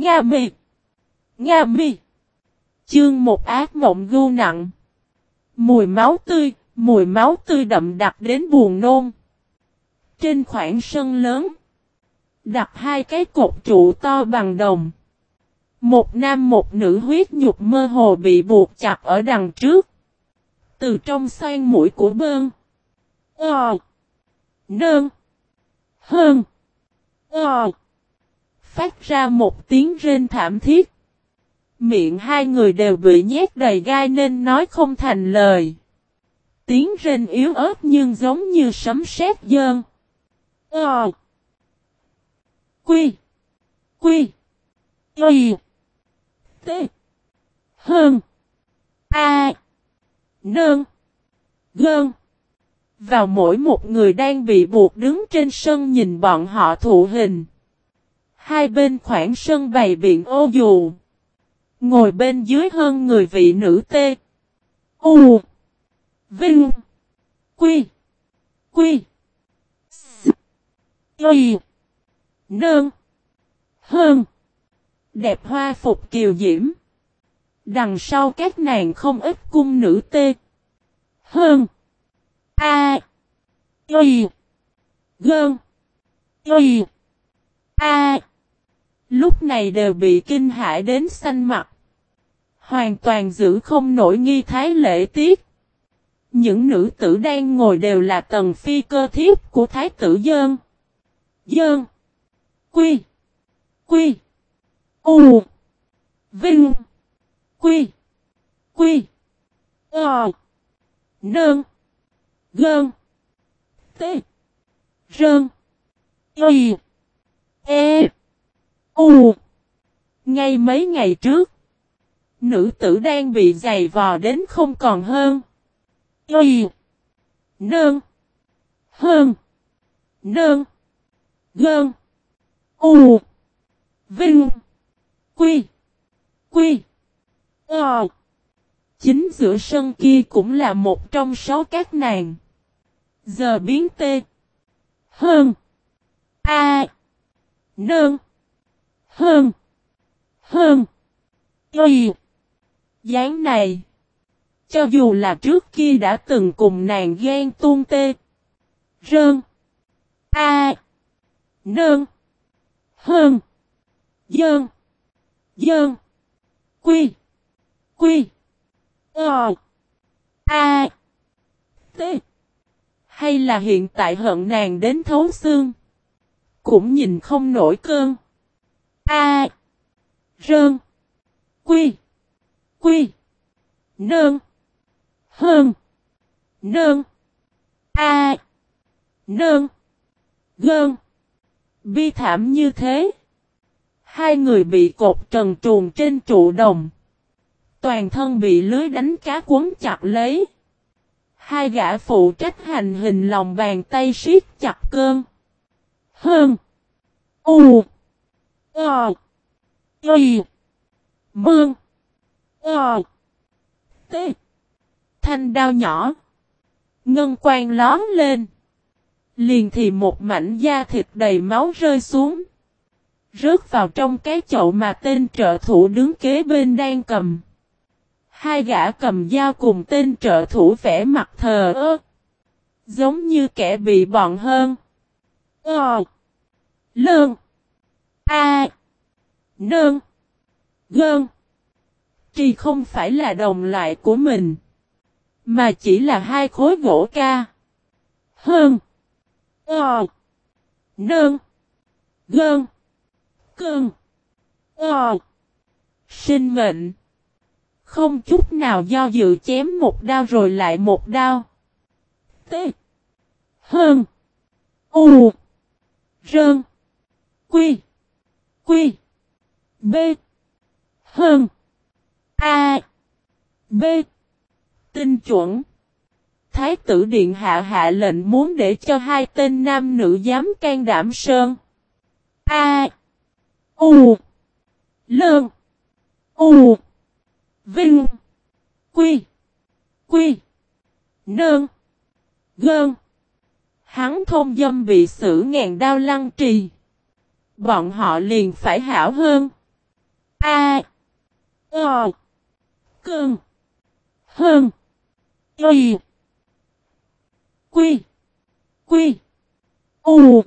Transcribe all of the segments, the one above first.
Nga mi. Nga mi. Chương một ác mộng gu nặng. Mùi máu tươi, mùi máu tươi đậm đặc đến buồn nôn. Trên khoảng sân lớn. Đặt hai cái cột trụ to bằng đồng. Một nam một nữ huyết nhục mơ hồ bị buộc chặt ở đằng trước. Từ trong xoan mũi của bơn. Ờ. Nơn. Hơn. Ờ. Phát ra một tiếng rên thảm thiết. Miệng hai người đều bị nhét đầy gai nên nói không thành lời. Tiếng rên yếu ớt nhưng giống như sấm sét dơn. Ờ. Quy. Quy. Y. T. Hơn. A. Nơn. Gơn. Vào mỗi một người đang bị buộc đứng trên sân nhìn bọn họ thụ hình. Hai bên khoảng sân bày biện ô dù. Ngồi bên dưới hơn người vị nữ tê. U. Vinh. Quy. Quy. S. Y. Nơn. Hơn. Đẹp hoa phục kiều diễm. Đằng sau các nàng không ít cung nữ tê. Hơn. A. Y. Gơn. Y. A. Lúc này đều bị kinh hãi đến xanh mặt. Hoàn toàn giữ không nổi nghi thái lễ tiết. Những nữ tử đang ngồi đều là tầng phi cơ thiếp của thái tử Dơn. Dơn. Quy. Quy. U. Vinh. Quy. Quy. Ờ. Nơn. Gơn. T. Rơn. Y. E. U. Ngay mấy ngày trước. Nữ tử đang bị dày vò đến không còn hơn. Y. nương Hơn. nương Gơn. U. Vinh. Quy. Quy. Ờ. Chính giữa sân kia cũng là một trong sáu các nàng. Giờ biến tê. Hơn. A. nương hơn. Hơn. Ý. Dáng này. Cho dù là trước kia đã từng cùng nàng ghen tuôn tê. Rơn. A. Nơn. Hơn. Dơn. Dơn. Quy. Quy. Ờ. A. T. Hay là hiện tại hận nàng đến thấu xương. Cũng nhìn không nổi cơn. A. Rơn. Quy. Quy. Nơn. Hơn. Nơn. A. Nơn. Gơn. Bi thảm như thế. Hai người bị cột trần truồng trên trụ đồng. Toàn thân bị lưới đánh cá quấn chặt lấy. Hai gã phụ trách hành hình lòng bàn tay siết chặt cơn. Hơn. U. Ờ. ờ. Y. Mương. Ờ. T. Thanh đao nhỏ. Ngân quan lón lên. Liền thì một mảnh da thịt đầy máu rơi xuống. Rớt vào trong cái chậu mà tên trợ thủ đứng kế bên đang cầm. Hai gã cầm dao cùng tên trợ thủ vẽ mặt thờ ơ. Giống như kẻ bị bọn hơn. Ờ. Lương. A. Nương. Gơn. Trì không phải là đồng loại của mình. Mà chỉ là hai khối gỗ ca. Hơn. Ờ. Nương. Gơn. Cơn. Ờ. Sinh mệnh. Không chút nào do dự chém một đao rồi lại một đao. T. Hơn. U. Rơn. Quy. Quy. B. Hơn. A. B. Tinh chuẩn. Thái tử Điện Hạ hạ lệnh muốn để cho hai tên nam nữ dám can đảm sơn. A. U. Lơn. U. Vinh. Quy. Quy. Nơn. Gơn. Hắn thôn dâm bị xử ngàn đao lăng trì. Bọn họ liền phải hảo hơn. A. O. Cưng. Hơn. Y. Quy. Quy. U.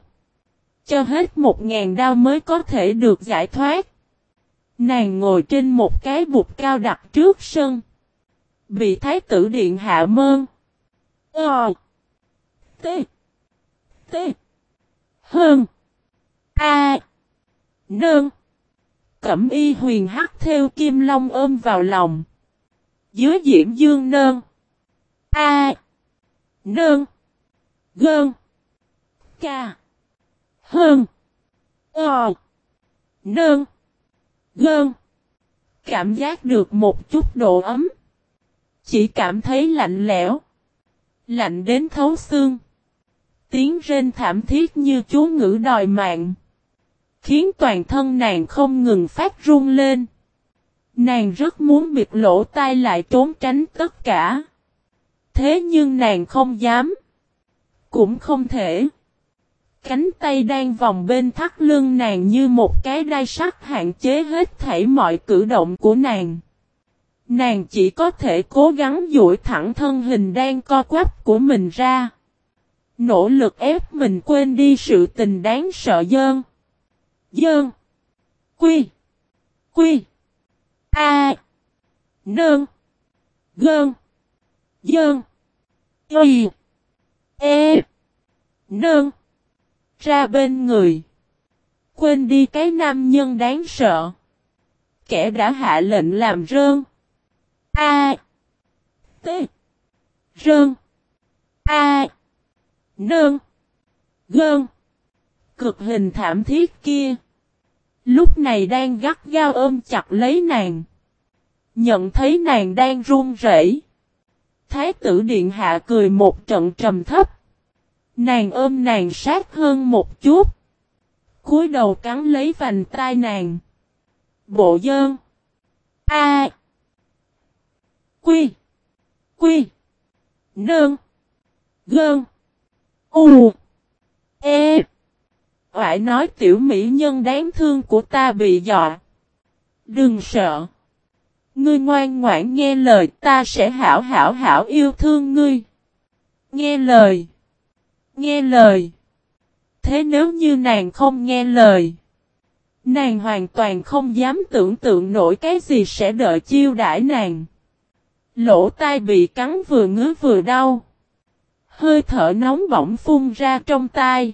Cho hết một ngàn đao mới có thể được giải thoát. Nàng ngồi trên một cái bục cao đặt trước sân. Bị thái tử điện hạ mơn. o, T. T. Hơn. A. Nương. Cẩm y huyền hắc theo kim long ôm vào lòng. Dưới diễm dương nơn. A. Nương. Gơn. Ca. Hơn. Ờ. Nương. Gơn. Cảm giác được một chút độ ấm. Chỉ cảm thấy lạnh lẽo. Lạnh đến thấu xương. Tiếng rên thảm thiết như chú ngữ đòi mạng. Khiến toàn thân nàng không ngừng phát run lên. Nàng rất muốn bịt lỗ tai lại trốn tránh tất cả. Thế nhưng nàng không dám. Cũng không thể. Cánh tay đang vòng bên thắt lưng nàng như một cái đai sắt hạn chế hết thảy mọi cử động của nàng. Nàng chỉ có thể cố gắng duỗi thẳng thân hình đang co quắp của mình ra. Nỗ lực ép mình quên đi sự tình đáng sợ dơn. Dơn. Quy. Quy. A. Nơn. Gơn. Dơn. Y. E. Nơn. Ra bên người. Quên đi cái nam nhân đáng sợ. Kẻ đã hạ lệnh làm rơn. A. T. Rơn. A. Nơn. Gơn. Cực hình thảm thiết kia. Lúc này đang gắt gao ôm chặt lấy nàng. Nhận thấy nàng đang run rẩy. Thái tử điện hạ cười một trận trầm thấp. Nàng ôm nàng sát hơn một chút. cúi đầu cắn lấy vành tai nàng. Bộ dơn. A. Quy. Quy. Nương. Gơn. U. E oải nói tiểu mỹ nhân đáng thương của ta bị dọa. Đừng sợ. Ngươi ngoan ngoãn nghe lời ta sẽ hảo hảo hảo yêu thương ngươi. Nghe lời. Nghe lời. Thế nếu như nàng không nghe lời. Nàng hoàn toàn không dám tưởng tượng nổi cái gì sẽ đợi chiêu đãi nàng. Lỗ tai bị cắn vừa ngứa vừa đau. Hơi thở nóng bỏng phun ra trong tai.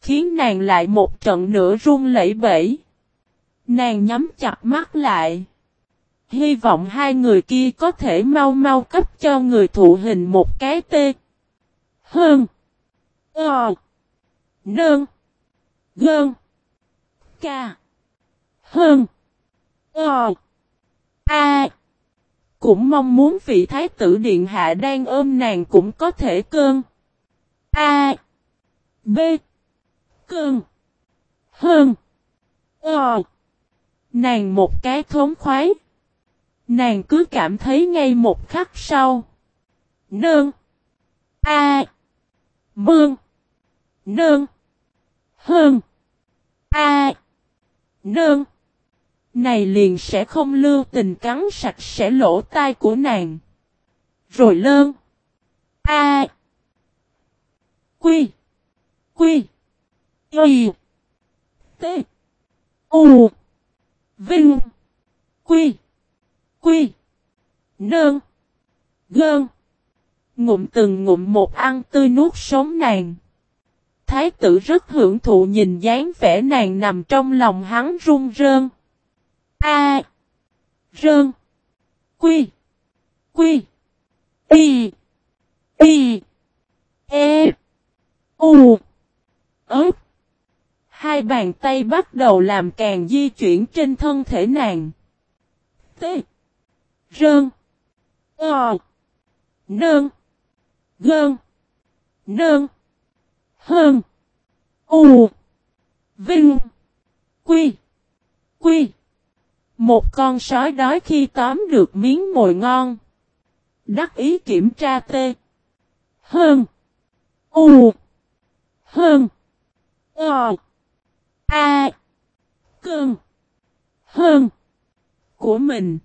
Khiến nàng lại một trận nữa run lẩy bẩy. Nàng nhắm chặt mắt lại. Hy vọng hai người kia có thể mau mau cấp cho người thụ hình một cái tê. Hơn. Ờ. Nơn. Gơn. Ca. Hơn. Ờ. A. Cũng mong muốn vị thái tử điện hạ đang ôm nàng cũng có thể cơn. A. B. Cơn. Hơn. Ờ. Nàng một cái thốn khoái. Nàng cứ cảm thấy ngay một khắc sau. Nương. A. Mương. Nương. Hơn. A. Nương. Này liền sẽ không lưu tình cắn sạch sẽ lỗ tai của nàng. Rồi lơn. A. Quy. Quy. Y. T. U. Vinh. Quy. Quy. Nơn. Gơn. Ngụm từng ngụm một ăn tươi nuốt sống nàng. Thái tử rất hưởng thụ nhìn dáng vẻ nàng nằm trong lòng hắn run rơn. A. Rơn. Quy. Quy. Y. Y. E. U. Ơp. Hai bàn tay bắt đầu làm càng di chuyển trên thân thể nàng. T. Rơn. Ờ. Nơn. Gơn. Nơn. Hơn. U. Vinh. Quy. Quy. Một con sói đói khi tóm được miếng mồi ngon. Đắc ý kiểm tra t. Hơn. U. Hơn. Ờ. A. Cơn. Hơn. của mình.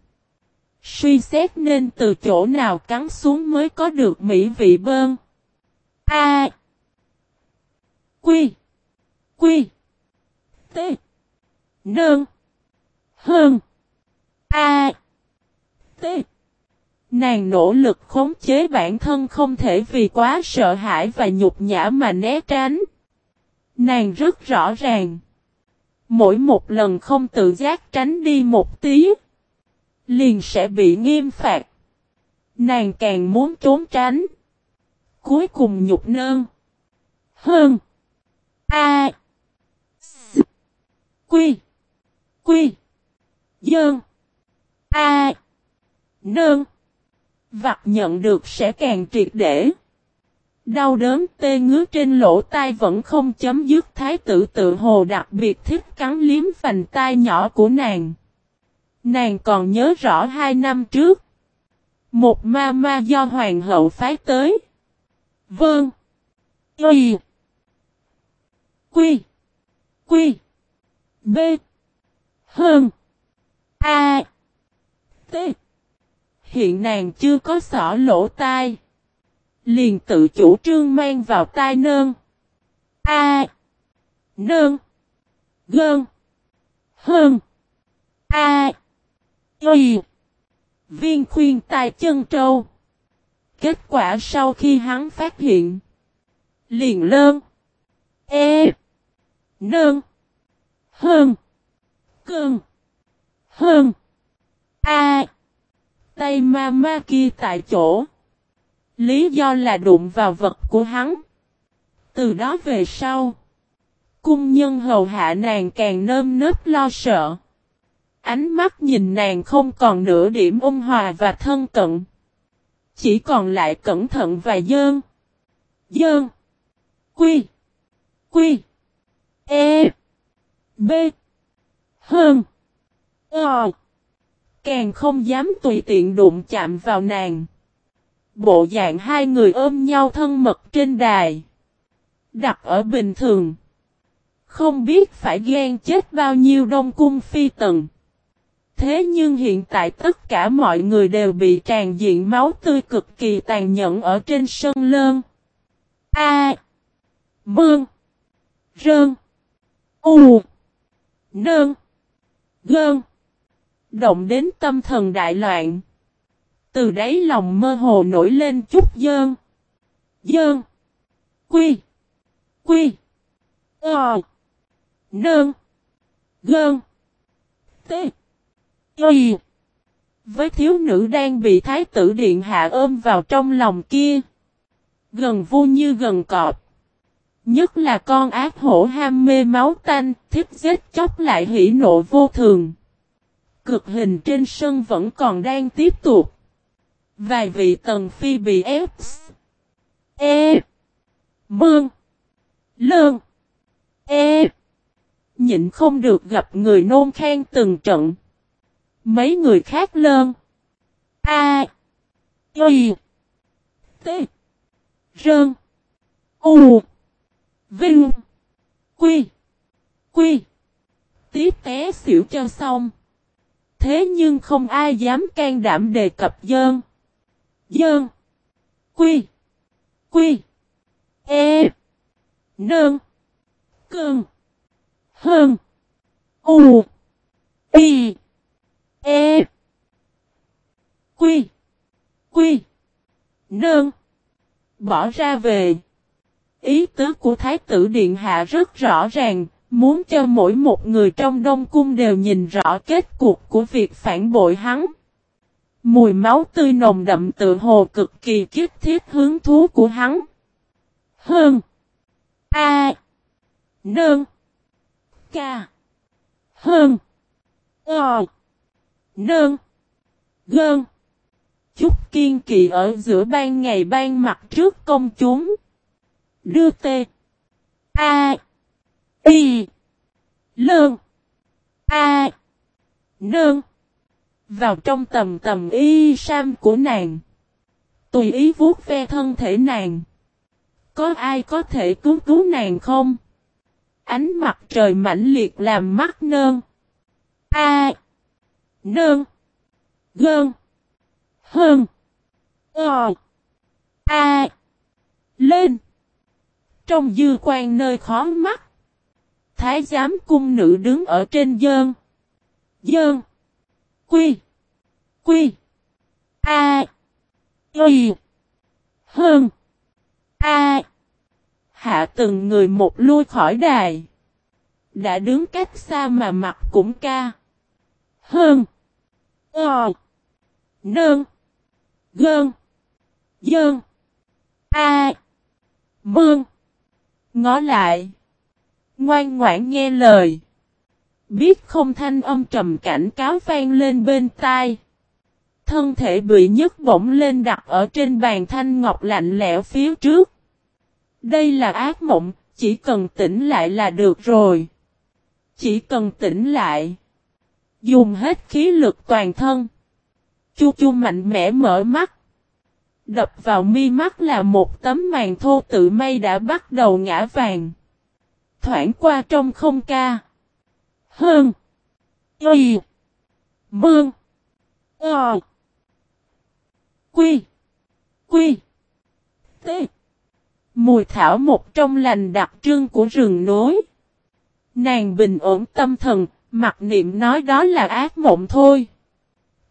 Suy xét nên từ chỗ nào cắn xuống mới có được mỹ vị bơn. A. Quy. Quy. T. Nơn. Hơn. A. T. Nàng nỗ lực khống chế bản thân không thể vì quá sợ hãi và nhục nhã mà né tránh. Nàng rất rõ ràng. Mỗi một lần không tự giác tránh đi một tí. Liền sẽ bị nghiêm phạt. Nàng càng muốn trốn tránh. Cuối cùng nhục nơn. Hơn. A. S. Quy. Quy. Dơn. A. Nơn. Vặt nhận được sẽ càng triệt để. Đau đớn, tê ngứa trên lỗ tai vẫn không chấm dứt thái tử tự hồ đặc biệt thích cắn liếm vành tai nhỏ của nàng. Nàng còn nhớ rõ hai năm trước. Một ma ma do hoàng hậu phái tới. Vâng. Y. Quy. Quy. B. Hơn. A. T. Hiện nàng chưa có sỏ lỗ tai. Liền tự chủ trương mang vào tai nơn. A. Nơn. Gơn. Hơn. A. Y. Viên khuyên tai chân trâu. Kết quả sau khi hắn phát hiện. Liền lơn. E. Nơn. Hơn. Cơn. Hơn. A. Tay ma ma kia tại chỗ. Lý do là đụng vào vật của hắn. Từ đó về sau. Cung nhân hầu hạ nàng càng nơm nớp lo sợ. Ánh mắt nhìn nàng không còn nửa điểm ôn hòa và thân cận. Chỉ còn lại cẩn thận và dơn. Dơn. Quy. Quy. E. B. Hơn. Ờ. Càng không dám tùy tiện đụng chạm vào nàng. Bộ dạng hai người ôm nhau thân mật trên đài. Đặt ở bình thường. Không biết phải ghen chết bao nhiêu đông cung phi tần. Thế nhưng hiện tại tất cả mọi người đều bị tràn diện máu tươi cực kỳ tàn nhẫn ở trên sân lơn. A. Mương. Rơn. U. Nơn. Gơn. Động đến tâm thần đại loạn. Từ đáy lòng mơ hồ nổi lên chút dơn. Dơn. Quy. Quy. Ờ. Nơn. Gơn. tê Y. Với thiếu nữ đang bị thái tử điện hạ ôm vào trong lòng kia. Gần vu như gần cọp. Nhất là con ác hổ ham mê máu tanh, thích giết chóc lại hỉ nộ vô thường. Cực hình trên sân vẫn còn đang tiếp tục. Vài vị tần phi bị ép. E. Bương. Lương. E. Nhịn không được gặp người nôn khen từng trận. Mấy người khác lơn. A. Y. T. Rơn. U. Vinh. Quy. Quy. Tiếp té xỉu cho xong. Thế nhưng không ai dám can đảm đề cập dơn. Dơn. Quy. Quy. E. Nơn. Cơn. Hơn. U. Y. E. Quy. Quy. Nơn. Bỏ ra về. Ý tứ của Thái tử Điện Hạ rất rõ ràng, muốn cho mỗi một người trong Đông Cung đều nhìn rõ kết cục của việc phản bội hắn. Mùi máu tươi nồng đậm tự hồ cực kỳ kiếp thiết hứng thú của hắn. Hơn. A. Nương. Ca. Hơn. Ờ. Nương. Gơn. Chút kiên kỳ ở giữa ban ngày ban mặt trước công chúng. Đưa tê. A. Y. Lương. A. Nương. Vào trong tầm tầm y sam của nàng. Tùy ý vuốt ve thân thể nàng. Có ai có thể cứu cứu nàng không? Ánh mặt trời mãnh liệt làm mắt nơn. A. Nơn. Gơn. Hơn. Ờ. A. Lên. Trong dư quan nơi khó mắt. Thái giám cung nữ đứng ở trên dơn. Dơn. Quy. Quy. A. Y. Hơn. A. Hạ từng người một lui khỏi đài. Đã đứng cách xa mà mặt cũng ca. Hơn. Ờ. Nơn. Gơn. Dơn. A. Mương. Ngó lại. Ngoan ngoãn nghe lời. Biết không thanh âm trầm cảnh cáo vang lên bên tai. Thân thể bị nhấc bổng lên đặt ở trên bàn thanh ngọc lạnh lẽo phía trước. Đây là ác mộng, chỉ cần tỉnh lại là được rồi. Chỉ cần tỉnh lại. Dùng hết khí lực toàn thân. Chu chu mạnh mẽ mở mắt. Đập vào mi mắt là một tấm màn thô tự may đã bắt đầu ngã vàng. Thoảng qua trong không ca. Hơn. Y. Mương. Ờ. Quy. Quy. T. Mùi thảo một trong lành đặc trưng của rừng núi. Nàng bình ổn tâm thần, mặc niệm nói đó là ác mộng thôi.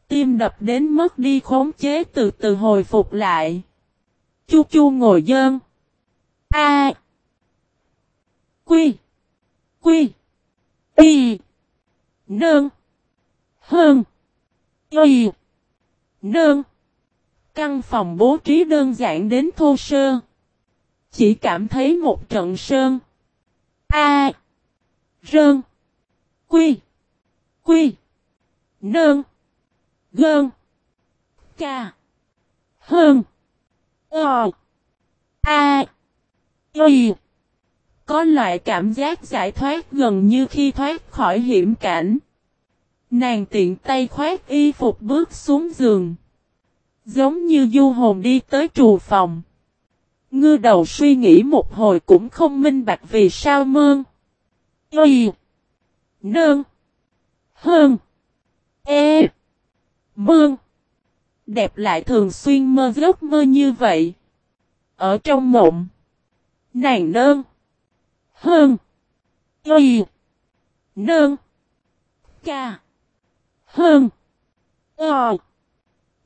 Tim đập đến mất đi khống chế từ từ hồi phục lại. Chu chu ngồi dơn. A. Quy. Quy. Y. Nương. Hơn. Y. Nương. Căn phòng bố trí đơn giản đến thô sơ. Chỉ cảm thấy một trận sơn. A. Rơn. Quy. Quy. nơn, Gơn. Ca. Hơn. Ờ. A. Y. Có loại cảm giác giải thoát gần như khi thoát khỏi hiểm cảnh. Nàng tiện tay khoát y phục bước xuống giường. Giống như du hồn đi tới trù phòng. Ngư đầu suy nghĩ một hồi cũng không minh bạch vì sao mương. Y. Nương. Hơn. E. Mương. Đẹp lại thường xuyên mơ giấc mơ như vậy. Ở trong mộng. Nàng nương. Hơn. Y. Nương. Ca. Hơn. Ờ.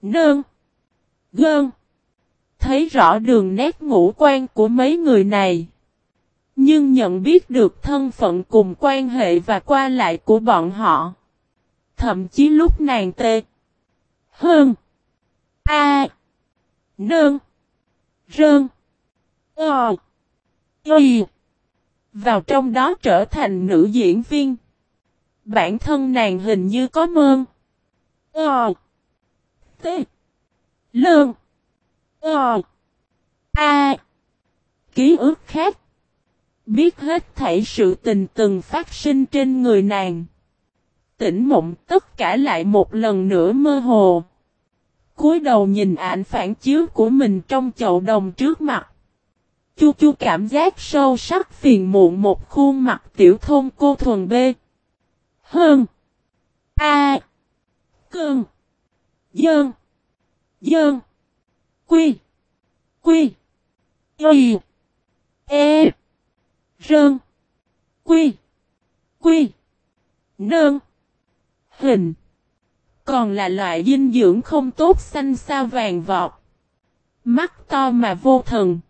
Nương. Gơn. Thấy rõ đường nét ngũ quan của mấy người này. Nhưng nhận biết được thân phận cùng quan hệ và qua lại của bọn họ. Thậm chí lúc nàng tê. Hơn. A. Nơn. Rơn. Ờ. Y. Vào trong đó trở thành nữ diễn viên. Bản thân nàng hình như có mơn. Ờ. T. Lương. Ờ. A. Ký ức khác. Biết hết thảy sự tình từng phát sinh trên người nàng. Tỉnh mộng tất cả lại một lần nữa mơ hồ. cúi đầu nhìn ảnh phản chiếu của mình trong chậu đồng trước mặt. Chu chu cảm giác sâu sắc phiền muộn một khuôn mặt tiểu thôn cô thuần bê. Hơn. A. Cơn. Dơn. Dơn. Quy. Quy. Y. E. Rơn. Quy. Quy. Nơn. Hình. Còn là loại dinh dưỡng không tốt xanh xa vàng vọt. Mắt to mà vô thần.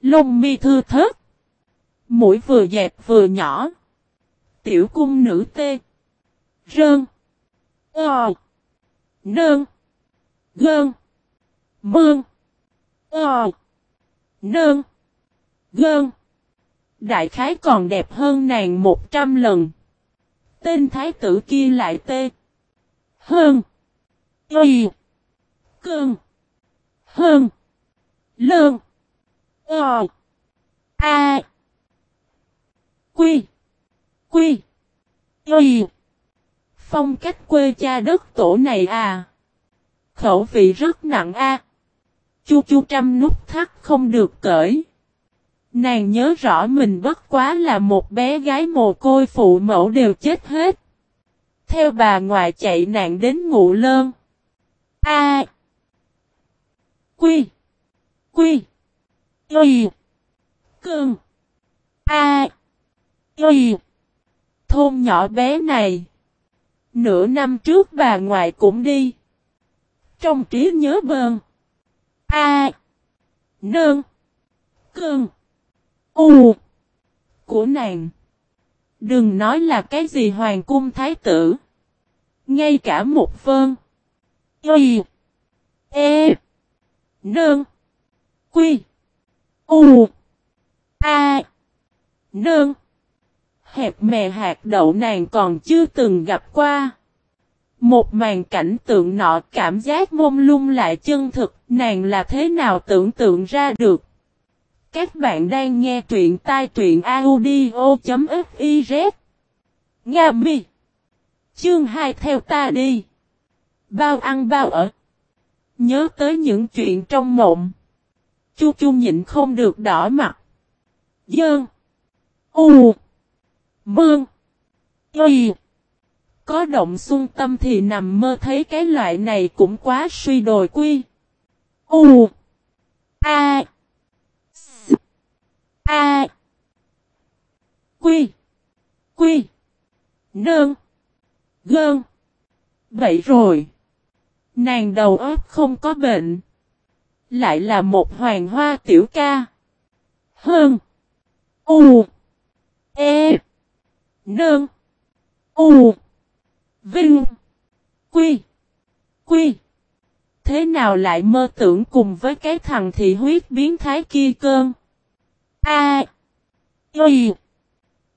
Lông mi thư thớt. Mũi vừa dẹp vừa nhỏ. Tiểu cung nữ tê. Rơn. Ờ. Nơn. Gơn. Mương. Ờ. Nơn. Gơn. Đại khái còn đẹp hơn nàng một trăm lần. Tên thái tử kia lại tê. Hơn. Y. Cơn. Hơn. Lơn. Ờ. A. Quy. Quy. Y. Phong cách quê cha đất tổ này à. Khẩu vị rất nặng a. Chu chu trăm nút thắt không được cởi. Nàng nhớ rõ mình bất quá là một bé gái mồ côi phụ mẫu đều chết hết. theo bà ngoại chạy nạn đến ngụ lơn. A. Quy. Quy. Y. Cưng. A. Y. Thôn nhỏ bé này. Nửa năm trước bà ngoại cũng đi. Trong trí nhớ bơn. A. Nương. Cơn. U. Của nàng. Đừng nói là cái gì hoàng cung thái tử. Ngay cả một vơn. Y. E. Nương. Quy. U. A. Nương. Hẹp mè hạt đậu nàng còn chưa từng gặp qua. Một màn cảnh tượng nọ cảm giác mông lung lại chân thực, nàng là thế nào tưởng tượng ra được. Các bạn đang nghe truyện tai truyện audio.fiz Nga mi. Chương 2 theo ta đi. Bao ăn bao ở. Nhớ tới những chuyện trong mộng. Chu chu nhịn không được đỏ mặt. Dơn. U. Mương. Y có động xuân tâm thì nằm mơ thấy cái loại này cũng quá suy đồi quy. U. A. S. A. Quy. Quy. Nương. Gơn. Vậy rồi. Nàng đầu óc không có bệnh. Lại là một hoàng hoa tiểu ca. Hơn U. E. Nương. U. Vinh. Quy. Quy. Thế nào lại mơ tưởng cùng với cái thằng thị huyết biến thái kia cơn? A. Y.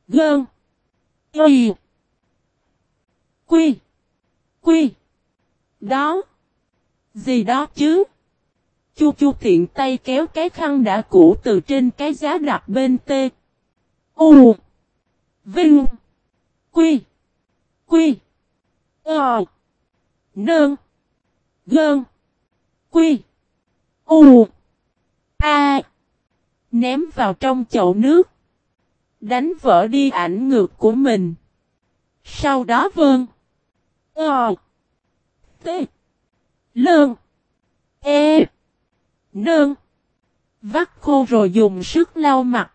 Gơn. Y. Quy. Quy. Đó. Gì đó chứ? Chu chu tiện tay kéo cái khăn đã cũ từ trên cái giá đặt bên tê. U. Vinh. Quy. Quy. Ờ. Nơn. Gơn. Quy. U. A. Ném vào trong chậu nước. Đánh vỡ đi ảnh ngược của mình. Sau đó vơn. Ờ. T. Lơn. E. Nơn. Vắt khô rồi dùng sức lau mặt.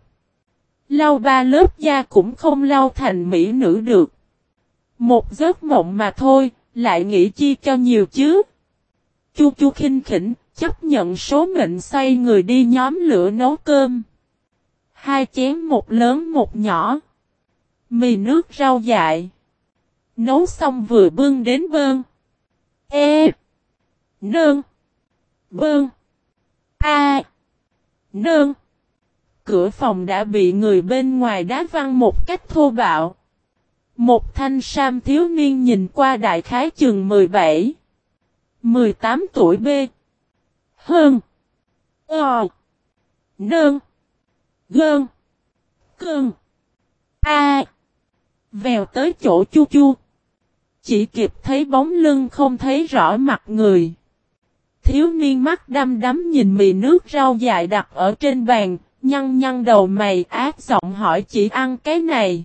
Lau ba lớp da cũng không lau thành mỹ nữ được. Một giấc mộng mà thôi, lại nghĩ chi cho nhiều chứ. Chu chu khinh khỉnh, chấp nhận số mệnh xoay người đi nhóm lửa nấu cơm. Hai chén một lớn một nhỏ. Mì nước rau dại. Nấu xong vừa bưng đến bơn. E. Nương. Bơn. A. Nương cửa phòng đã bị người bên ngoài đá văng một cách thô bạo. Một thanh sam thiếu niên nhìn qua đại khái chừng 17, 18 tuổi B. Hơn. Ờ. Nơn. Gơn. Cơn. A. Vèo tới chỗ chu chu. Chỉ kịp thấy bóng lưng không thấy rõ mặt người. Thiếu niên mắt đăm đắm nhìn mì nước rau dại đặt ở trên bàn, Nhăn nhăn đầu mày ác giọng hỏi chỉ ăn cái này.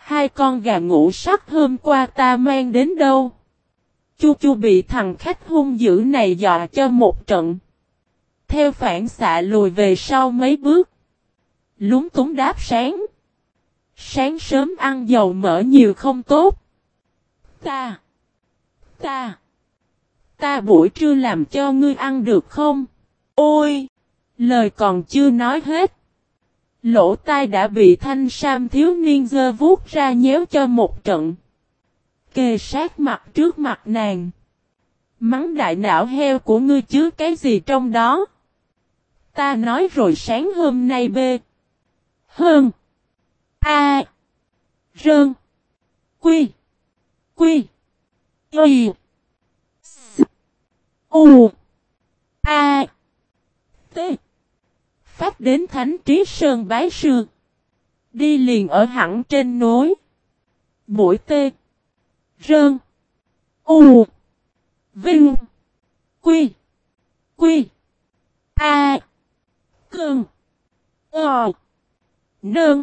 Hai con gà ngủ sắc hôm qua ta mang đến đâu? Chu chu bị thằng khách hung dữ này dọa cho một trận. Theo phản xạ lùi về sau mấy bước. Lúng túng đáp sáng. Sáng sớm ăn dầu mỡ nhiều không tốt. Ta. Ta. Ta buổi trưa làm cho ngươi ăn được không? Ôi! Lời còn chưa nói hết. Lỗ tai đã bị thanh sam thiếu niên dơ vuốt ra nhéo cho một trận. Kề sát mặt trước mặt nàng. Mắng đại não heo của ngươi chứ cái gì trong đó. Ta nói rồi sáng hôm nay bê. Hơn. A. Rơn. Quy. Quy. Y. S. U. A. T phát đến Thánh Trí Sơn bái sư. Đi liền ở hẳn trên núi. Mũi tê. Rơn. U. Vinh. Quy. Quy. A. Cơn. Ờ. Nơn.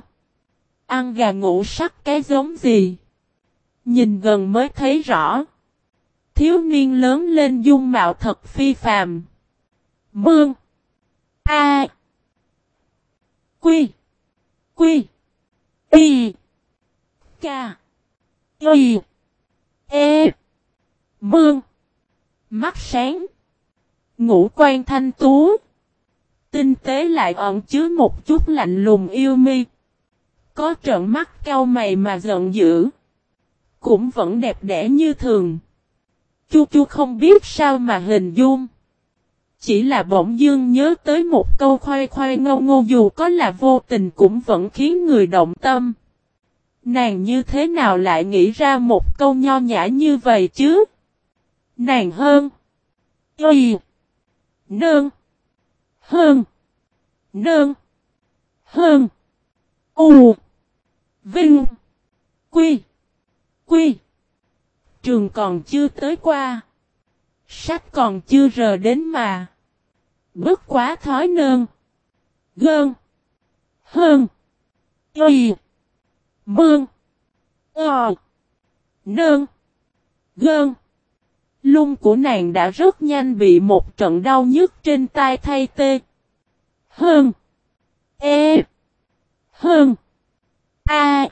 Ăn gà ngủ sắc cái giống gì? Nhìn gần mới thấy rõ. Thiếu niên lớn lên dung mạo thật phi phàm. Mương. A. Quy. Quy. Y. K. Y. E. Mương. Mắt sáng. Ngũ quan thanh tú. Tinh tế lại ẩn chứa một chút lạnh lùng yêu mi. Có trợn mắt cao mày mà giận dữ. Cũng vẫn đẹp đẽ như thường. Chu chu không biết sao mà hình dung. Chỉ là bỗng dương nhớ tới một câu khoai khoai ngâu ngô dù có là vô tình cũng vẫn khiến người động tâm. Nàng như thế nào lại nghĩ ra một câu nho nhã như vậy chứ? Nàng hơn. Ây. Nương. Hơn. Nương. Hơn. U. Vinh. Quy. Quy. Trường còn chưa tới qua. Sách còn chưa rờ đến mà. Bất quá thói nơn. Gơn. Hơn. Y. Bương. Ờ. Nơn. Gơn. Lung của nàng đã rất nhanh bị một trận đau nhức trên tai thay tê. Hơn. E. Hơn. A.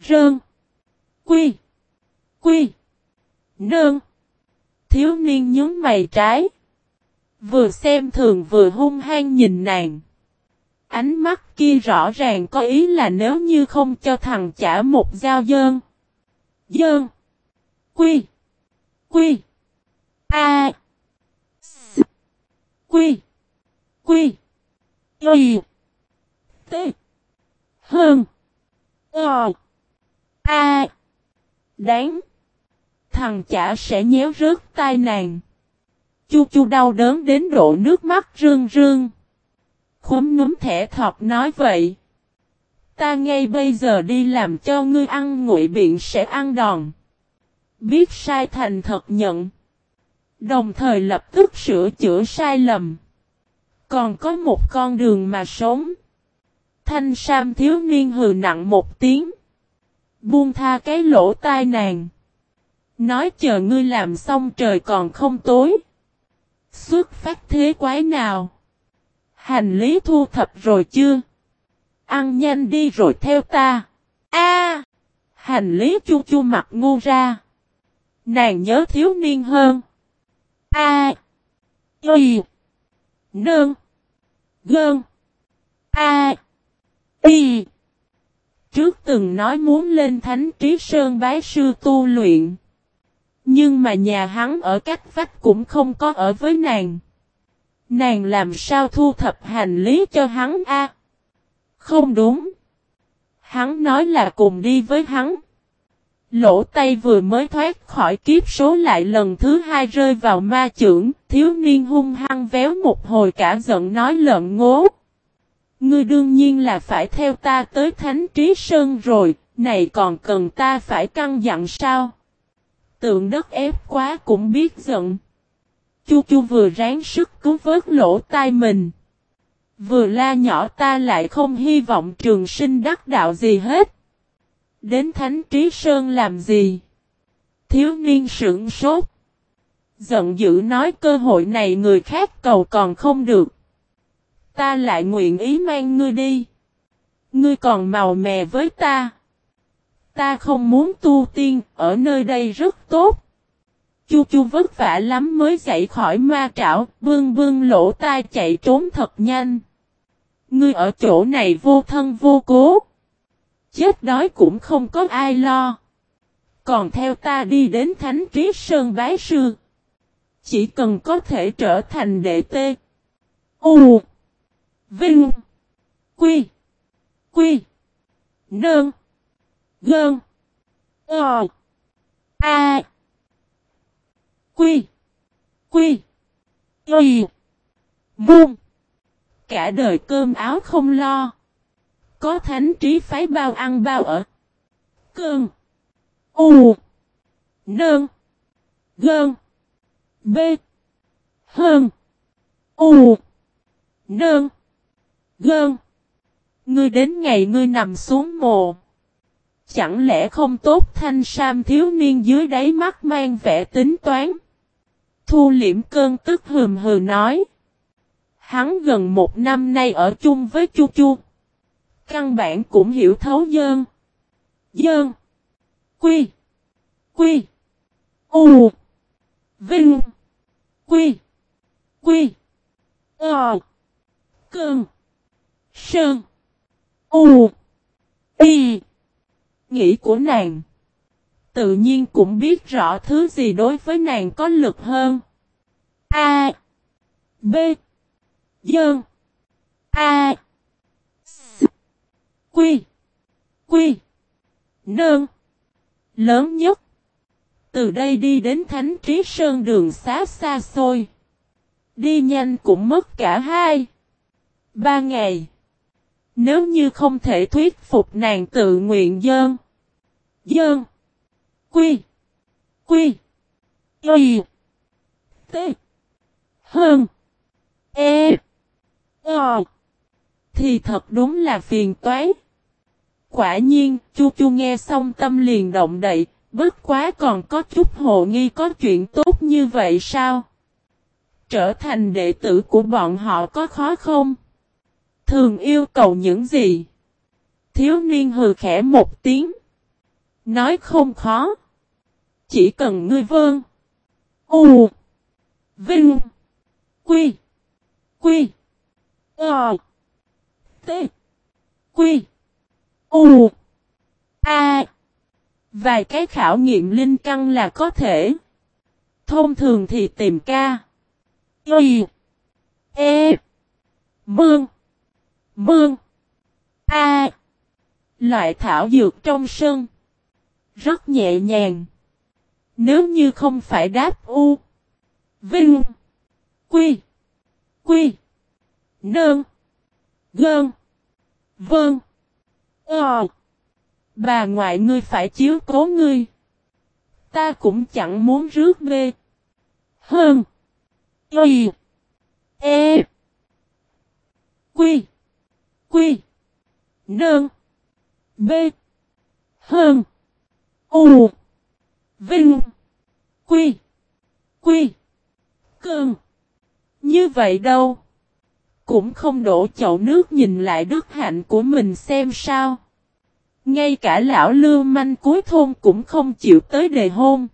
Rơn. Quy. Quy. Nơn. Thiếu niên nhớ mày trái. Vừa xem thường vừa hung hăng nhìn nàng. Ánh mắt kia rõ ràng có ý là nếu như không cho thằng trả một dao dơn. Dơn. Quy. Quy. A. S. Quy. Quy. Y. T. Hơn. Ờ. A. Đáng. Thằng chả sẽ nhéo rớt tai nàng. Chu chu đau đớn đến độ nước mắt rưng rưng. Khóm núm thẻ thọt nói vậy. Ta ngay bây giờ đi làm cho ngươi ăn nguội biện sẽ ăn đòn. Biết sai thành thật nhận. Đồng thời lập tức sửa chữa sai lầm. Còn có một con đường mà sống. Thanh Sam thiếu niên hừ nặng một tiếng. Buông tha cái lỗ tai nàng. Nói chờ ngươi làm xong trời còn không tối. Xuất phát thế quái nào? Hành lý thu thập rồi chưa? Ăn nhanh đi rồi theo ta. A, Hành lý chu chu mặt ngu ra. Nàng nhớ thiếu niên hơn. A. Y. Nương. Gơn. A. Y. Trước từng nói muốn lên thánh trí sơn bái sư tu luyện. Nhưng mà nhà hắn ở cách vách cũng không có ở với nàng. Nàng làm sao thu thập hành lý cho hắn a? Không đúng. Hắn nói là cùng đi với hắn. Lỗ tay vừa mới thoát khỏi kiếp số lại lần thứ hai rơi vào ma trưởng, thiếu niên hung hăng véo một hồi cả giận nói lợn ngố. Ngươi đương nhiên là phải theo ta tới Thánh Trí Sơn rồi, này còn cần ta phải căng dặn sao? Tượng đất ép quá cũng biết giận. Chu chu vừa ráng sức cứu vớt lỗ tai mình. Vừa la nhỏ ta lại không hy vọng trường sinh đắc đạo gì hết. Đến Thánh Trí Sơn làm gì? Thiếu niên sững sốt. Giận dữ nói cơ hội này người khác cầu còn không được. Ta lại nguyện ý mang ngươi đi. Ngươi còn màu mè với ta. Ta không muốn tu tiên, ở nơi đây rất tốt. Chu chu vất vả lắm mới dậy khỏi ma trảo, bương bương lỗ tai chạy trốn thật nhanh. Ngươi ở chỗ này vô thân vô cố. Chết đói cũng không có ai lo. Còn theo ta đi đến Thánh Trí Sơn Bái Sư. Chỉ cần có thể trở thành đệ tê. U. Vinh. Quy. Quy. Nương. Gơn. Ờ. A. Quy. Quy. Y. Buông. Cả đời cơm áo không lo. Có thánh trí phái bao ăn bao ở. Cơn. U. Nơn. Gơn. B. Hơn. U. Nơn. Gơn. Ngươi đến ngày ngươi nằm xuống mồ. Chẳng lẽ không tốt thanh sam thiếu niên dưới đáy mắt mang vẻ tính toán. Thu liễm cơn tức hừm hừ nói. Hắn gần một năm nay ở chung với Chu Chu. Căn bản cũng hiểu thấu dơn. Dơn. Quy. Quy. U. Vinh. Quy. Quy. Ờ. Cơn. Sơn. U. Y. Nghĩ của nàng. Tự nhiên cũng biết rõ thứ gì đối với nàng có lực hơn. A. B. Dơn. A. S. Quy. Quy. Nơn. Lớn nhất. Từ đây đi đến Thánh Trí Sơn đường xá xa xôi. Đi nhanh cũng mất cả hai. Ba ngày. Nếu như không thể thuyết phục nàng tự nguyện dơn. Dơn. Quy. Quy. Y. T. Hơn. E. O. Thì thật đúng là phiền toái. Quả nhiên, Chu Chu nghe xong tâm liền động đậy, bất quá còn có chút hồ nghi có chuyện tốt như vậy sao? Trở thành đệ tử của bọn họ có khó không? Thường yêu cầu những gì? Thiếu niên hừ khẽ một tiếng. Nói không khó. Chỉ cần ngươi vương U. Vinh. Quy. Quy. Ờ. T. Quy. U. A. Vài cái khảo nghiệm linh căn là có thể. Thông thường thì tìm ca. Y. E. Mương. Mương. A. Loại thảo dược trong sân. Rất nhẹ nhàng. Nếu như không phải đáp U. Vinh. Quy. Quy. Nơn. Gơn. Vâng. Ờ. Bà ngoại ngươi phải chiếu cố ngươi. Ta cũng chẳng muốn rước bê. Hơn. Y. E. Quy. Quy. Nơn. B. Hơn. U. Vinh. Quy. Quy. Cơn. Như vậy đâu. Cũng không đổ chậu nước nhìn lại đức hạnh của mình xem sao. Ngay cả lão lưu manh cuối thôn cũng không chịu tới đề hôn.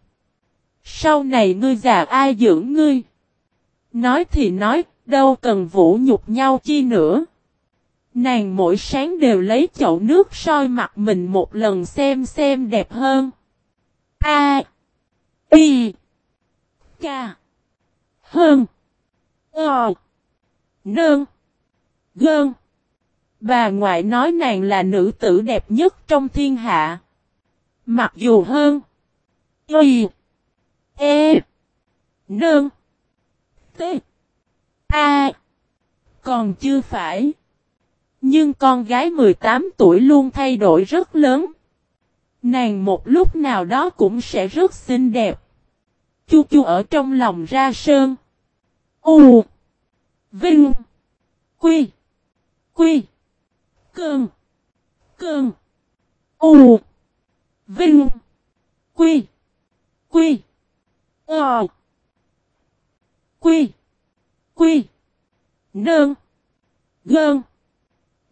Sau này ngươi già ai dưỡng ngươi? Nói thì nói, đâu cần vũ nhục nhau chi nữa. Nàng mỗi sáng đều lấy chậu nước soi mặt mình một lần xem xem đẹp hơn. A. Y. K. Hơn. O. Nơn. Gơn. Bà ngoại nói nàng là nữ tử đẹp nhất trong thiên hạ. Mặc dù hơn. Y. E. Nơn. T. A. Còn chưa phải. Nhưng con gái 18 tuổi luôn thay đổi rất lớn. Nàng một lúc nào đó cũng sẽ rất xinh đẹp. Chu chu ở trong lòng ra sơn. U. Vinh. Quy. Quy. Cơn. Cơn. U. Vinh. Quy. Quy. Ờ. Quy. Quy. Nơn. Gơn.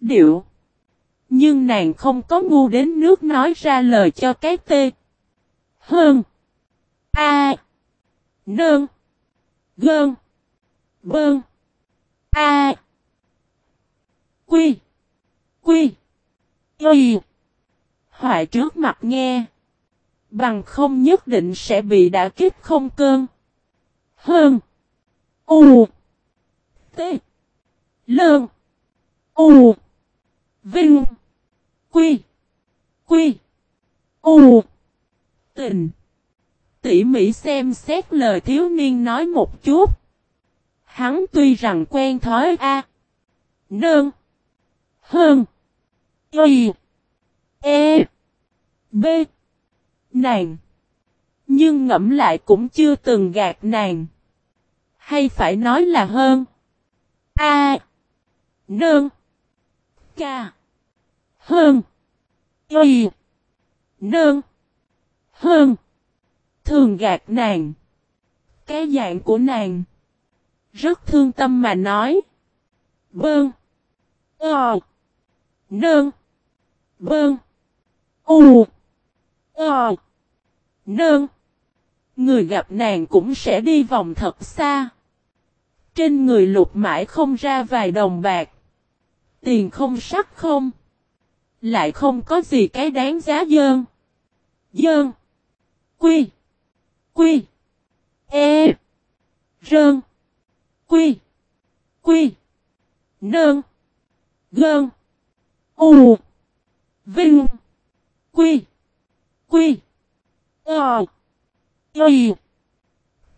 Điệu. Nhưng nàng không có ngu đến nước nói ra lời cho cái tê. Hơn. A. Nơn. Gơn. Bơn. A. Quy. Quy. Y. Hoại trước mặt nghe. Bằng không nhất định sẽ bị đả kích không cơn. Hơn. U. T. Lơn. U. Vinh. Quy. Quy. U. Tình. Tỉ mỉ xem xét lời thiếu niên nói một chút. Hắn tuy rằng quen thói A. Nơn. Hơn. Y. E. B. Nàng. Nhưng ngẫm lại cũng chưa từng gạt nàng. Hay phải nói là hơn. A. nương ca, Hơn. Y. Nơn. Hơn. Thường gạt nàng. Cái dạng của nàng. Rất thương tâm mà nói. Bơn. Ờ. Nơn. Bơn. U. Ờ. Nơn. Người gặp nàng cũng sẽ đi vòng thật xa. Trên người lục mãi không ra vài đồng bạc. Tiền không sắc không. Lại không có gì cái đáng giá dơn. Dơn. Quy. Quy. E. Rơn. Quy. Quy. Nơn. Gơn. U. Vinh. Quy. Quy. Ờ. Quy.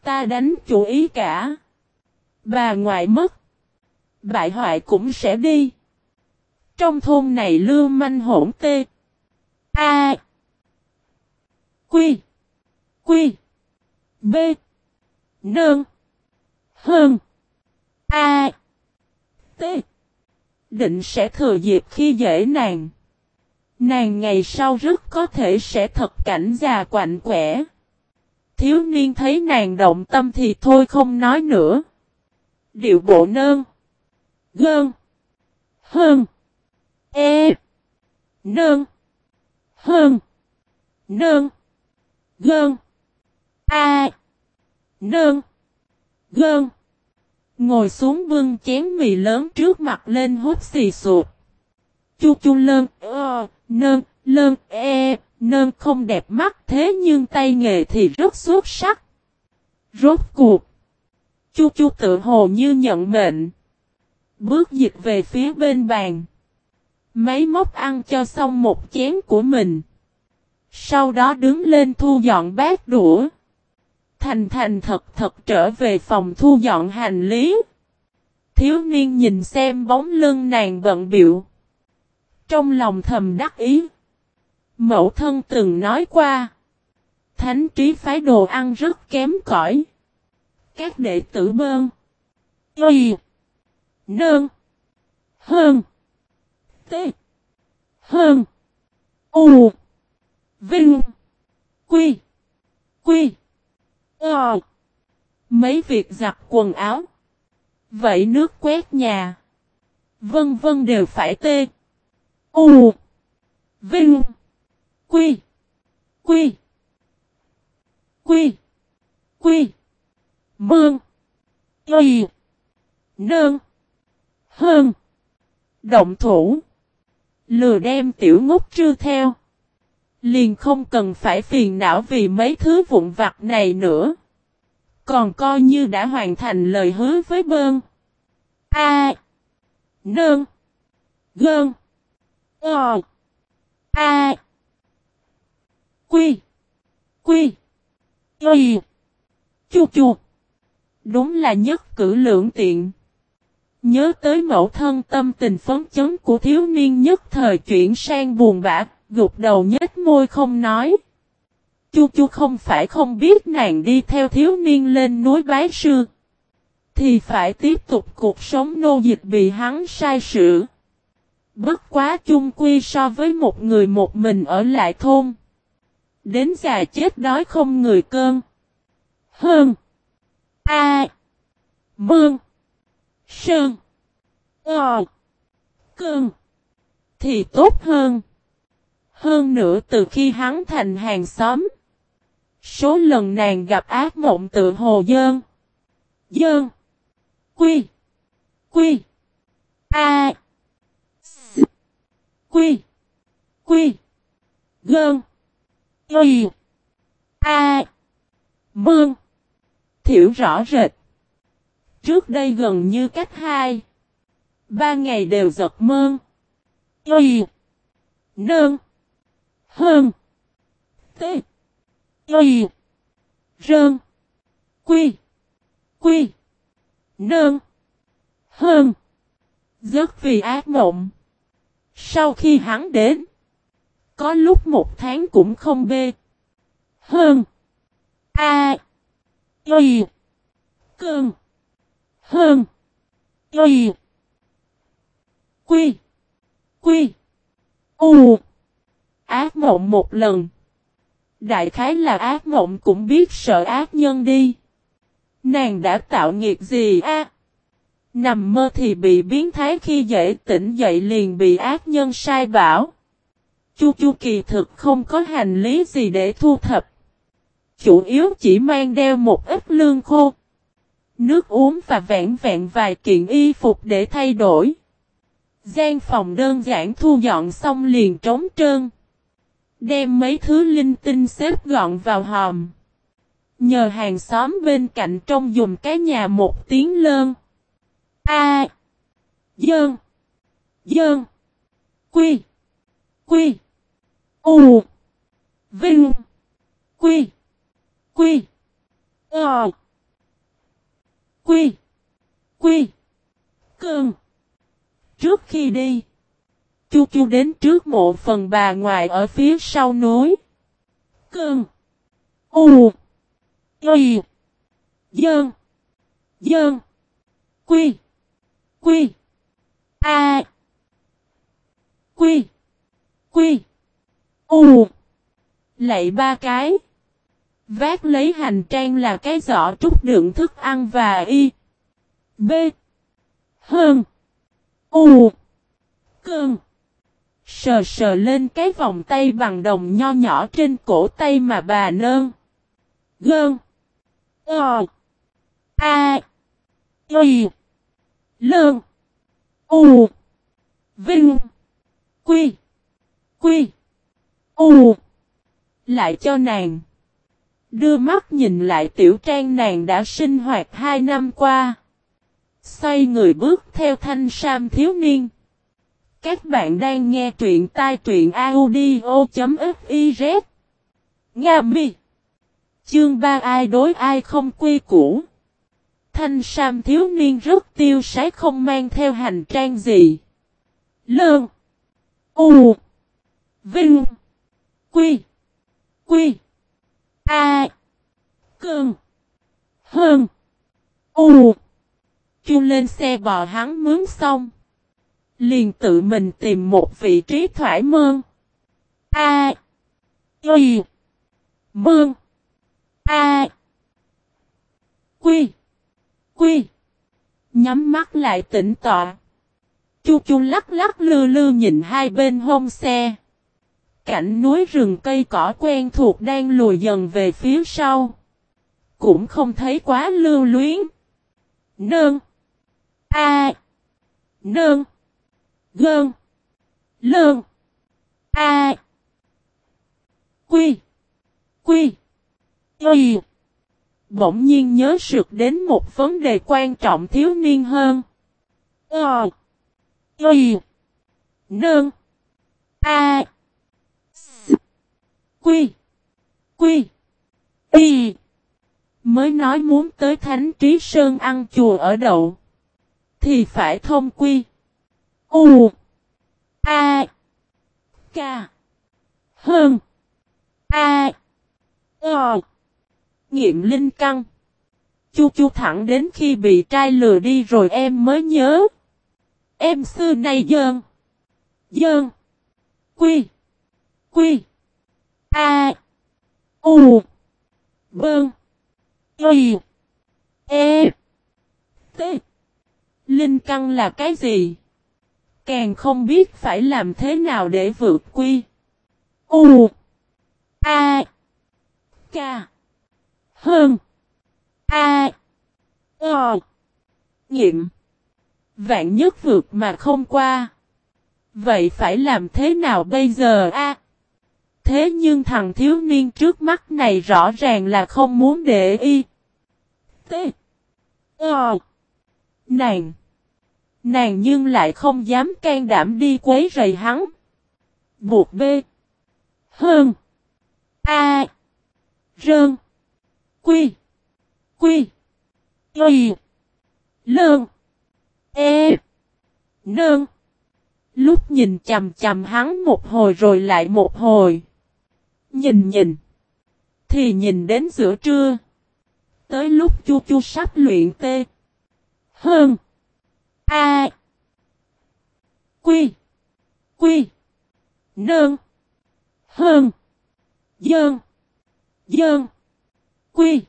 Ta đánh chủ ý cả. Bà ngoại mất. Bại hoại cũng sẽ đi. Trong thôn này lưu manh hỗn tê. A. Quy. Quy. B. Nương. Hơn. A. T. Định sẽ thừa dịp khi dễ nàng. Nàng ngày sau rất có thể sẽ thật cảnh già quạnh quẻ. Thiếu niên thấy nàng động tâm thì thôi không nói nữa. Điệu bộ nơn. Gơn. Hơn. E. Nơn. Hơn. Nơn. Gơn. A. Nơn. Gơn. Ngồi xuống vương chén mì lớn trước mặt lên hút xì sụt. Chu chu lơn, ơ, nơn, lơn, e, nơn không đẹp mắt thế nhưng tay nghề thì rất xuất sắc. Rốt cuộc. Chu chu tự hồ như nhận mệnh. Bước dịch về phía bên bàn. Máy móc ăn cho xong một chén của mình. Sau đó đứng lên thu dọn bát đũa. Thành thành thật thật trở về phòng thu dọn hành lý. Thiếu niên nhìn xem bóng lưng nàng bận biệu. Trong lòng thầm đắc ý. Mẫu thân từng nói qua. Thánh trí phái đồ ăn rất kém cỏi. Các đệ tử bơn. Y. Nơn. Hơn. T. Hơn. U. Vinh. Quy. Quy. Ờ. Mấy việc giặt quần áo. Vậy nước quét nhà. Vân vân đều phải tê. U. Vinh. Quy. Quy. Quy. Quy. Mương. Y. Nương. Hơn. Động thủ. Lừa đem tiểu ngốc trư theo. Liền không cần phải phiền não vì mấy thứ vụn vặt này nữa. Còn coi như đã hoàn thành lời hứa với bơn. A. Nơn. Gơn. Ờ. A. Quy. Quy. Y. Chu chu. Đúng là nhất cử lượng tiện. Nhớ tới mẫu thân tâm tình phấn chấn của thiếu niên nhất thời chuyển sang buồn bã, gục đầu nhếch môi không nói. Chu chu không phải không biết nàng đi theo thiếu niên lên núi bái sư. Thì phải tiếp tục cuộc sống nô dịch bị hắn sai sự. Bất quá chung quy so với một người một mình ở lại thôn. Đến già chết đói không người cơm. Hơn. A. Mương. Sơn. Ờ. Cơn. Thì tốt hơn. Hơn nữa từ khi hắn thành hàng xóm. Số lần nàng gặp ác mộng tự hồ dơn. Dơn. Quy. Quy. A. S. Quy. Quy. Gơn. Y. A. Mương. Thiểu rõ rệt. Trước đây gần như cách hai. Ba ngày đều giật mơn. Y. Nơn. Hơn. T. Y. Rơn. Quy. Quy. Nơn. Hơn. Giấc vì ác mộng. Sau khi hắn đến. Có lúc một tháng cũng không bê. Hơn. A. Y. Cơn. Hơn. Y. Quy. Quy. U. Ác mộng một lần. Đại khái là ác mộng cũng biết sợ ác nhân đi. Nàng đã tạo nghiệt gì a? Nằm mơ thì bị biến thái khi dậy tỉnh dậy liền bị ác nhân sai bảo. Chu Chu kỳ thực không có hành lý gì để thu thập. Chủ yếu chỉ mang đeo một ít lương khô. Nước uống và vẹn vẹn vài kiện y phục để thay đổi. gian phòng đơn giản thu dọn xong liền trống trơn. Đem mấy thứ linh tinh xếp gọn vào hòm. Nhờ hàng xóm bên cạnh trông dùng cái nhà một tiếng lơn. A. Dơn. Dơn. Quy. Quy. U. Vinh. Quy. Quy. Ờ. Quy. Quy. Cơn. Trước khi đi. Chu chu đến trước mộ phần bà ngoại ở phía sau núi. Cơn. U. Y. Dơn. Dơn. Quy. Quy. A. Quy. Quy. U. Lạy ba cái. Vác lấy hành trang là cái giỏ trúc đựng thức ăn và y. B. Hơn. U. Cơn. Sờ sờ lên cái vòng tay bằng đồng nho nhỏ trên cổ tay mà bà nơn. Gơn. Ờ. A. Y. Lơn. U. Vinh. Quy. Quy. U. Lại cho nàng. Đưa mắt nhìn lại tiểu trang nàng đã sinh hoạt hai năm qua. Xoay người bước theo thanh sam thiếu niên. Các bạn đang nghe truyện tai truyện audio.fiz. Nga mi. Chương ba, ai đối, ai không quy củ. Thanh sam thiếu niên rất tiêu sái không mang theo hành trang gì. Lương. U. Vinh. Quy. Quy. A. cường Hơn. U. Chu lên xe bò hắn mướn xong. Liền tự mình tìm một vị trí thoải mơn. A. Y. Mương. A. Quy. Quy. Nhắm mắt lại tỉnh tọa. Chu chu lắc lắc lư lư nhìn hai bên hông xe. Cảnh núi rừng cây cỏ quen thuộc đang lùi dần về phía sau. Cũng không thấy quá lưu luyến. Nương. A. Nương. Gơn. Lương. A. Quy. Quy. Y. Bỗng nhiên nhớ sượt đến một vấn đề quan trọng thiếu niên hơn. Ờ. Y. Nương. A. Quy. Quy. Y. Mới nói muốn tới Thánh Trí Sơn ăn chùa ở đậu. Thì phải thông quy. U. A. K. Hơn. A. O. Nghiệm linh căng. Chu chu thẳng đến khi bị trai lừa đi rồi em mới nhớ. Em xưa nay dơn. Dơn. Quy. Quy. A. U. Bơn. Y. E. T. Linh căn là cái gì? Càng không biết phải làm thế nào để vượt quy. U. A. K. Hơn. A. o Nghiệm. Vạn nhất vượt mà không qua. Vậy phải làm thế nào bây giờ, a? Thế nhưng thằng thiếu niên trước mắt này rõ ràng là không muốn để y. T. Ờ. Nàng. Nàng nhưng lại không dám can đảm đi quấy rầy hắn. Buộc B. Hơn. A. Rơn. Quy. Quy. Y. Lơn. E. Nơn. Lúc nhìn chầm chầm hắn một hồi rồi lại một hồi. Nhìn nhìn. Thì nhìn đến giữa trưa. Tới lúc chu chu sắp luyện tê. Hơn. A. Quy. Quy. Nơn. Hơn. Dơn. Dơn. Quy.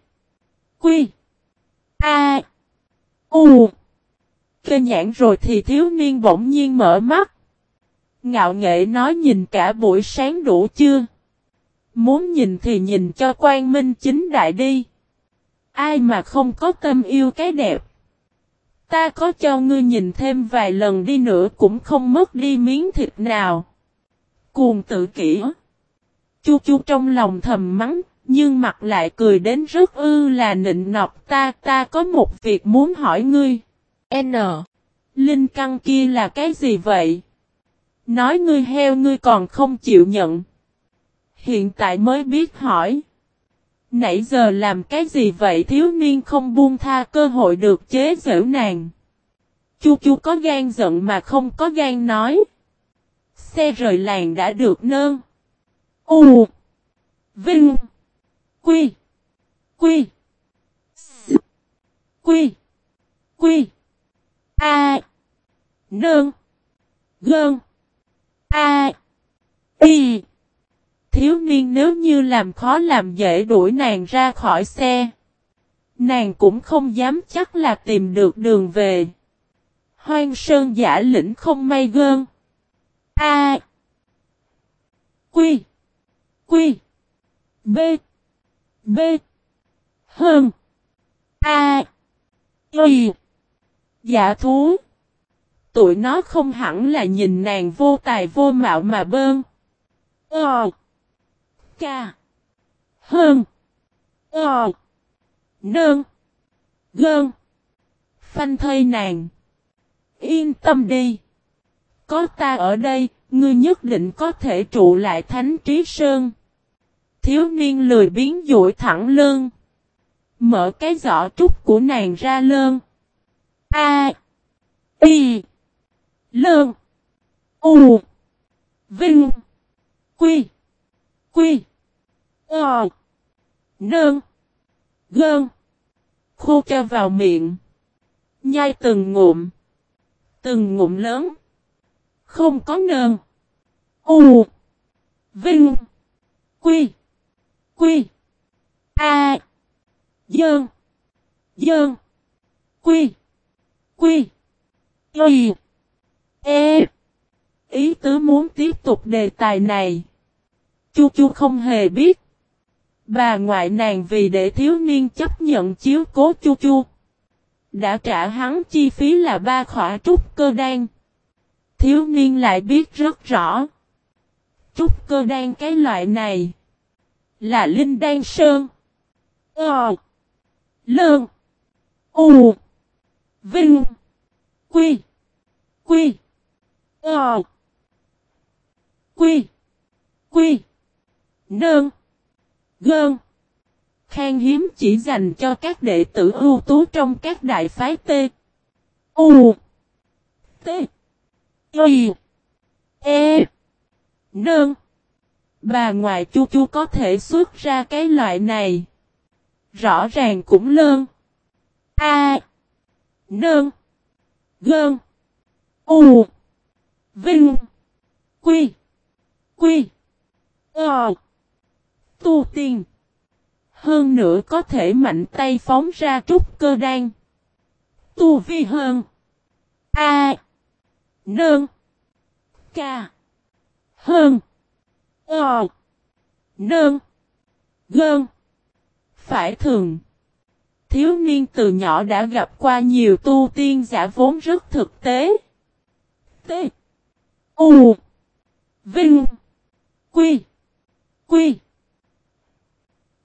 Quy. A. U. Cơ nhãn rồi thì thiếu niên bỗng nhiên mở mắt. Ngạo nghệ nói nhìn cả buổi sáng đủ chưa? Muốn nhìn thì nhìn cho quan minh chính đại đi. Ai mà không có tâm yêu cái đẹp. Ta có cho ngươi nhìn thêm vài lần đi nữa cũng không mất đi miếng thịt nào. Cuồng tự kỷ. Chu chu trong lòng thầm mắng, nhưng mặt lại cười đến rất ư là nịnh nọt ta ta có một việc muốn hỏi ngươi. N. Linh căn kia là cái gì vậy? Nói ngươi heo ngươi còn không chịu nhận. Hiện tại mới biết hỏi. Nãy giờ làm cái gì vậy thiếu niên không buông tha cơ hội được chế giễu nàng. Chu chu có gan giận mà không có gan nói. Xe rời làng đã được nơn. U. Vinh. Quy. Quy. S. Quy. Quy. A. Nơn. Gơn. A. Y. Thiếu niên nếu như làm khó làm dễ đuổi nàng ra khỏi xe. Nàng cũng không dám chắc là tìm được đường về. Hoang sơn giả lĩnh không may gơn. A. Quy. Quy. B. B. Hơn. A. Y. giả thú. Tụi nó không hẳn là nhìn nàng vô tài vô mạo mà bơn. Ờ. Ca. Hơn. Ờ. Nơn. Gơn. Phanh thây nàng. Yên tâm đi. Có ta ở đây, ngươi nhất định có thể trụ lại thánh trí sơn. Thiếu niên lười biến duỗi thẳng lưng. Mở cái giỏ trúc của nàng ra lơn. A. Y. Lơn. U. Vinh. Quy. Quy. Ờ. Nơn. Gơn. Khô cho vào miệng. Nhai từng ngụm. Từng ngụm lớn. Không có nơn. U. Vinh. Quy. Quy. A. Dơn. Dơn. Quy. Quy. Y. E. Ý tứ muốn tiếp tục đề tài này. Chu chu không hề biết. Bà ngoại nàng vì để thiếu niên chấp nhận chiếu cố chu chu. Đã trả hắn chi phí là ba khỏa trúc cơ đan. Thiếu niên lại biết rất rõ. Trúc cơ đan cái loại này. Là linh đan sơn. Ờ. Lương. U. Vinh. Quy. Quy. Ờ. Quy. Quy. Nơn. Gơn. Khang hiếm chỉ dành cho các đệ tử ưu tú trong các đại phái T. U. T. Y. E. Nơn. Bà ngoại chu chu có thể xuất ra cái loại này. Rõ ràng cũng lơn. A. Nơn. Gơn. U. Vinh. Quy. Quy. Ờ. Tu tiên. Hơn nữa có thể mạnh tay phóng ra trúc cơ đan. Tu vi hơn. A. Nơn. Ca. Hơn. Ờ. Nơn. Gơn. Phải thường. Thiếu niên từ nhỏ đã gặp qua nhiều tu tiên giả vốn rất thực tế. T. U. Vinh. Quy. Quy.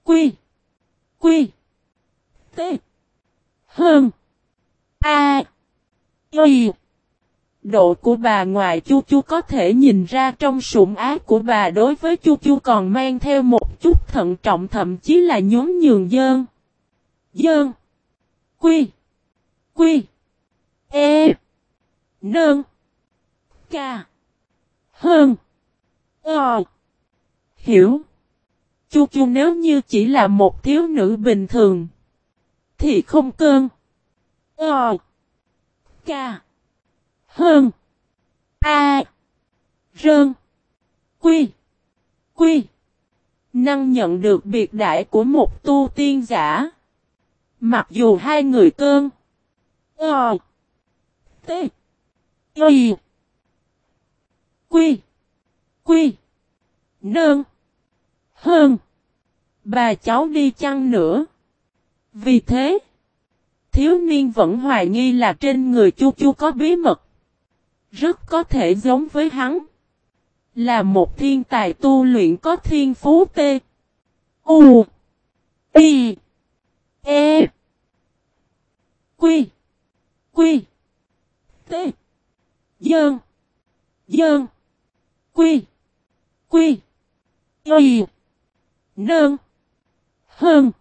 Quy. Quy. T. Hơn. A. Y. Độ của bà ngoại Chu Chu có thể nhìn ra trong sủng ác của bà đối với Chu Chu còn mang theo một chút thận trọng, thậm chí là nhún nhường dơn. Dơn. Quy. Quy. E. Nơn. Ca. Hơn. Ờ. Hiểu. Chu Chu nếu như chỉ là một thiếu nữ bình thường. Thì không cơn. Ờ. Ca. Hơn. A. Rơn. Quy. Quy. Năng nhận được biệt đại của một tu tiên giả. Mặc dù hai người cơn. Ờ. T. Y. Quy. Quy. Nơn. Hơn. Bà cháu đi chăng nữa. Vì thế. Thiếu niên vẫn hoài nghi là trên người chu chu có bí mật. Rất có thể giống với hắn. Là một thiên tài tu luyện có thiên phú tê. U. I. E. Quy. Quy. T. Dơn. Dơn. Quy. Quy. Y. Nơn. Hơn.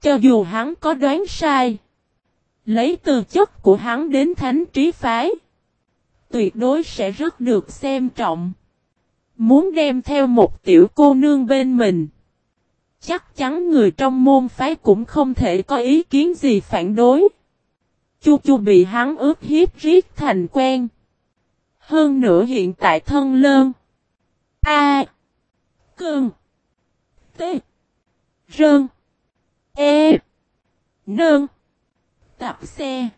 Cho dù hắn có đoán sai. Lấy từ chất của hắn đến thánh trí phái. Tuyệt đối sẽ rất được xem trọng. Muốn đem theo một tiểu cô nương bên mình. Chắc chắn người trong môn phái cũng không thể có ý kiến gì phản đối. Chu chu bị hắn ướt hiếp riết thành quen. Hơn nữa hiện tại thân lơn. A. Cơn. T. Rơn. E. Nơn. Tập xe.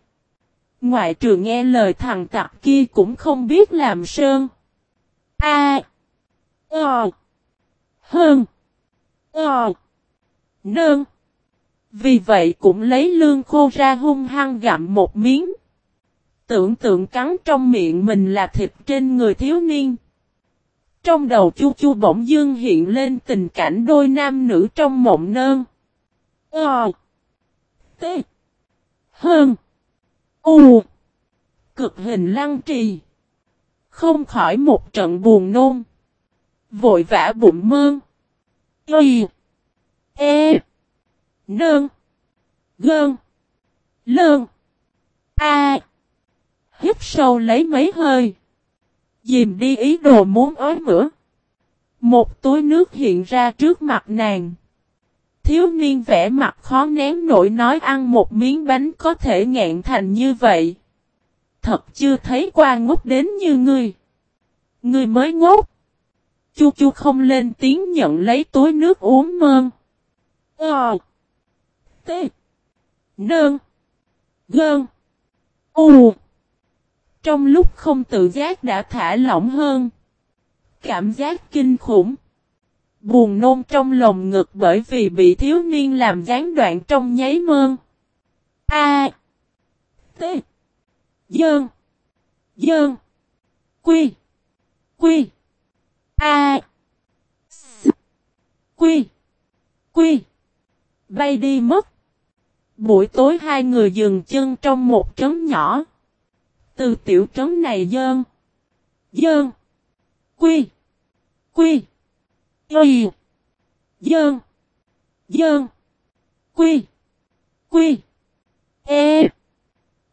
Ngoại trừ nghe lời thằng tặc kia cũng không biết làm sơn. A. Ờ. Hơn. Ờ. Nơn. Vì vậy cũng lấy lương khô ra hung hăng gặm một miếng. Tưởng tượng cắn trong miệng mình là thịt trên người thiếu niên. Trong đầu chu chu bỗng dưng hiện lên tình cảnh đôi nam nữ trong mộng nơn. Ờ. T. Hơn. U. Cực hình lăng trì. Không khỏi một trận buồn nôn. Vội vã bụng mơn. Y. E. Nơn. Gơn. Lơn. A. Hít sâu lấy mấy hơi. Dìm đi ý đồ muốn ói mửa. Một túi nước hiện ra trước mặt nàng. Thiếu niên vẽ mặt khó nén nổi nói ăn một miếng bánh có thể ngẹn thành như vậy. Thật chưa thấy qua ngốc đến như ngươi. Ngươi mới ngốc. Chu chu không lên tiếng nhận lấy túi nước uống mơn. Ờ. T. Nơn. Gơn. U. Trong lúc không tự giác đã thả lỏng hơn. Cảm giác kinh khủng. Buồn nôn trong lồng ngực bởi vì bị thiếu niên làm gián đoạn trong nháy mơn. A. T. Dơn. Dơn. Quy. Quy. A. S. Quy. Quy. Bay đi mất. Buổi tối hai người dừng chân trong một trấn nhỏ. Từ tiểu trấn này dơn. Dơn. Quy. Quy. Y. Dơn. Dơn. Quy. Quy. E.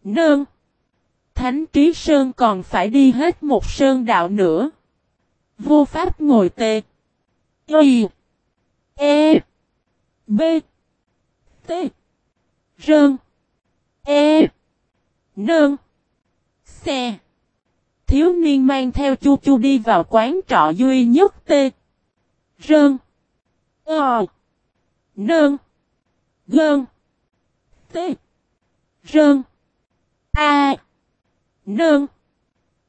Nơn. Thánh Trí Sơn còn phải đi hết một sơn đạo nữa. Vô pháp ngồi tê. Y. E. B. T. Rơn. E. Nơn. Xe. Thiếu niên mang theo chu chu đi vào quán trọ duy nhất T. Rơn. Ờ. Nơn. Gơn. T. Rơn. A. Nơn.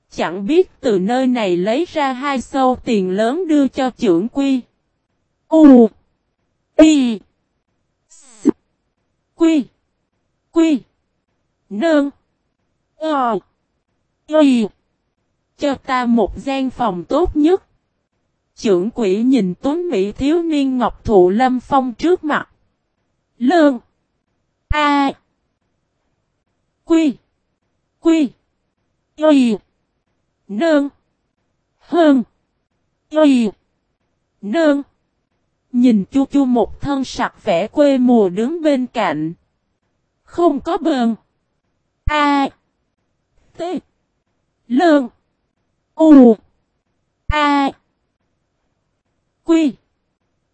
Chẳng biết từ nơi này lấy ra hai sâu tiền lớn đưa cho trưởng quy. U. Y. S. Quy. Quy. Nơn. Ờ. Ê! Cho ta một gian phòng tốt nhất. Trưởng quỷ nhìn tuấn Mỹ thiếu niên ngọc thụ lâm phong trước mặt. Lương. A. Quy. Quy. Ê! Nương. Hơn. Ê! Nương. Nhìn chu chu một thân sặc vẽ quê mùa đứng bên cạnh. Không có bờn. A. T. Lơn. U. A. Quy.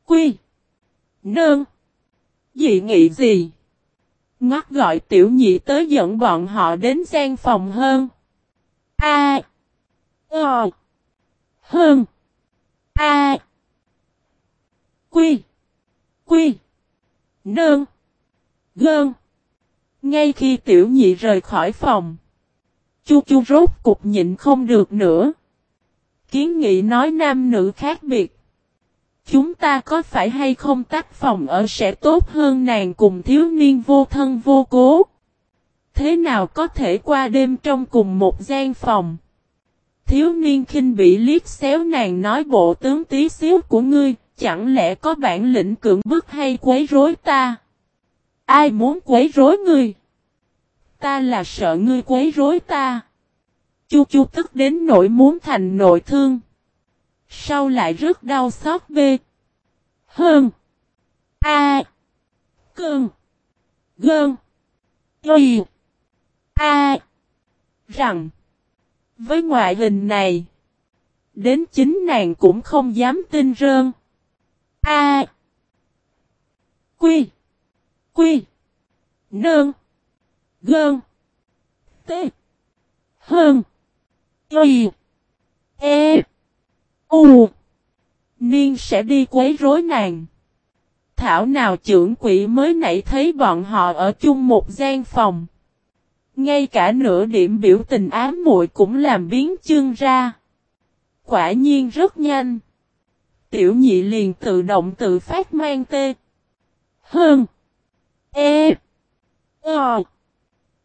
Quy. Nương. Dị nghị gì? Ngắt gọi tiểu nhị tới dẫn bọn họ đến gian phòng hơn. A. Ờ. Hơn. A. Quy. Quy. Nơn. Gơn. Ngay khi tiểu nhị rời khỏi phòng. Chu chu rốt cục nhịn không được nữa. Kiến nghị nói nam nữ khác biệt. Chúng ta có phải hay không tác phòng ở sẽ tốt hơn nàng cùng thiếu niên vô thân vô cố. Thế nào có thể qua đêm trong cùng một gian phòng. Thiếu niên khinh bị liếc xéo nàng nói bộ tướng tí xíu của ngươi, chẳng lẽ có bản lĩnh cưỡng bức hay quấy rối ta? Ai muốn quấy rối ngươi? Ta là sợ ngươi quấy rối ta. Chu chu tức đến nỗi muốn thành nội thương. Sau lại rất đau xót bê. Hơn. A. Cơn. Gơn. Y. A. Rằng. Với ngoại hình này. Đến chính nàng cũng không dám tin rơn. A. Quy. Quy. Nơn. Gơn. T. Hơn. Y. E. U. Niên sẽ đi quấy rối nàng. Thảo nào trưởng quỷ mới nãy thấy bọn họ ở chung một gian phòng. Ngay cả nửa điểm biểu tình ám muội cũng làm biến chương ra. Quả nhiên rất nhanh. Tiểu nhị liền tự động tự phát mang tê. Hơn. E. O.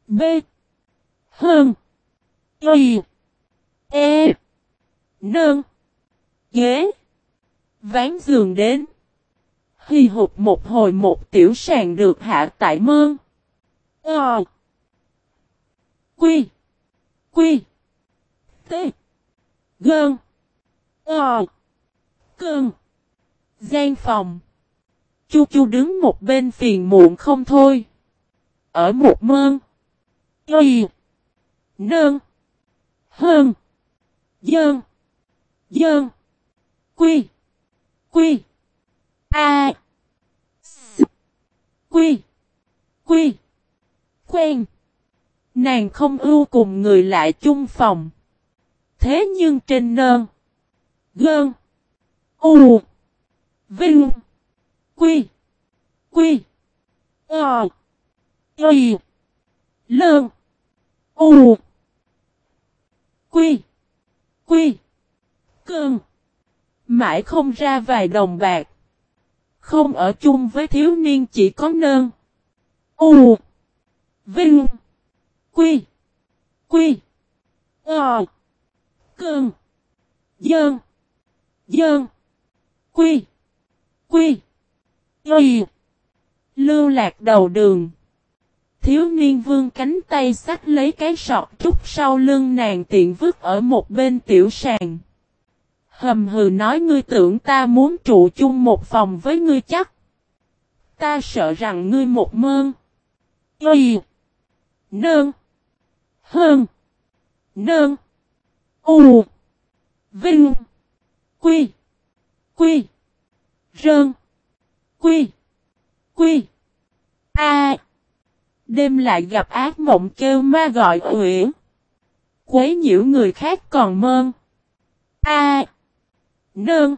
B. Hơn. Y. E. Nương. Ghế. Ván giường đến. Hy hụt một hồi một tiểu sàn được hạ tại mơn. Ờ. Quy. Quy. T. Gơn. Ờ. Cơn. Gian phòng. Chu chu đứng một bên phiền muộn không thôi. Ở một mơn. Y. Nơn. Hơn. Dơn. Dơn. Quy. Quy. A. S. Quy. Quy. Quen. Nàng không ưu cùng người lại chung phòng. Thế nhưng trên nơn. Gơn. U. Vinh. Quy. Quy. Ờ. Y. Lơn. U. Quy. Quy. Cơn. Mãi không ra vài đồng bạc. Không ở chung với thiếu niên chỉ có nơn. U. Vinh. Quy. Quy. Ờ. Cơn. Dơn. Dơn. Quy. Quy. Y. Lưu lạc đầu đường. Thiếu niên vương cánh tay sách lấy cái sọt trúc sau lưng nàng tiện vứt ở một bên tiểu sàn. Hầm hừ nói ngươi tưởng ta muốn trụ chung một phòng với ngươi chắc. Ta sợ rằng ngươi một mơn. Y. Nơn. Hơn. Nơn. U. Vinh. Quy. Quy. Rơn. Quy. Quy. A. Đêm lại gặp ác mộng kêu ma gọi uyển. Quấy nhiễu người khác còn mơn. A. Nơn.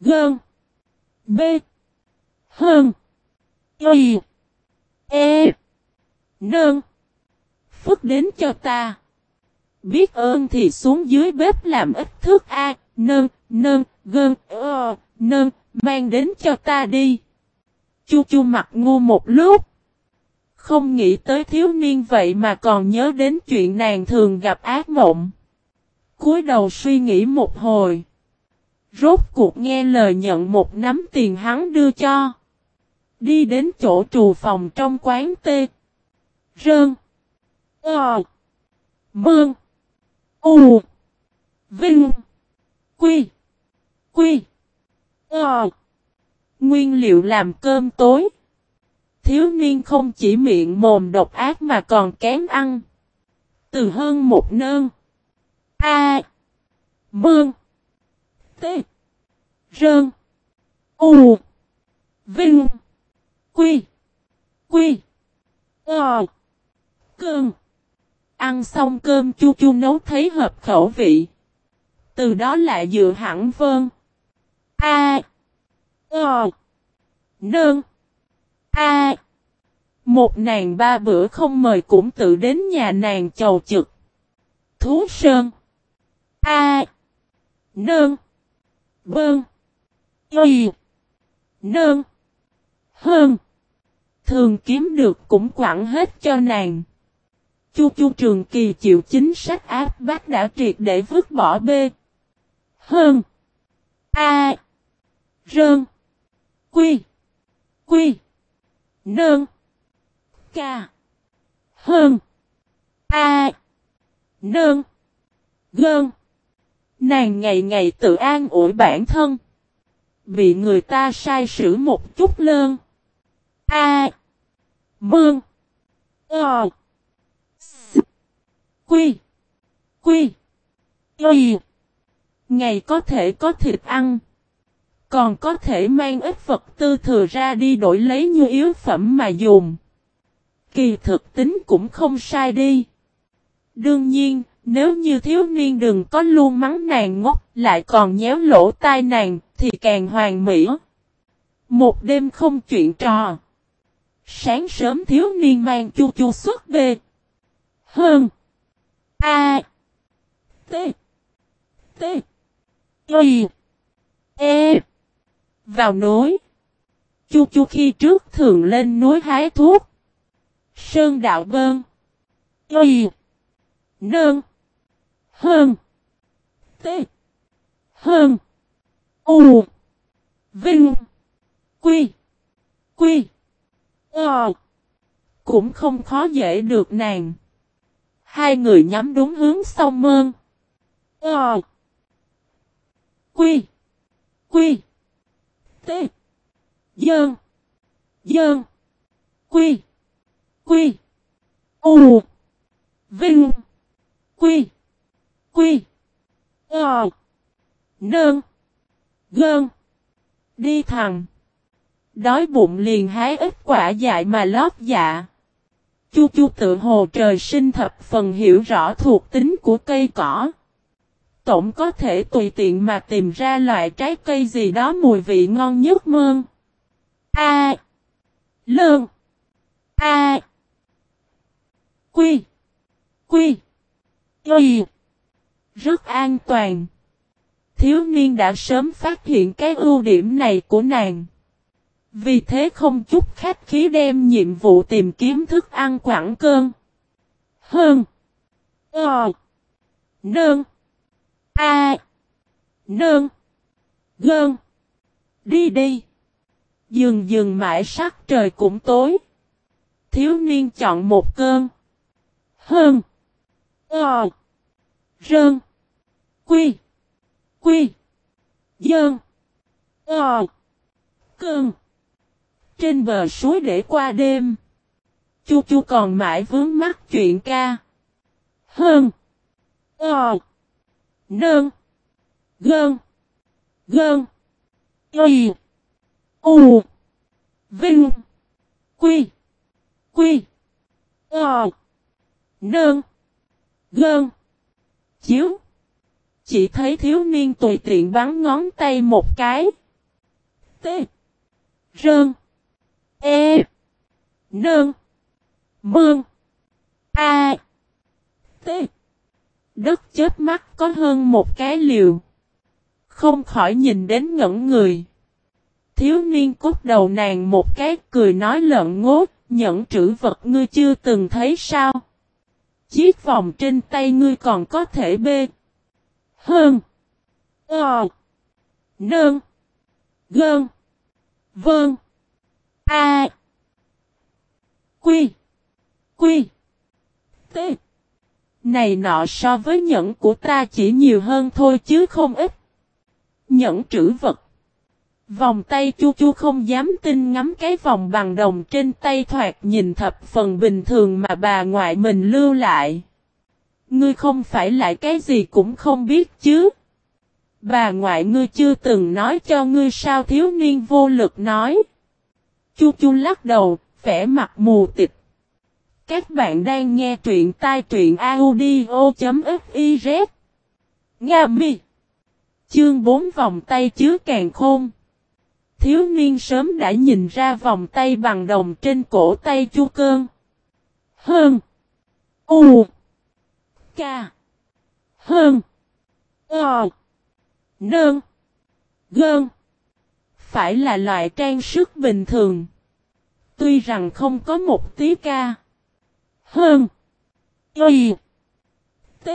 Gơn. B. Hơn. Y. E. Nơn. Phức đến cho ta. Biết ơn thì xuống dưới bếp làm ít thức A. Nơn. Nơn. Gơn. Ơ. Nơn. Mang đến cho ta đi. Chu chu mặt ngu một lúc. Không nghĩ tới thiếu niên vậy mà còn nhớ đến chuyện nàng thường gặp ác mộng. cúi đầu suy nghĩ một hồi. Rốt cuộc nghe lời nhận một nắm tiền hắn đưa cho. Đi đến chỗ trù phòng trong quán tê. Rơn. Ờ. Mương. U. Vinh. Quy. Quy. Ờ. Nguyên liệu làm cơm tối. Thiếu niên không chỉ miệng mồm độc ác mà còn kém ăn. Từ hơn một nơn. A. Mương. T. Rơn. U. Vinh. Quy. Quy. Ờ. Cơn. Ăn xong cơm chu chu nấu thấy hợp khẩu vị. Từ đó lại dựa hẳn vơn. A. Ờ. Nương. A. Một nàng ba bữa không mời cũng tự đến nhà nàng chầu trực. Thú Sơn. A. Nương. Bơn. Y. Nương. Hơn. Thường kiếm được cũng quẳng hết cho nàng. Chu chu trường kỳ chịu chính sách áp bác đã triệt để vứt bỏ bê. Hơn. A. Rơn. Quy. Quy. Nơn. Ca. Hơn. A. Nơn. Gơn. Nàng ngày ngày tự an ủi bản thân. Bị người ta sai sử một chút lơn. A. Mương. Ờ. Quy. Quy. Y. Ngày có thể có thịt ăn. Còn có thể mang ít vật tư thừa ra đi đổi lấy như yếu phẩm mà dùng. Kỳ thực tính cũng không sai đi. Đương nhiên, nếu như thiếu niên đừng có luôn mắng nàng ngốc lại còn nhéo lỗ tai nàng thì càng hoàn mỹ. Một đêm không chuyện trò. Sáng sớm thiếu niên mang chu chu xuất bê. Hơn. A. T. T. Y. E. Vào núi. Chu chu khi trước thường lên núi hái thuốc. Sơn đạo bơn. Y. Nơn. Hơn. T. Hơn. U. Vinh. Quy. Quy. Ờ. Cũng không khó dễ được nàng. Hai người nhắm đúng hướng sông mơn. Ờ. Quy. Quy. T. Dơn. Dơn. Quy. Quy. U. Vinh. Quy. Quy. Ờ. Nơn. Gơn. Đi thẳng. Đói bụng liền hái ít quả dại mà lót dạ. Chu chu tự hồ trời sinh thập phần hiểu rõ thuộc tính của cây cỏ. Tổng có thể tùy tiện mà tìm ra loại trái cây gì đó mùi vị ngon nhất mơn. A. Lương. A. Quy. Quy. Y. Rất an toàn. Thiếu niên đã sớm phát hiện cái ưu điểm này của nàng. Vì thế không chút khách khí đem nhiệm vụ tìm kiếm thức ăn quảng cơn. Hơn. Ờ. Nương. A. nương, Gơn. Đi đi. Dừng dừng mãi sắc trời cũng tối. Thiếu niên chọn một cơn. Hơn. Ờ. Rơn. Quy. Quy. Dơn. Ờ. Cơn trên bờ suối để qua đêm. Chu chu còn mãi vướng mắt chuyện ca. Hơn. Ờ. Nơn. Gơn. Gơn. Y. U. Vinh. Quy. Quy. Ờ. Nơn. Gơn. Chiếu. Chỉ thấy thiếu niên tùy tiện bắn ngón tay một cái. T. Rơn. E. nơn Mương. A. T. Đất chết mắt có hơn một cái liều. Không khỏi nhìn đến ngẩn người. Thiếu niên cút đầu nàng một cái cười nói lợn ngốt, nhẫn trữ vật ngươi chưa từng thấy sao. Chiếc vòng trên tay ngươi còn có thể bê. Hơn. Ờ. Nơn. Gơn. Vơn. A. Quy. Quy. T. Này nọ so với nhẫn của ta chỉ nhiều hơn thôi chứ không ít. Nhẫn trữ vật. Vòng tay chu chu không dám tin ngắm cái vòng bằng đồng trên tay thoạt nhìn thập phần bình thường mà bà ngoại mình lưu lại. Ngươi không phải lại cái gì cũng không biết chứ. Bà ngoại ngươi chưa từng nói cho ngươi sao thiếu niên vô lực nói. Chu chu lắc đầu, vẻ mặt mù tịch. Các bạn đang nghe truyện tai truyện audio.fiz. Nga mi. Chương 4 vòng tay chứa càng khôn. Thiếu niên sớm đã nhìn ra vòng tay bằng đồng trên cổ tay chu cơn. Hơn. U. ca Hơn. Ờ. Nơn. Gơn. Phải là loại trang sức bình thường. Tuy rằng không có một tí ca. Hơn. Y. T.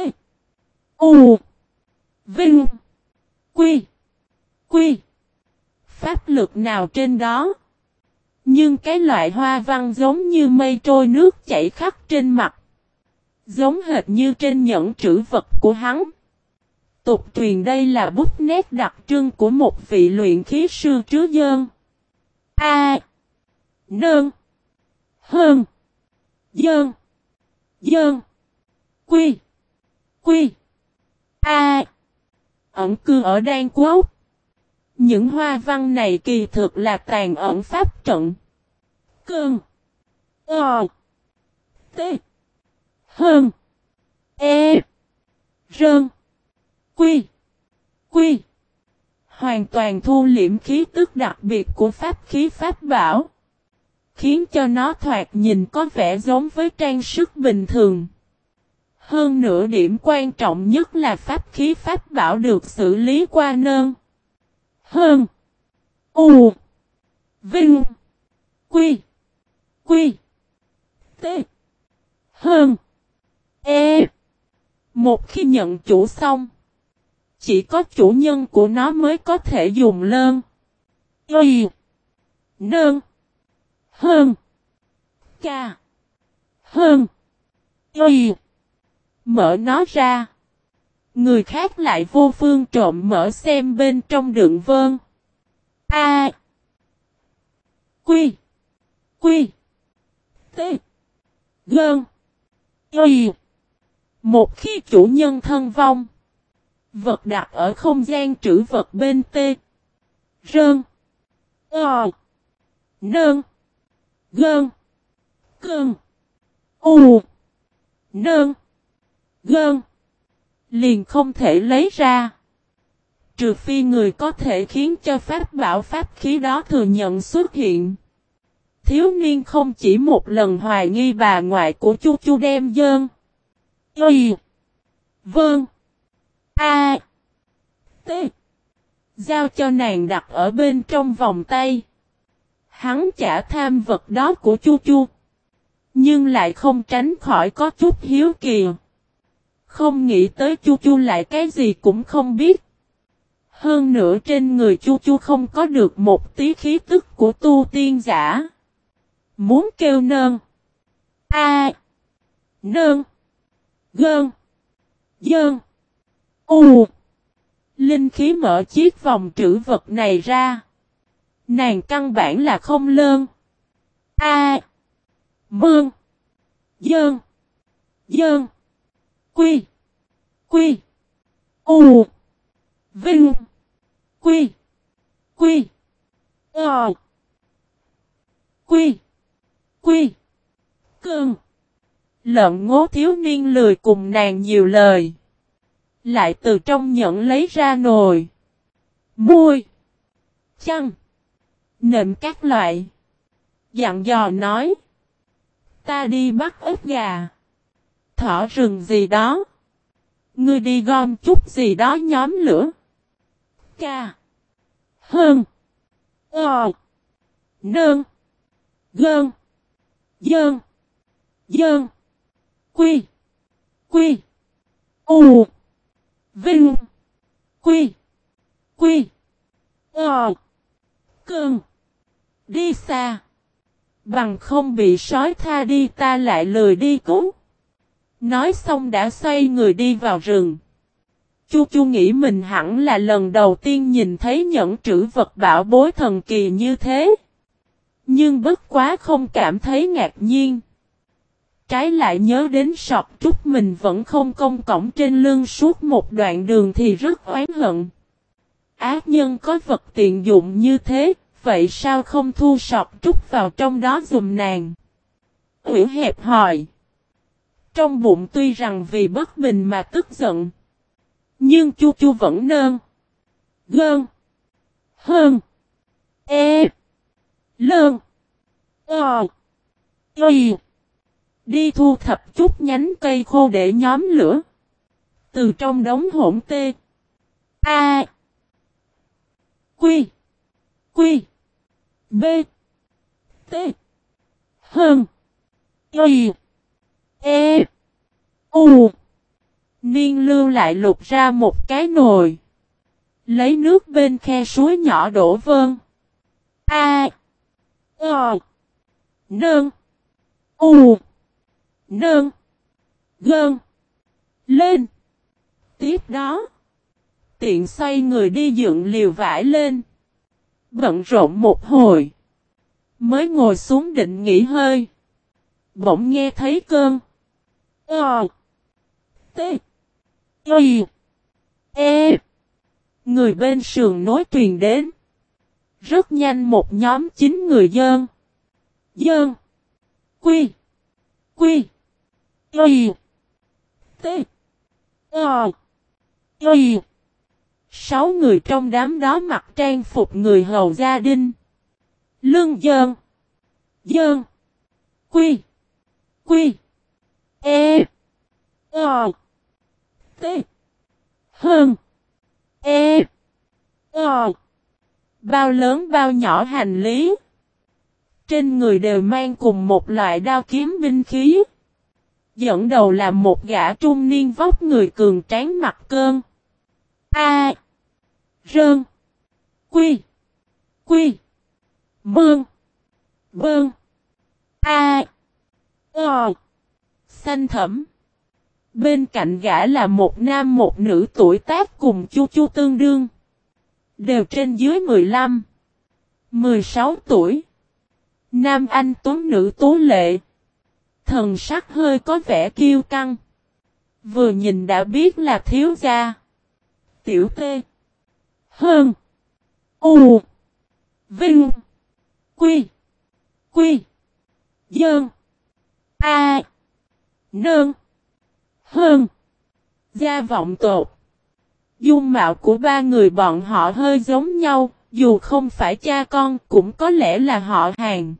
U. Vinh. Quy. Quy. Pháp lực nào trên đó. Nhưng cái loại hoa văn giống như mây trôi nước chảy khắp trên mặt. Giống hệt như trên nhẫn trữ vật của hắn. Tục truyền đây là bút nét đặc trưng của một vị luyện khí sư trứ dơn. A. Nơn. Hơn. Dơn. Dơn. Quy. Quy. A. Ẩn cư ở Đan Quốc. Những hoa văn này kỳ thực là tàn ẩn pháp trận. Cơn. Ờ. T. Hơn. E. Rơn. Quy. Quy. Hoàn toàn thu liễm khí tức đặc biệt của pháp khí pháp bảo. Khiến cho nó thoạt nhìn có vẻ giống với trang sức bình thường. Hơn nữa điểm quan trọng nhất là pháp khí pháp bảo được xử lý qua nơn. Hơn. U. Vinh. Quy. Quy. T. Hơn. E. Một khi nhận chủ xong. Chỉ có chủ nhân của nó mới có thể dùng lơn. Y. Nơn. Hơn. Ca. Hơn. Y. Mở nó ra. Người khác lại vô phương trộm mở xem bên trong đựng vơn. A. Quy. Quy. T. Gơn. Y. Một khi chủ nhân thân vong. Vật đặt ở không gian trữ vật bên T. Rơn. Ờ. Nơn. Gơn. Cơn. U. Nơn. Gơn. Liền không thể lấy ra. Trừ phi người có thể khiến cho pháp bảo pháp khí đó thừa nhận xuất hiện. Thiếu niên không chỉ một lần hoài nghi bà ngoại của chu chu đem dơn. Y. Vâng. A. T. Giao cho nàng đặt ở bên trong vòng tay. Hắn chả tham vật đó của chu chu. Nhưng lại không tránh khỏi có chút hiếu kỳ. Không nghĩ tới chu chu lại cái gì cũng không biết. Hơn nữa trên người chu chu không có được một tí khí tức của tu tiên giả. Muốn kêu nơn. A. Nơn. Gơn. Dơn. U. Linh khí mở chiếc vòng trữ vật này ra. Nàng căn bản là không lơn. A. Mương. Dơn. Dơn. Quy. Quy. U. Vinh. Quy. Quy. Ờ. Quy. Quy. Cơn. Lợn ngố thiếu niên lười cùng nàng nhiều lời. Lại từ trong nhẫn lấy ra nồi. Môi. chăng Nệm các loại. Dặn dò nói. Ta đi bắt ếch gà. Thỏ rừng gì đó. Ngươi đi gom chút gì đó nhóm lửa. Ca. Hơn. Ờ. Nơn. Gơn. Dơn. Dơn. Quy. Quy. U. Vinh. Quy. Quy. Ờ. Cơn. Đi xa. Bằng không bị sói tha đi ta lại lười đi cứu. Nói xong đã xoay người đi vào rừng. Chu Chu nghĩ mình hẳn là lần đầu tiên nhìn thấy nhẫn trữ vật bảo bối thần kỳ như thế. Nhưng bất quá không cảm thấy ngạc nhiên. Trái lại nhớ đến sọc trúc mình vẫn không công cổng trên lưng suốt một đoạn đường thì rất oán hận. Ác nhân có vật tiện dụng như thế, vậy sao không thu sọc trúc vào trong đó dùm nàng? Ủy hẹp hỏi. Trong bụng tuy rằng vì bất bình mà tức giận. Nhưng chu chu vẫn nơn. Gơn. Hơn. E. Lơn. Ờ. Y. Đi thu thập chút nhánh cây khô để nhóm lửa. Từ trong đống hỗn tê. A. Quy. Quy. B. T. Hơn. Y. E. U. Niên lưu lại lục ra một cái nồi. Lấy nước bên khe suối nhỏ đổ vơn. A. Ờ. Nương. U. Nương. Gơn. Lên. Tiếp đó. Tiện xoay người đi dựng liều vải lên. Bận rộn một hồi. Mới ngồi xuống định nghỉ hơi. Bỗng nghe thấy cơn. Ờ. T. Y. E. Người bên sườn nối truyền đến. Rất nhanh một nhóm chín người dơn. Dơn. Quy. Quy. Y. T. Ờ. Y. Sáu người trong đám đó mặc trang phục người hầu gia đình. Lương dơn. Dơn. Quy. Quy. E. o, T. Hơn. E. o. Bao lớn bao nhỏ hành lý. Trên người đều mang cùng một loại đao kiếm binh khí. Dẫn đầu là một gã trung niên vóc người cường tráng mặt cơn. A. Rơn. Quy. Quy. Mương. Bơn. A. Ờ. Xanh thẩm. Bên cạnh gã là một nam một nữ tuổi tác cùng chu chu tương đương. Đều trên dưới 15. 16 tuổi. Nam anh tuấn nữ tố lệ. Thần sắc hơi có vẻ kiêu căng. Vừa nhìn đã biết là thiếu gia. Tiểu tê. Hơn. U. Vinh. Quy. Quy. Dơn. A. Nương. Hơn. Gia vọng tột. Dung mạo của ba người bọn họ hơi giống nhau, dù không phải cha con cũng có lẽ là họ hàng.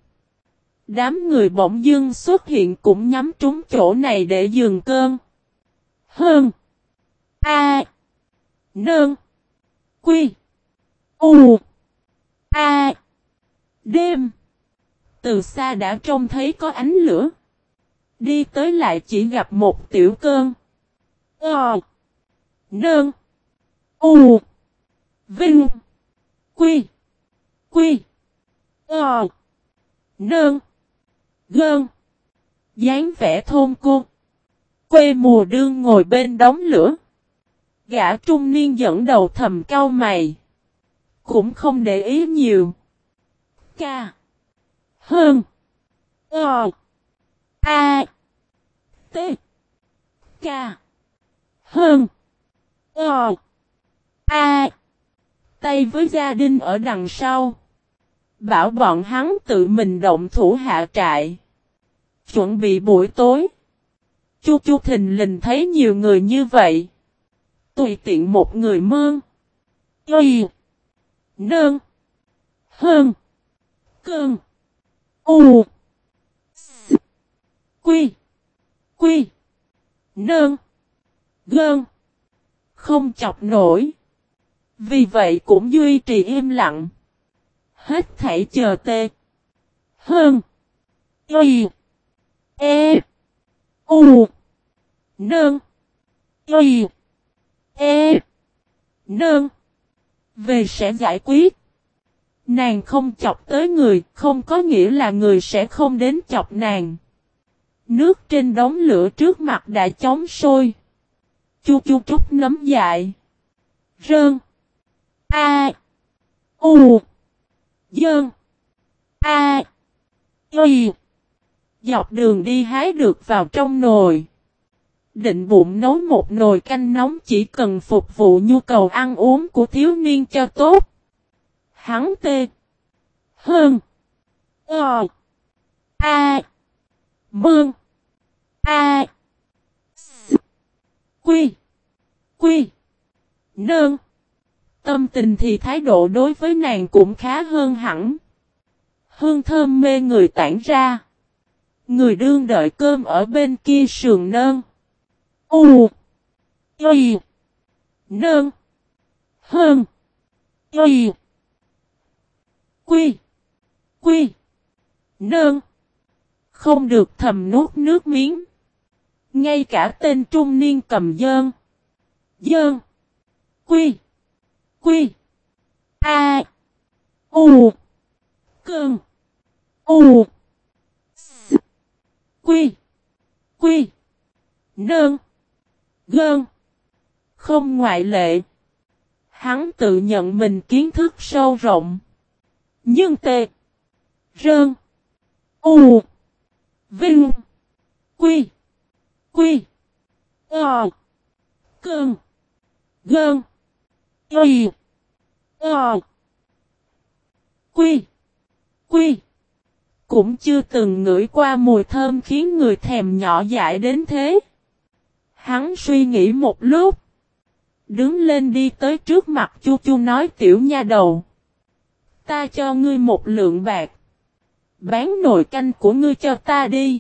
Đám người bỗng dưng xuất hiện cũng nhắm trúng chỗ này để dừng cơn. Hơn. A. Nương. Quy. U. A. Đêm. Từ xa đã trông thấy có ánh lửa. Đi tới lại chỉ gặp một tiểu cơn. Ờ. Nơn. U. Vinh. Quy. Quy. Ờ. Nơn. Gơn. dáng vẻ thôn cô. Quê mùa đương ngồi bên đống lửa. Gã trung niên dẫn đầu thầm cao mày. Cũng không để ý nhiều. Ca. Hơn. Ờ. A. T. Ca. Hơn. Ờ. A. Tay với gia đình ở đằng sau. Bảo bọn hắn tự mình động thủ hạ trại. Chuẩn bị buổi tối. Chu chu thình lình thấy nhiều người như vậy. Tùy tiện một người mơn. Y. Nơn. Hơn. Cơn. U. S. Quy. Quy. Nơn. Gơn. Không chọc nổi. Vì vậy cũng duy trì im lặng. Hết thảy chờ tê. Hơn. Y. E. U. Nơn. Y. E. nương, Về sẽ giải quyết. Nàng không chọc tới người, không có nghĩa là người sẽ không đến chọc nàng. Nước trên đống lửa trước mặt đã chóng sôi. Chu chu trúc nấm dại. Rơn. A. U. Dơn. A. Y. Dọc đường đi hái được vào trong nồi. Định bụng nấu một nồi canh nóng chỉ cần phục vụ nhu cầu ăn uống của thiếu niên cho tốt. Hắn tê. Hơn. Ờ. A. Bương. A. S. Quy. Quy. Nương. Tâm tình thì thái độ đối với nàng cũng khá hơn hẳn. Hương thơm mê người tản ra. Người đương đợi cơm ở bên kia sườn nơn. U. Y. Nương. Hơn. Y. Quy. Quy. Nương. Không được thầm nuốt nước miếng. Ngay cả tên trung niên cầm dơn. Dơn. Quy. Quy. A. U. Cơn. U. S. Quy. Quy. Nơn. Gơn. Không ngoại lệ. Hắn tự nhận mình kiến thức sâu rộng. Nhưng tệ. Rơn. U. Vinh. Quy. Quy. Ờ. Cơn. Gơn. Y. Ờ. Quy. Quy. Cũng chưa từng ngửi qua mùi thơm khiến người thèm nhỏ dại đến thế. Hắn suy nghĩ một lúc. Đứng lên đi tới trước mặt chu chu nói tiểu nha đầu. Ta cho ngươi một lượng bạc. Bán nồi canh của ngươi cho ta đi.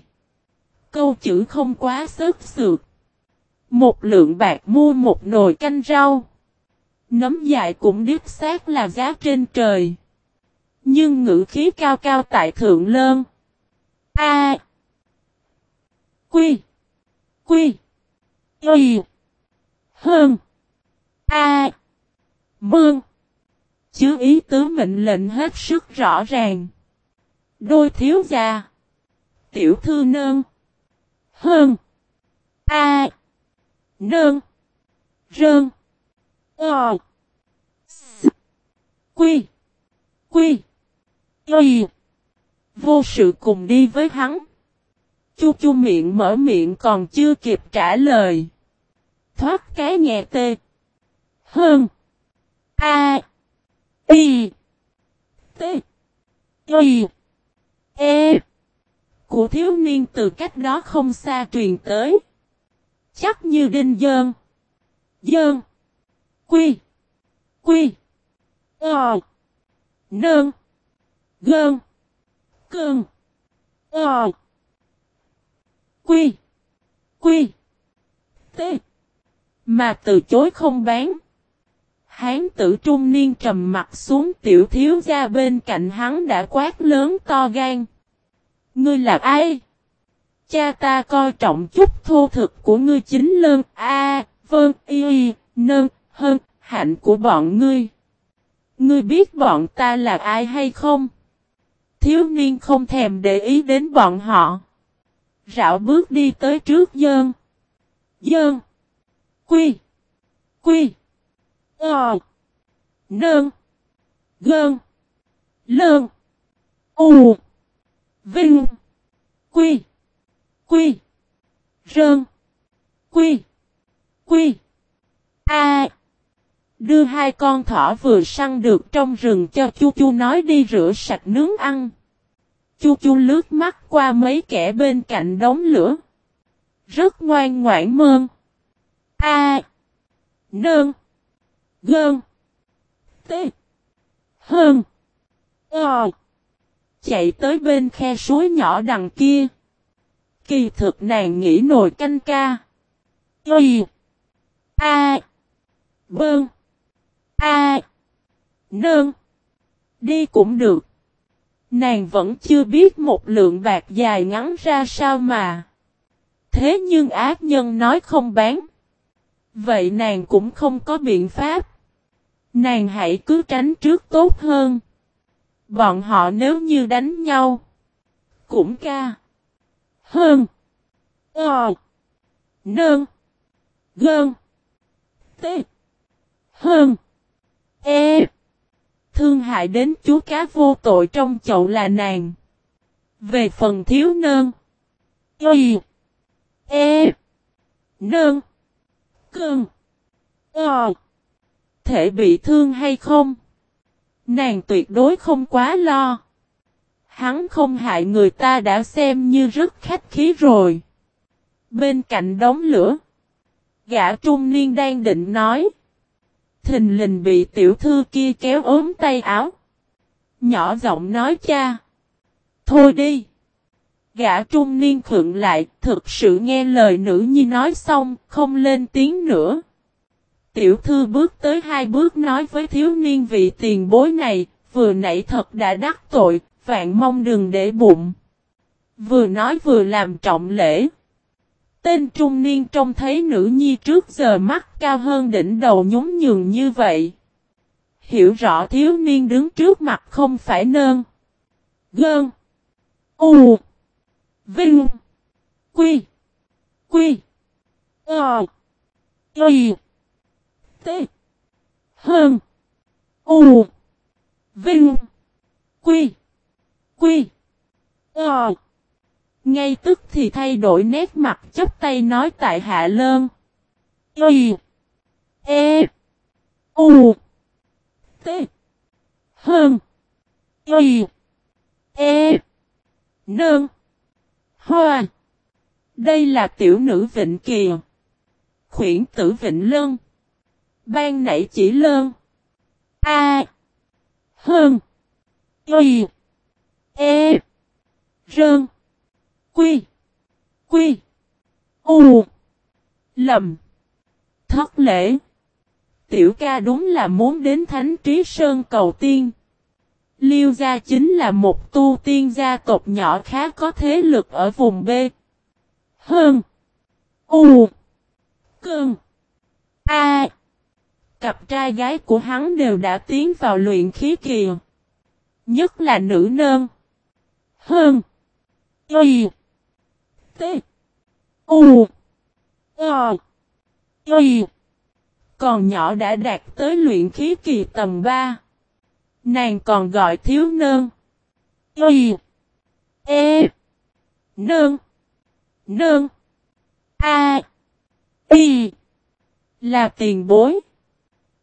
Câu chữ không quá sức sượt. Một lượng bạc mua một nồi canh rau. Nấm dại cũng điếp xác là giá trên trời. Nhưng ngữ khí cao cao tại thượng lơn. A. Quy. Quy. Y. Hơn. A. Bương. Chứ ý tứ mệnh lệnh hết sức rõ ràng. Đôi thiếu gia. Tiểu thư nương Hơn. A. nương Rơn. Ờ. S. Quy. Quy. Y. Vô sự cùng đi với hắn. Chu chu miệng mở miệng còn chưa kịp trả lời. Thoát cái nhẹ tê. Hơn. A. Y. T. Y. E. Của thiếu niên từ cách đó không xa truyền tới. Chắc như đinh dơn. Dơn. Quy. Quy. Ờ. Nơn. Gơn. Cơn. Ờ. Quy. Quy. T. Mà từ chối không bán. Hán tử trung niên trầm mặt xuống, tiểu thiếu gia bên cạnh hắn đã quát lớn to gan. Ngươi là ai? Cha ta coi trọng chút thô thực của ngươi chính lơn, a vâng y y nơn hơn hạnh của bọn ngươi. Ngươi biết bọn ta là ai hay không? Thiếu niên không thèm để ý đến bọn họ. Rạo bước đi tới trước dơn. Dơn. Quy. Quy. Ờ. Nơn. Gơn. Lơn. U. Vinh. Quy. Quy. Rơn. Quy. Quy. A. Đưa hai con thỏ vừa săn được trong rừng cho Chu Chu nói đi rửa sạch nướng ăn. Chu Chu lướt mắt qua mấy kẻ bên cạnh đống lửa. Rất ngoan ngoãn mơn. A. Nơn. Gơn. T. Hơn. Ờ. Chạy tới bên khe suối nhỏ đằng kia. Kỳ thực nàng nghĩ nồi canh ca. Y. A. Bơn. A. Nơn. Đi cũng được. Nàng vẫn chưa biết một lượng bạc dài ngắn ra sao mà. Thế nhưng ác nhân nói không bán. Vậy nàng cũng không có biện pháp. Nàng hãy cứ tránh trước tốt hơn. Bọn họ nếu như đánh nhau. Cũng ca. Hơn. Ờ. Nơn. Gơn. Tê. Hơn. E. Thương hại đến chú cá vô tội trong chậu là nàng. Về phần thiếu nơn. Y. E. Nơn. Cơn. Ờ. Thể bị thương hay không? Nàng tuyệt đối không quá lo. Hắn không hại người ta đã xem như rất khách khí rồi. Bên cạnh đống lửa. Gã trung niên đang định nói. Thình lình bị tiểu thư kia kéo ốm tay áo. Nhỏ giọng nói cha. Thôi đi. Gã trung niên khượng lại, thực sự nghe lời nữ nhi nói xong, không lên tiếng nữa. Tiểu thư bước tới hai bước nói với thiếu niên vị tiền bối này, vừa nãy thật đã đắc tội, vạn mong đừng để bụng. Vừa nói vừa làm trọng lễ. Tên trung niên trông thấy nữ nhi trước giờ mắt cao hơn đỉnh đầu nhún nhường như vậy. Hiểu rõ thiếu niên đứng trước mặt không phải nơn. Gơn. U. Vinh. Quy. Quy. Ờ. Y. T. Hơn. U. Vinh. Quy. Quy. Ờ. Ngay tức thì thay đổi nét mặt chấp tay nói tại hạ lơn. Y. E. U. T. Hơn. Y. Ờ. E. Nơn. Hoa. Đây là tiểu nữ Vịnh kiều, Khuyển tử Vịnh Lân. Ban nãy chỉ lơn. A. Hơn. Y. E. Rơn. Quy. Quy. U. Lầm. Thất lễ. Tiểu ca đúng là muốn đến Thánh Trí Sơn cầu tiên. Liêu gia chính là một tu tiên gia tộc nhỏ khá có thế lực ở vùng B. Hơn. U. Cơn. A. Cặp trai gái của hắn đều đã tiến vào luyện khí kỳ. Nhất là nữ nơn. Hơn. Y. T. U. O. Y. Còn nhỏ đã đạt tới luyện khí kỳ tầng 3. Nàng còn gọi thiếu nương Y. E. nương nương A. Y. Là tiền bối.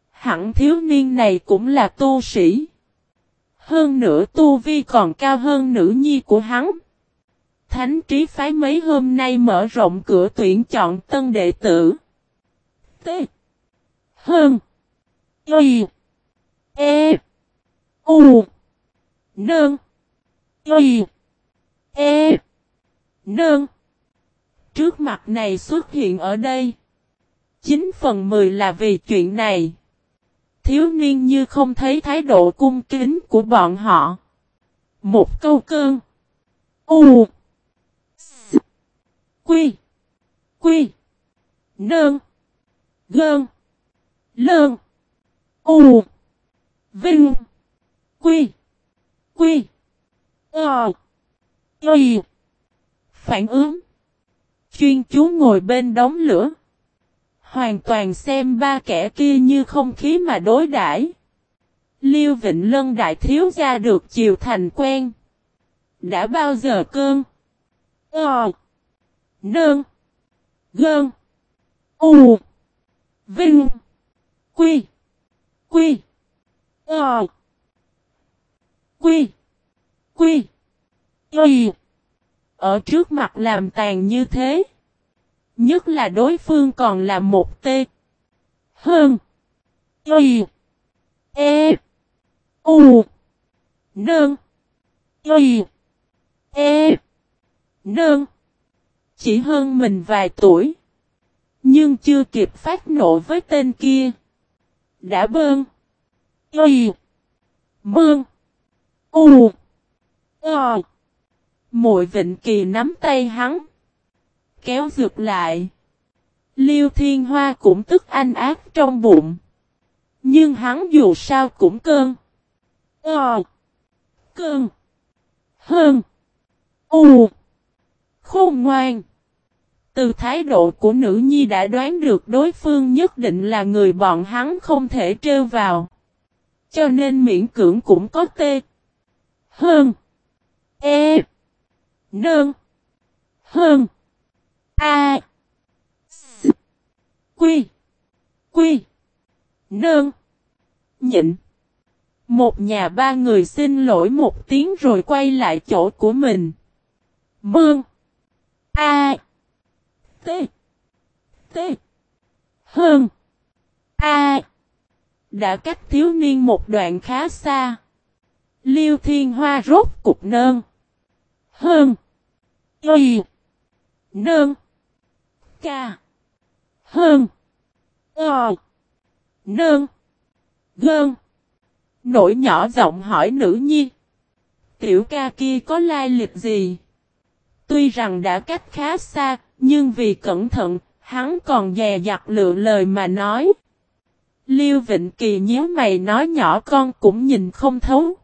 Hẳn thiếu niên này cũng là tu sĩ. Hơn nữa tu vi còn cao hơn nữ nhi của hắn. Thánh trí phái mấy hôm nay mở rộng cửa tuyển chọn tân đệ tử. T. Hơn. Y. E. U. Nương. Y. E. Nương. Trước mặt này xuất hiện ở đây. 9 phần 10 là vì chuyện này. Thiếu niên như không thấy thái độ cung kính của bọn họ. Một câu cơn. U. S. Quy. Quy. Nương. Gơn. Lơn. U. Vinh. Quy. Quy. Ờ. Y. Phản ứng. Chuyên chú ngồi bên đống lửa. Hoàn toàn xem ba kẻ kia như không khí mà đối đãi. Liêu Vịnh Lân đại thiếu gia được chiều thành quen. Đã bao giờ cơm? Ờ. Nơn. Gơn. U. Vinh. Quy. Quy. Ờ. Quy. Quy. Y. Ở trước mặt làm tàn như thế. Nhất là đối phương còn là một T. Hơn. Y. E. U. Nương. Y. E. Nương. Chỉ hơn mình vài tuổi. Nhưng chưa kịp phát nộ với tên kia. Đã bơn. Y. Mương. U. Ờ. Mội Vịnh Kỳ nắm tay hắn. Kéo dược lại. Liêu Thiên Hoa cũng tức anh ác trong bụng. Nhưng hắn dù sao cũng cơn. Ờ. Cơn. Hơn. U. Khôn ngoan. Từ thái độ của nữ nhi đã đoán được đối phương nhất định là người bọn hắn không thể trêu vào. Cho nên miễn cưỡng cũng có tê. Hơn. E. Nương. Hơn. A. S. Quy. Quy. Nương. Nhịn. Một nhà ba người xin lỗi một tiếng rồi quay lại chỗ của mình. Mương. A. T. T. Hơn. A. Đã cách thiếu niên một đoạn khá xa. Liêu thiên hoa rốt cục nơn. Hơn. Y. Nơn. Ca. Hơn. Ờ. Nơn. Gơn. nỗi nhỏ giọng hỏi nữ nhi. Tiểu ca kia có lai lịch gì? Tuy rằng đã cách khá xa, nhưng vì cẩn thận, hắn còn dè dặt lựa lời mà nói. Liêu Vịnh Kỳ nhớ mày nói nhỏ con cũng nhìn không thấu.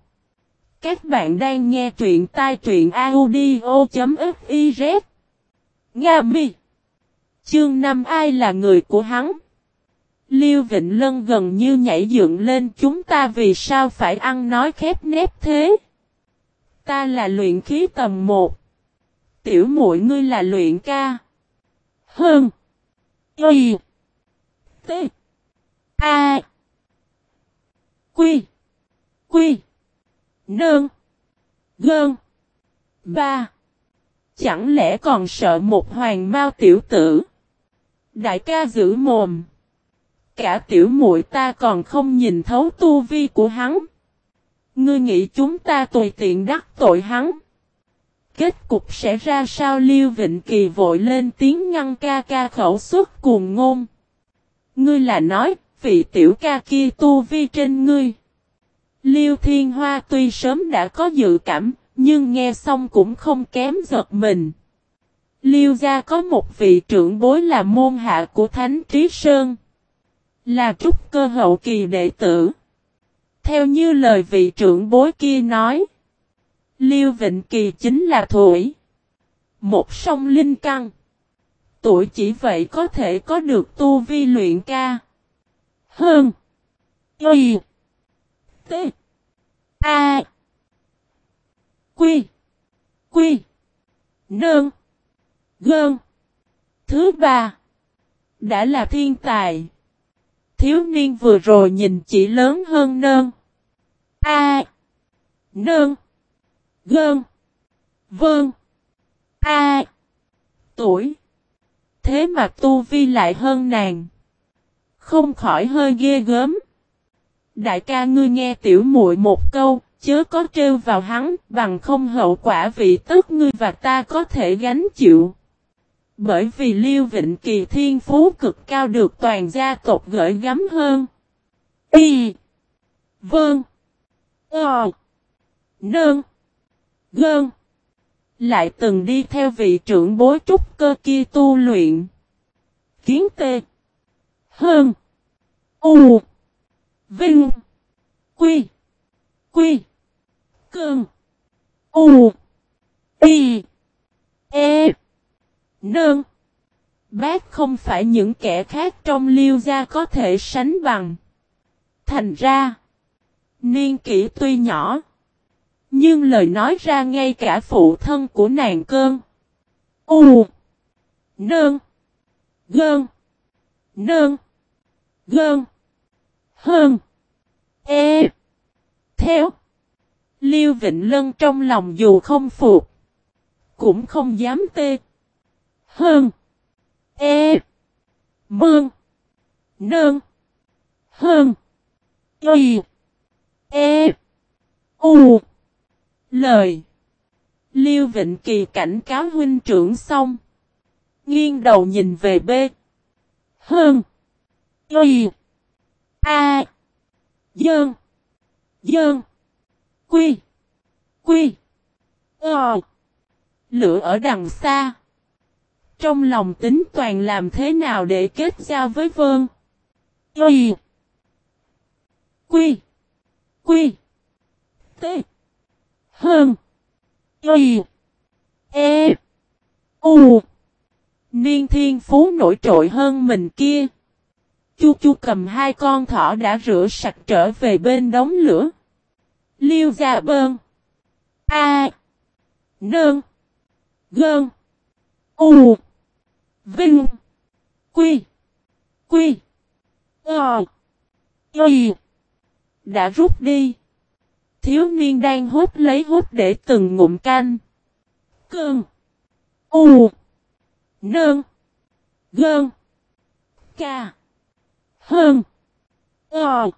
Các bạn đang nghe truyện tai truyện audio.fiz Nga mi Chương 5 ai là người của hắn? Liêu Vịnh Lân gần như nhảy dựng lên, chúng ta vì sao phải ăn nói khép nép thế? Ta là luyện khí tầm 1. Tiểu muội ngươi là luyện ca. Hơn. Y. T. A. Quy. Quy nơn Gơn. Ba. Chẳng lẽ còn sợ một hoàng mao tiểu tử? Đại ca giữ mồm. Cả tiểu muội ta còn không nhìn thấu tu vi của hắn. Ngươi nghĩ chúng ta tùy tiện đắc tội hắn. Kết cục sẽ ra sao Liêu Vịnh Kỳ vội lên tiếng ngăn ca ca khẩu suất cuồng ngôn. Ngươi là nói, vị tiểu ca kia tu vi trên ngươi. Liêu Thiên Hoa tuy sớm đã có dự cảm, nhưng nghe xong cũng không kém giật mình. Liêu gia có một vị trưởng bối là môn hạ của Thánh Trí Sơn. Là trúc cơ hậu kỳ đệ tử. Theo như lời vị trưởng bối kia nói. Liêu Vịnh Kỳ chính là Thủy. Một sông linh căn, Tuổi chỉ vậy có thể có được tu vi luyện ca. Hơn. Y. T. A. Quy. Quy. Nương. Gơn. Thứ ba. Đã là thiên tài. Thiếu niên vừa rồi nhìn chỉ lớn hơn nơn. A. Nơn. Gơn. Vơn. A. Tuổi. Thế mà tu vi lại hơn nàng. Không khỏi hơi ghê gớm. Đại ca ngươi nghe tiểu muội một câu, chớ có trêu vào hắn, bằng không hậu quả vị tức ngươi và ta có thể gánh chịu. Bởi vì Liêu Vịnh Kỳ thiên phú cực cao được toàn gia tộc gửi gắm hơn. Y. Vâng. Ờ. Nương. Gơn. Lại từng đi theo vị trưởng bối trúc cơ kia tu luyện. Kiến tê. Hơn. U. Vinh. Quy. Quy. Cơn. U. Y. E. Nương. Bác không phải những kẻ khác trong liêu gia có thể sánh bằng. Thành ra. Niên kỷ tuy nhỏ. Nhưng lời nói ra ngay cả phụ thân của nàng cơn. U. Nương. Gơn. Nương. Gơn. Hơn. E. Theo. Liêu Vịnh Lân trong lòng dù không phục. Cũng không dám tê. Hơn. E. Mương. Nương. Hơn. Y. E. U. Lời. Liêu Vịnh Kỳ cảnh cáo huynh trưởng xong. Nghiêng đầu nhìn về B. Hơn. Y. A. Dơn. Dơn. Quy. Quy. Ờ. Lửa ở đằng xa. Trong lòng tính toàn làm thế nào để kết giao với vương, Y. Quy. Quy. T. Hơn. Y. E. U. Niên thiên phú nổi trội hơn mình kia. Chu chu cầm hai con thỏ đã rửa sạch trở về bên đống lửa. Liêu ra bơn. A. Nương. Gơn. U. Vinh. Quy. Quy. Ờ. Y. Đã rút đi. Thiếu niên đang hút lấy hút để từng ngụm canh. Cơn. U. Nương. Gơn. Ca. Hơn. Ờ.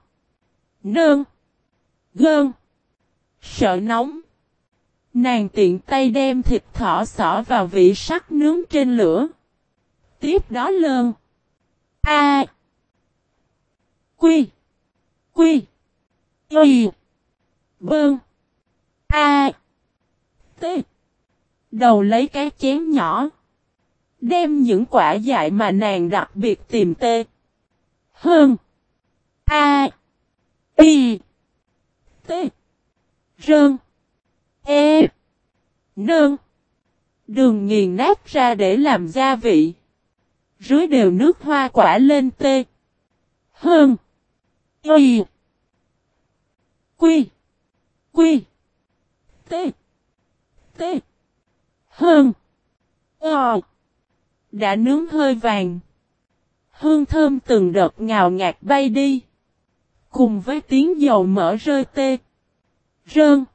Nương. Gơn. Sợ nóng. Nàng tiện tay đem thịt thỏ xỏ vào vị sắt nướng trên lửa. Tiếp đó lơn. A. Quy. Quy. Y. Bơn. A. T. Đầu lấy cái chén nhỏ. Đem những quả dại mà nàng đặc biệt tìm tê. Hơn. A. Y. T. Rơn. E. Nơn. Đường nghiền nát ra để làm gia vị. Rưới đều nước hoa quả lên tê. Hơn. Y. Quy. Quy. T. T. Hơn. Ờ. Đã nướng hơi vàng. Hương thơm từng đợt ngào ngạt bay đi. Cùng với tiếng dầu mỡ rơi tê. Rơn.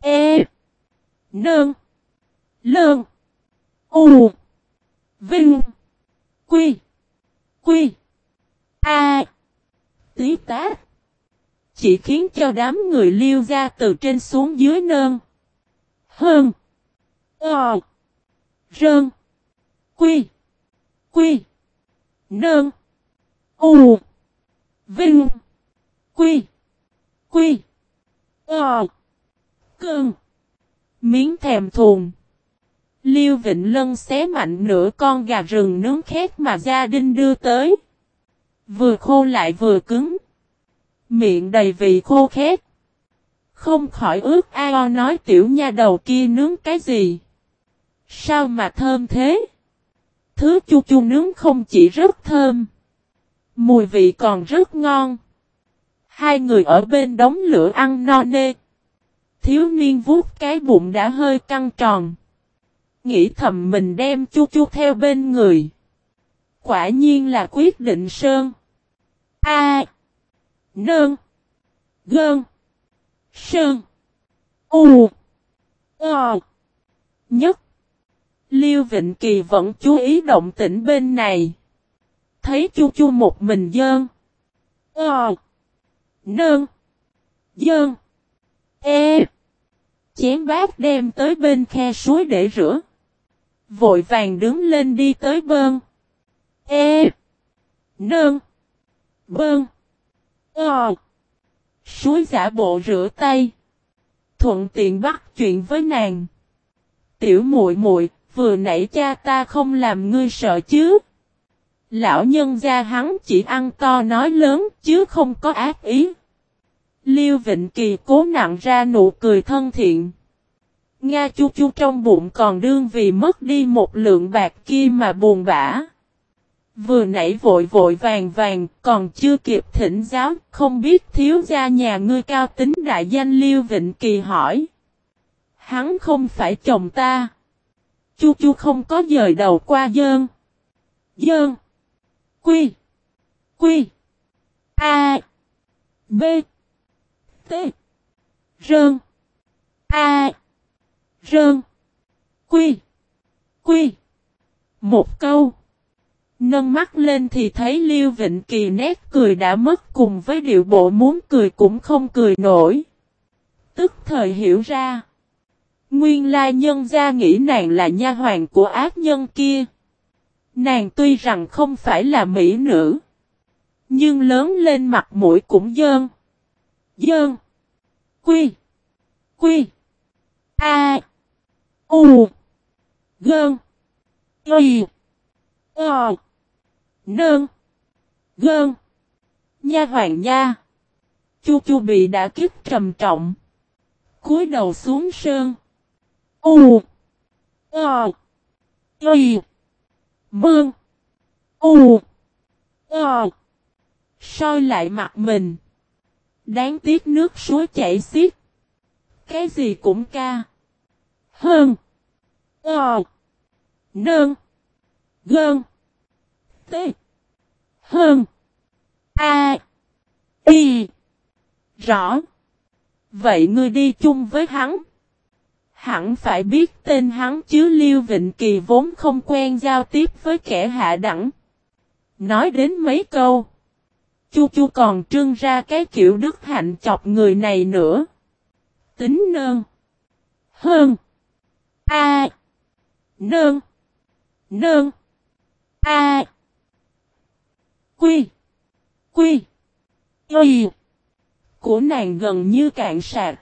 E. Nơn. Lơn. U. Vinh. Quy. Quy. A. Tí tát. Chỉ khiến cho đám người liêu ra từ trên xuống dưới nơn. Hơn. Ờ. Rơn. Quy. Quy. Nơn. U. Vinh. Quy. Quy. Ờ. Cơn. Miếng thèm thuồng. Liêu Vịnh Lân xé mạnh nửa con gà rừng nướng khét mà gia đình đưa tới. Vừa khô lại vừa cứng. Miệng đầy vị khô khét. Không khỏi ước ao nói tiểu nha đầu kia nướng cái gì. Sao mà thơm thế? Thứ chu chu nướng không chỉ rất thơm. Mùi vị còn rất ngon. Hai người ở bên đống lửa ăn no nê. Thiếu niên vuốt cái bụng đã hơi căng tròn. Nghĩ thầm mình đem chu chu theo bên người. Quả nhiên là quyết định sơn. A. Nơn. Gơn. Sơn. U. Ờ. Nhất. Liêu Vịnh Kỳ vẫn chú ý động tĩnh bên này. Thấy chu chu một mình dơn. Ờ. Nơn. Dơn. E. Chén bát đem tới bên khe suối để rửa. Vội vàng đứng lên đi tới bơn. E. Nơn. Bơn. Ờ. Suối giả bộ rửa tay. Thuận tiện bắt chuyện với nàng. Tiểu muội muội, vừa nãy cha ta không làm ngươi sợ chứ? Lão nhân gia hắn chỉ ăn to nói lớn chứ không có ác ý. Liêu Vịnh Kỳ cố nặng ra nụ cười thân thiện. Nga chu chu trong bụng còn đương vì mất đi một lượng bạc kia mà buồn bã. Vừa nãy vội vội vàng vàng, còn chưa kịp thỉnh giáo, không biết thiếu gia nhà ngươi cao tính đại danh Liêu Vịnh Kỳ hỏi. Hắn không phải chồng ta. Chu chu không có dời đầu qua dơn. Dơn. Quy. Quy. A. B. T. Rơn. A. Rơn. Quy. Quy. Một câu. Nâng mắt lên thì thấy Liêu Vịnh Kỳ nét cười đã mất cùng với điệu bộ muốn cười cũng không cười nổi. Tức thời hiểu ra. Nguyên lai nhân gia nghĩ nàng là nha hoàng của ác nhân kia. Nàng tuy rằng không phải là mỹ nữ. Nhưng lớn lên mặt mũi cũng dơn. Dơn. Quy. Quy. A. U. Gơn. Y. Ờ. Nơn. Gơn. Nha hoàng nha. Chu chu bị đã kích trầm trọng. cúi đầu xuống sơn. U. Ờ. Y. Bương. U. Ờ. Soi lại mặt mình. Đáng tiếc nước suối chảy xiết. Cái gì cũng ca. Hơn. Ờ. Nơn. Gơn. T. Hơn. A. Y. Rõ. Vậy ngươi đi chung với hắn. Hẳn phải biết tên hắn chứ Liêu Vịnh Kỳ vốn không quen giao tiếp với kẻ hạ đẳng. Nói đến mấy câu. Chu chu còn trưng ra cái kiểu đức hạnh chọc người này nữa. Tính nơn. Hơn. A. Nơn. Nơn. A. Quy. Quy. Y. Của nàng gần như cạn sạc.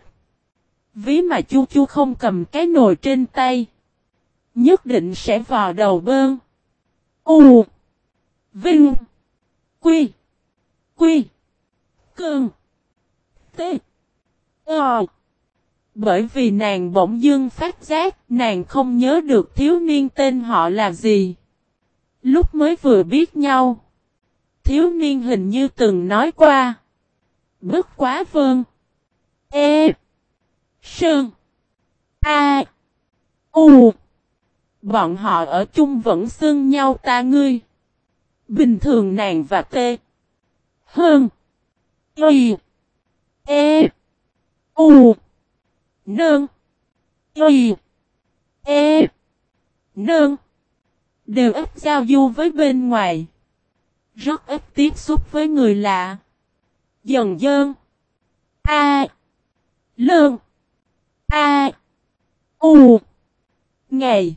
Ví mà chu chu không cầm cái nồi trên tay. Nhất định sẽ vào đầu bơn. U. Vinh. Quy. Quy. Cơn. T. Ờ. Bởi vì nàng bỗng dưng phát giác, nàng không nhớ được thiếu niên tên họ là gì. Lúc mới vừa biết nhau, thiếu niên hình như từng nói qua. Bất quá vơn. E. Sơn. A. U. Bọn họ ở chung vẫn xưng nhau ta ngươi. Bình thường nàng và tê. Hơn. Y. E. U. Nương. Y. E. Nương. Đều ít giao du với bên ngoài. Rất ít tiếp xúc với người lạ. Dần dơn. A. Lương. A. U. Ngày.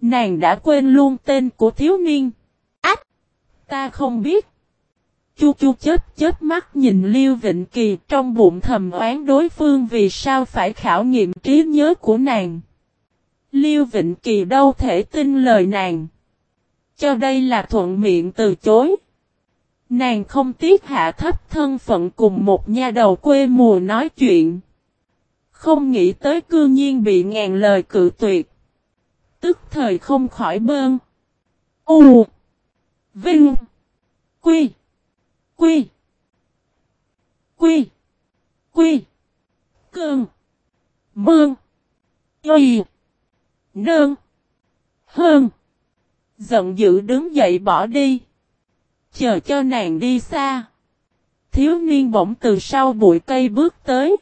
Nàng đã quên luôn tên của thiếu niên. Ách! Ta không biết. Chu chu chết chết mắt nhìn Liêu Vịnh Kỳ trong bụng thầm oán đối phương vì sao phải khảo nghiệm trí nhớ của nàng. Liêu Vịnh Kỳ đâu thể tin lời nàng. Cho đây là thuận miệng từ chối. Nàng không tiếc hạ thấp thân phận cùng một nha đầu quê mùa nói chuyện. Không nghĩ tới cư nhiên bị ngàn lời cự tuyệt. Tức thời không khỏi bơn. U. Vinh. Quy. Quy. Quy. Quy. Cơn. Mương. Y. Nơn. Hơn. Giận dữ đứng dậy bỏ đi. Chờ cho nàng đi xa. Thiếu niên bỗng từ sau bụi cây bước tới.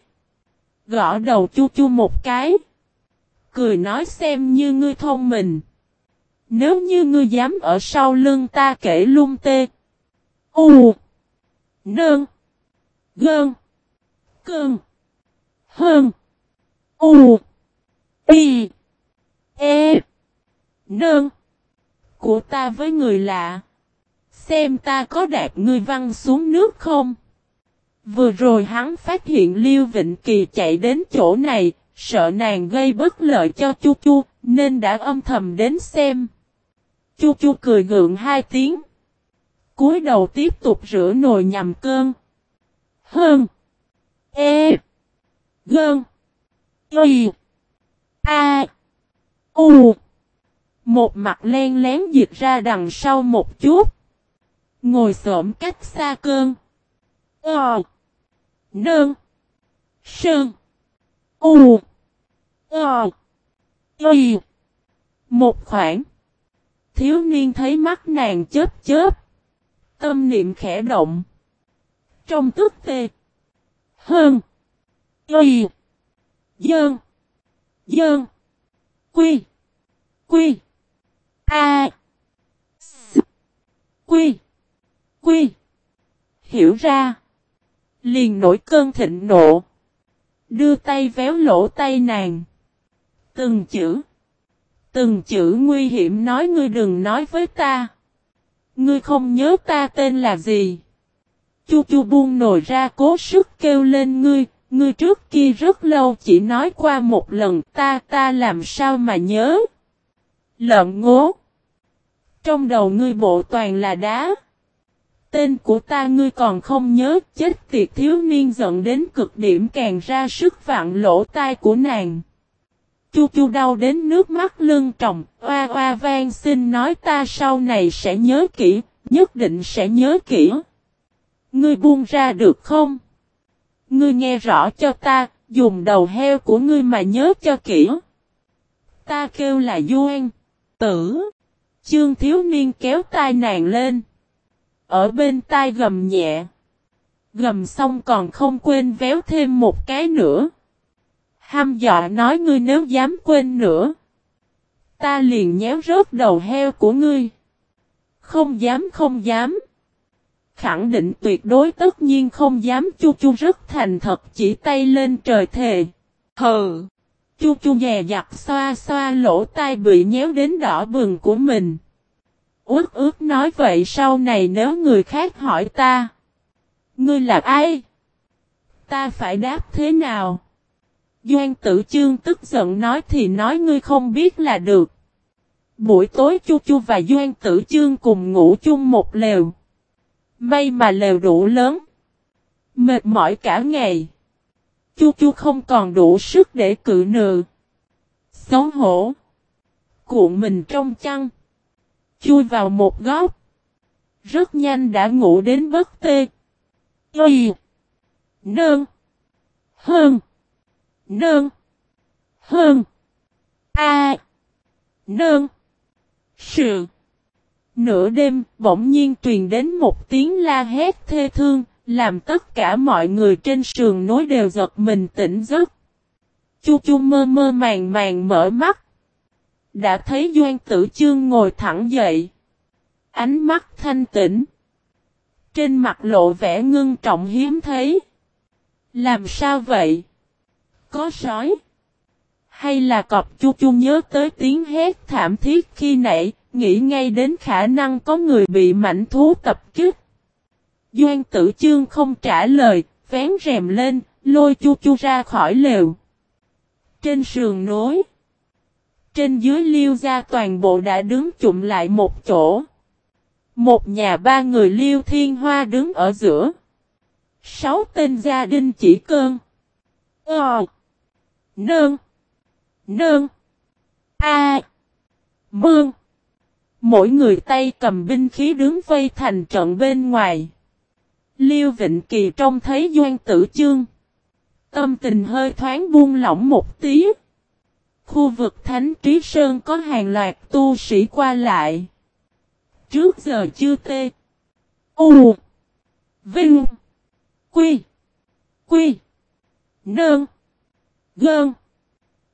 Gõ đầu chu chu một cái. Cười nói xem như ngươi thông minh. Nếu như ngươi dám ở sau lưng ta kể lung tê. U. Nương. Gơn. Cơn. Hơn. U. Y. E. Nương. Của ta với người lạ. Xem ta có đạt ngươi văng xuống nước không? Vừa rồi hắn phát hiện Liêu Vịnh Kỳ chạy đến chỗ này, sợ nàng gây bất lợi cho Chu Chu, nên đã âm thầm đến xem. Chu Chu cười ngượng hai tiếng cúi đầu tiếp tục rửa nồi nhằm cơn. Hơn. E. Gơn. Y. A. U. Một mặt len lén dịch ra đằng sau một chút. Ngồi xổm cách xa cơn. Ờ. nương, Sơn. U. Ờ. Y. Một khoảng. Thiếu niên thấy mắt nàng chớp chớp. Tâm niệm khẽ động. Trong tức tê. Hơn. Y. Dơn. Dơn. Quy. Quy. A. S. Quy. Quy. Hiểu ra. Liền nổi cơn thịnh nộ. Đưa tay véo lỗ tay nàng. Từng chữ. Từng chữ nguy hiểm nói ngươi đừng nói với ta. Ngươi không nhớ ta tên là gì? Chu chu buông nồi ra cố sức kêu lên ngươi, ngươi trước kia rất lâu chỉ nói qua một lần ta ta làm sao mà nhớ. Lợn ngố. Trong đầu ngươi bộ toàn là đá. Tên của ta ngươi còn không nhớ chết tiệt thiếu niên giận đến cực điểm càng ra sức vạn lỗ tai của nàng. Chu chu đau đến nước mắt lưng tròng, oa oa vang xin nói ta sau này sẽ nhớ kỹ, nhất định sẽ nhớ kỹ. Ngươi buông ra được không? Ngươi nghe rõ cho ta, dùng đầu heo của ngươi mà nhớ cho kỹ. Ta kêu là Duan, tử. Chương thiếu niên kéo tai nàng lên. Ở bên tai gầm nhẹ. Gầm xong còn không quên véo thêm một cái nữa. Ham dọa nói ngươi nếu dám quên nữa. Ta liền nhéo rớt đầu heo của ngươi. Không dám không dám. khẳng định tuyệt đối tất nhiên không dám chu chu rất thành thật, chỉ tay lên trời thề. Hừ! Chu chu dè dặt xoa xoa lỗ tai bị nhéo đến đỏ bừng của mình. Ước ước nói vậy sau này nếu người khác hỏi ta. Ngươi là ai? Ta phải đáp thế nào? Doan tử chương tức giận nói thì nói ngươi không biết là được. Buổi tối Chu Chu và Doan tử chương cùng ngủ chung một lều. May mà lều đủ lớn. Mệt mỏi cả ngày. Chu Chu không còn đủ sức để cự nừ. Xấu hổ. Cuộn mình trong chăn. Chui vào một góc. Rất nhanh đã ngủ đến bất tê. Y. Nương. Hơn. Nương. Hơn. A. Nương. Sự. Nửa đêm, bỗng nhiên truyền đến một tiếng la hét thê thương, làm tất cả mọi người trên sườn nối đều giật mình tỉnh giấc. Chu chu mơ mơ màng màng mở mắt. Đã thấy Doan Tử Chương ngồi thẳng dậy. Ánh mắt thanh tĩnh. Trên mặt lộ vẻ ngưng trọng hiếm thấy. Làm sao vậy? Có sói? Hay là cọp chu chu nhớ tới tiếng hét thảm thiết khi nãy, nghĩ ngay đến khả năng có người bị mảnh thú tập kích. Doan tử chương không trả lời, vén rèm lên, lôi chu chu ra khỏi lều. Trên sườn nối, trên dưới liêu ra toàn bộ đã đứng chụm lại một chỗ. Một nhà ba người liêu thiên hoa đứng ở giữa. Sáu tên gia đình chỉ cơn. Ờ. Nương. Nương. A. Mương. Mỗi người tay cầm binh khí đứng vây thành trận bên ngoài. Liêu Vịnh Kỳ trông thấy Doan Tử Chương. Tâm tình hơi thoáng buông lỏng một tí. Khu vực Thánh Trí Sơn có hàng loạt tu sĩ qua lại. Trước giờ chưa tê. U. Vinh. Quy. Quy. Nương. Gơn.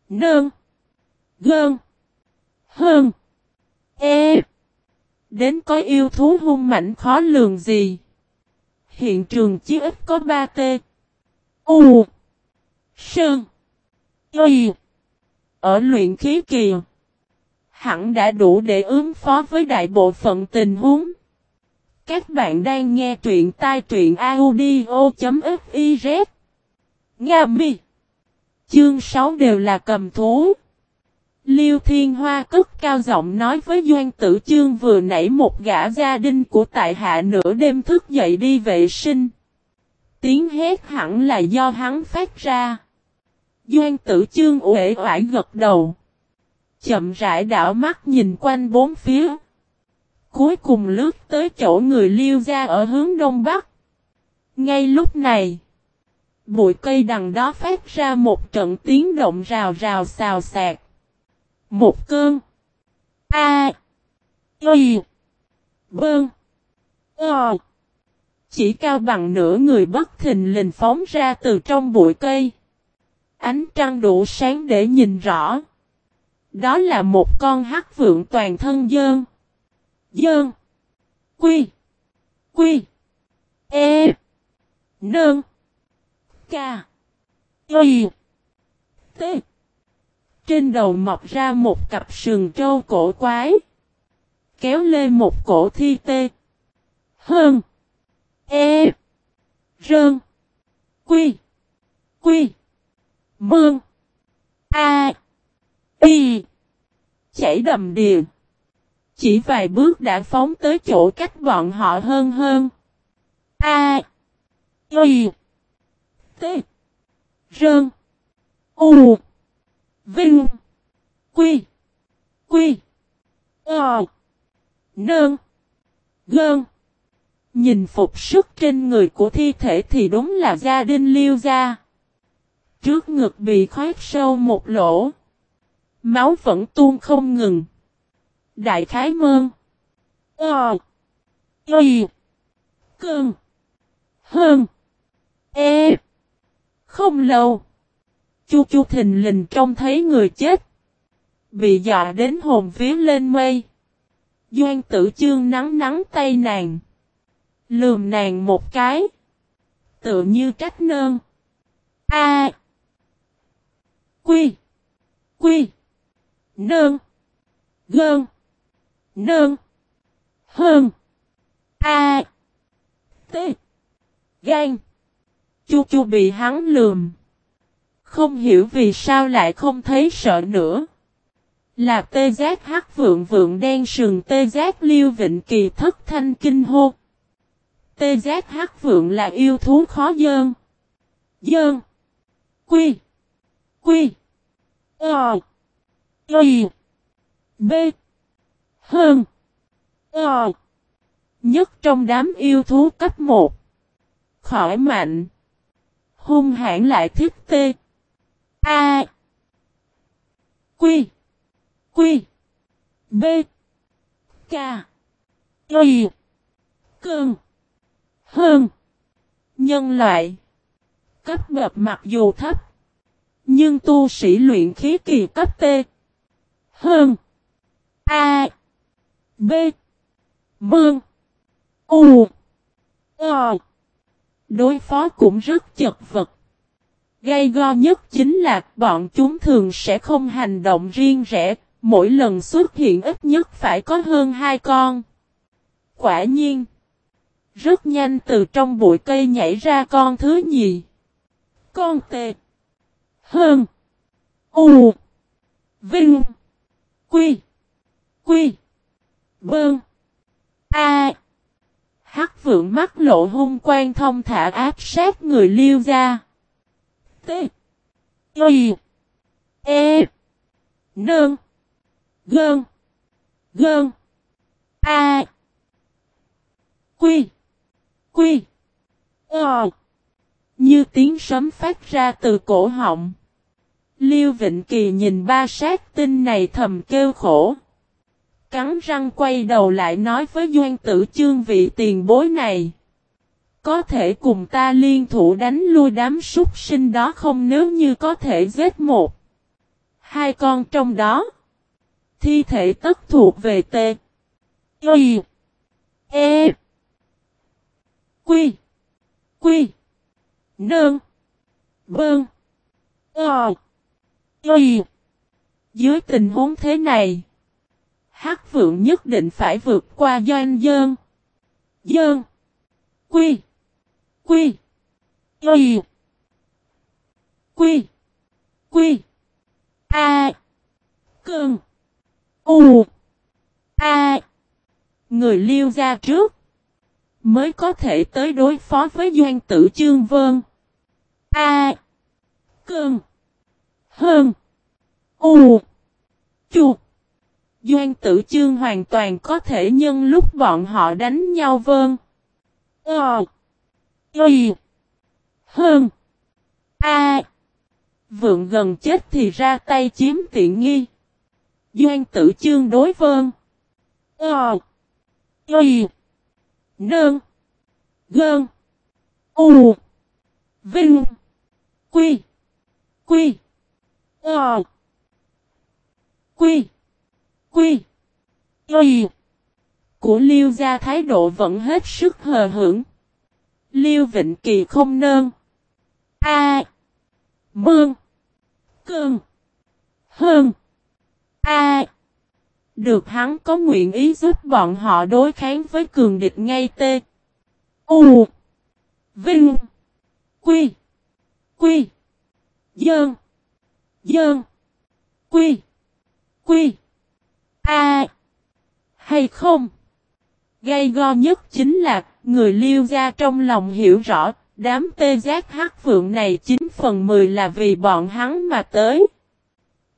Nương. Gơn. Hơn. E. Đến có yêu thú hung mạnh khó lường gì. Hiện trường chỉ ít có 3 T. U. Sơn. Y. Ở luyện khí kỳ. Hẳn đã đủ để ứng phó với đại bộ phận tình huống. Các bạn đang nghe truyện tai truyện audio.fiz. Nga mi. Chương 6 đều là cầm thú. Liêu Thiên Hoa cất cao giọng nói với Doan Tử Chương vừa nãy một gã gia đình của tại hạ nửa đêm thức dậy đi vệ sinh. Tiếng hét hẳn là do hắn phát ra. Doan Tử Chương uể oải gật đầu. Chậm rãi đảo mắt nhìn quanh bốn phía. Cuối cùng lướt tới chỗ người liêu ra ở hướng đông bắc. Ngay lúc này, bụi cây đằng đó phát ra một trận tiếng động rào rào xào xạc. Một cơn. A. Y. Bơn. O. Chỉ cao bằng nửa người bất thình lình phóng ra từ trong bụi cây. Ánh trăng đủ sáng để nhìn rõ. Đó là một con hắc vượng toàn thân dơn. Dơn. Quy. Quy. E. Nơn. Ca. Y. T. Trên đầu mọc ra một cặp sừng trâu cổ quái. Kéo lên một cổ thi tê. Hơn. E. Rơn. Quy. Quy. Mương. A. Y. Chảy đầm đìa. Chỉ vài bước đã phóng tới chỗ cách bọn họ hơn hơn. A. Y. T. Rơn. U. Vinh. Quy. Quy. Ờ. Nơn. Gơn. Nhìn phục sức trên người của thi thể thì đúng là gia đình liêu gia. Trước ngực bị khoét sâu một lỗ. Máu vẫn tuôn không ngừng. Đại khái mơn. Ờ. Y. Cơn. Hơn. E. Không lâu. Chu chu thình lình trông thấy người chết. Bị dọa đến hồn vía lên mây. Doan tử chương nắng nắng tay nàng. Lườm nàng một cái. Tựa như trách nơn. A. Quy. Quy. Nơn. Gơn. Nơn. Hơn. A. T. Gan. Chu chu bị hắn lườm. Không hiểu vì sao lại không thấy sợ nữa. Là tê giác hắc vượng vượng đen sừng tê giác liêu vịnh kỳ thất thanh kinh hô. Tê giác hắc vượng là yêu thú khó dơn. Dơn. Quy. Quy. Ờ. Y. B. Hơn. Ờ. Nhất trong đám yêu thú cấp 1. Khỏi mạnh. Hung hãn lại thiết tê. A. Quy. Quy. B. K. Y. Cơn. Hơn. Nhân loại. Cấp bậc mặc dù thấp. Nhưng tu sĩ luyện khí kỳ cấp T. Hơn. A. B. Mương. U. O. Đối phó cũng rất chật vật. Gây go nhất chính là bọn chúng thường sẽ không hành động riêng rẽ, mỗi lần xuất hiện ít nhất phải có hơn hai con. Quả nhiên, rất nhanh từ trong bụi cây nhảy ra con thứ nhì. Con tệt. Hơn. U. Vinh. Quy. Quy. Bơn. A. Hắc vượng mắt lộ hung quan thông thả áp sát người liêu ra. T. Y. E. Nơn. Gơn. Gơn. A. Quy. Quy. Ờ. Như tiếng sấm phát ra từ cổ họng. Liêu Vịnh Kỳ nhìn ba sát tinh này thầm kêu khổ. Cắn răng quay đầu lại nói với Doan tử chương vị tiền bối này. Có thể cùng ta liên thủ đánh lui đám súc sinh đó không nếu như có thể giết một. Hai con trong đó. Thi thể tất thuộc về T. Y. E. Quy. Quy. Nương. Bơn. Ờ. Y. Dưới tình huống thế này. Hắc vượng nhất định phải vượt qua doanh dơn. Dơn. Quy. Quy. Y. Quy. Quy. A. cường U. A. Người liêu ra trước. Mới có thể tới đối phó với doanh tử chương vân. A. Cơn. Hơn. U. Chuột. Doan tử chương hoàn toàn có thể nhân lúc bọn họ đánh nhau vâng. vơn. Ờ. Y. Hơn. A. Vượng gần chết thì ra tay chiếm tiện nghi. Doan tử chương đối vâng. vơn. Ờ. Y. Nơn. Gơn. U. Vinh. Quy. Quy. Ờ. Quy. Quy. Y. Của Liêu gia thái độ vẫn hết sức hờ hững. Liêu Vịnh Kỳ không nơn. A. Mương. Cơn. Hơn. A. Được hắn có nguyện ý giúp bọn họ đối kháng với cường địch ngay tê. U. Vinh. Quy. Quy. Dơn. Dơn. Quy. Quy. A. hay không? Gây go nhất chính là, người liêu gia trong lòng hiểu rõ, đám tê giác hắc vượng này 9 phần 10 là vì bọn hắn mà tới.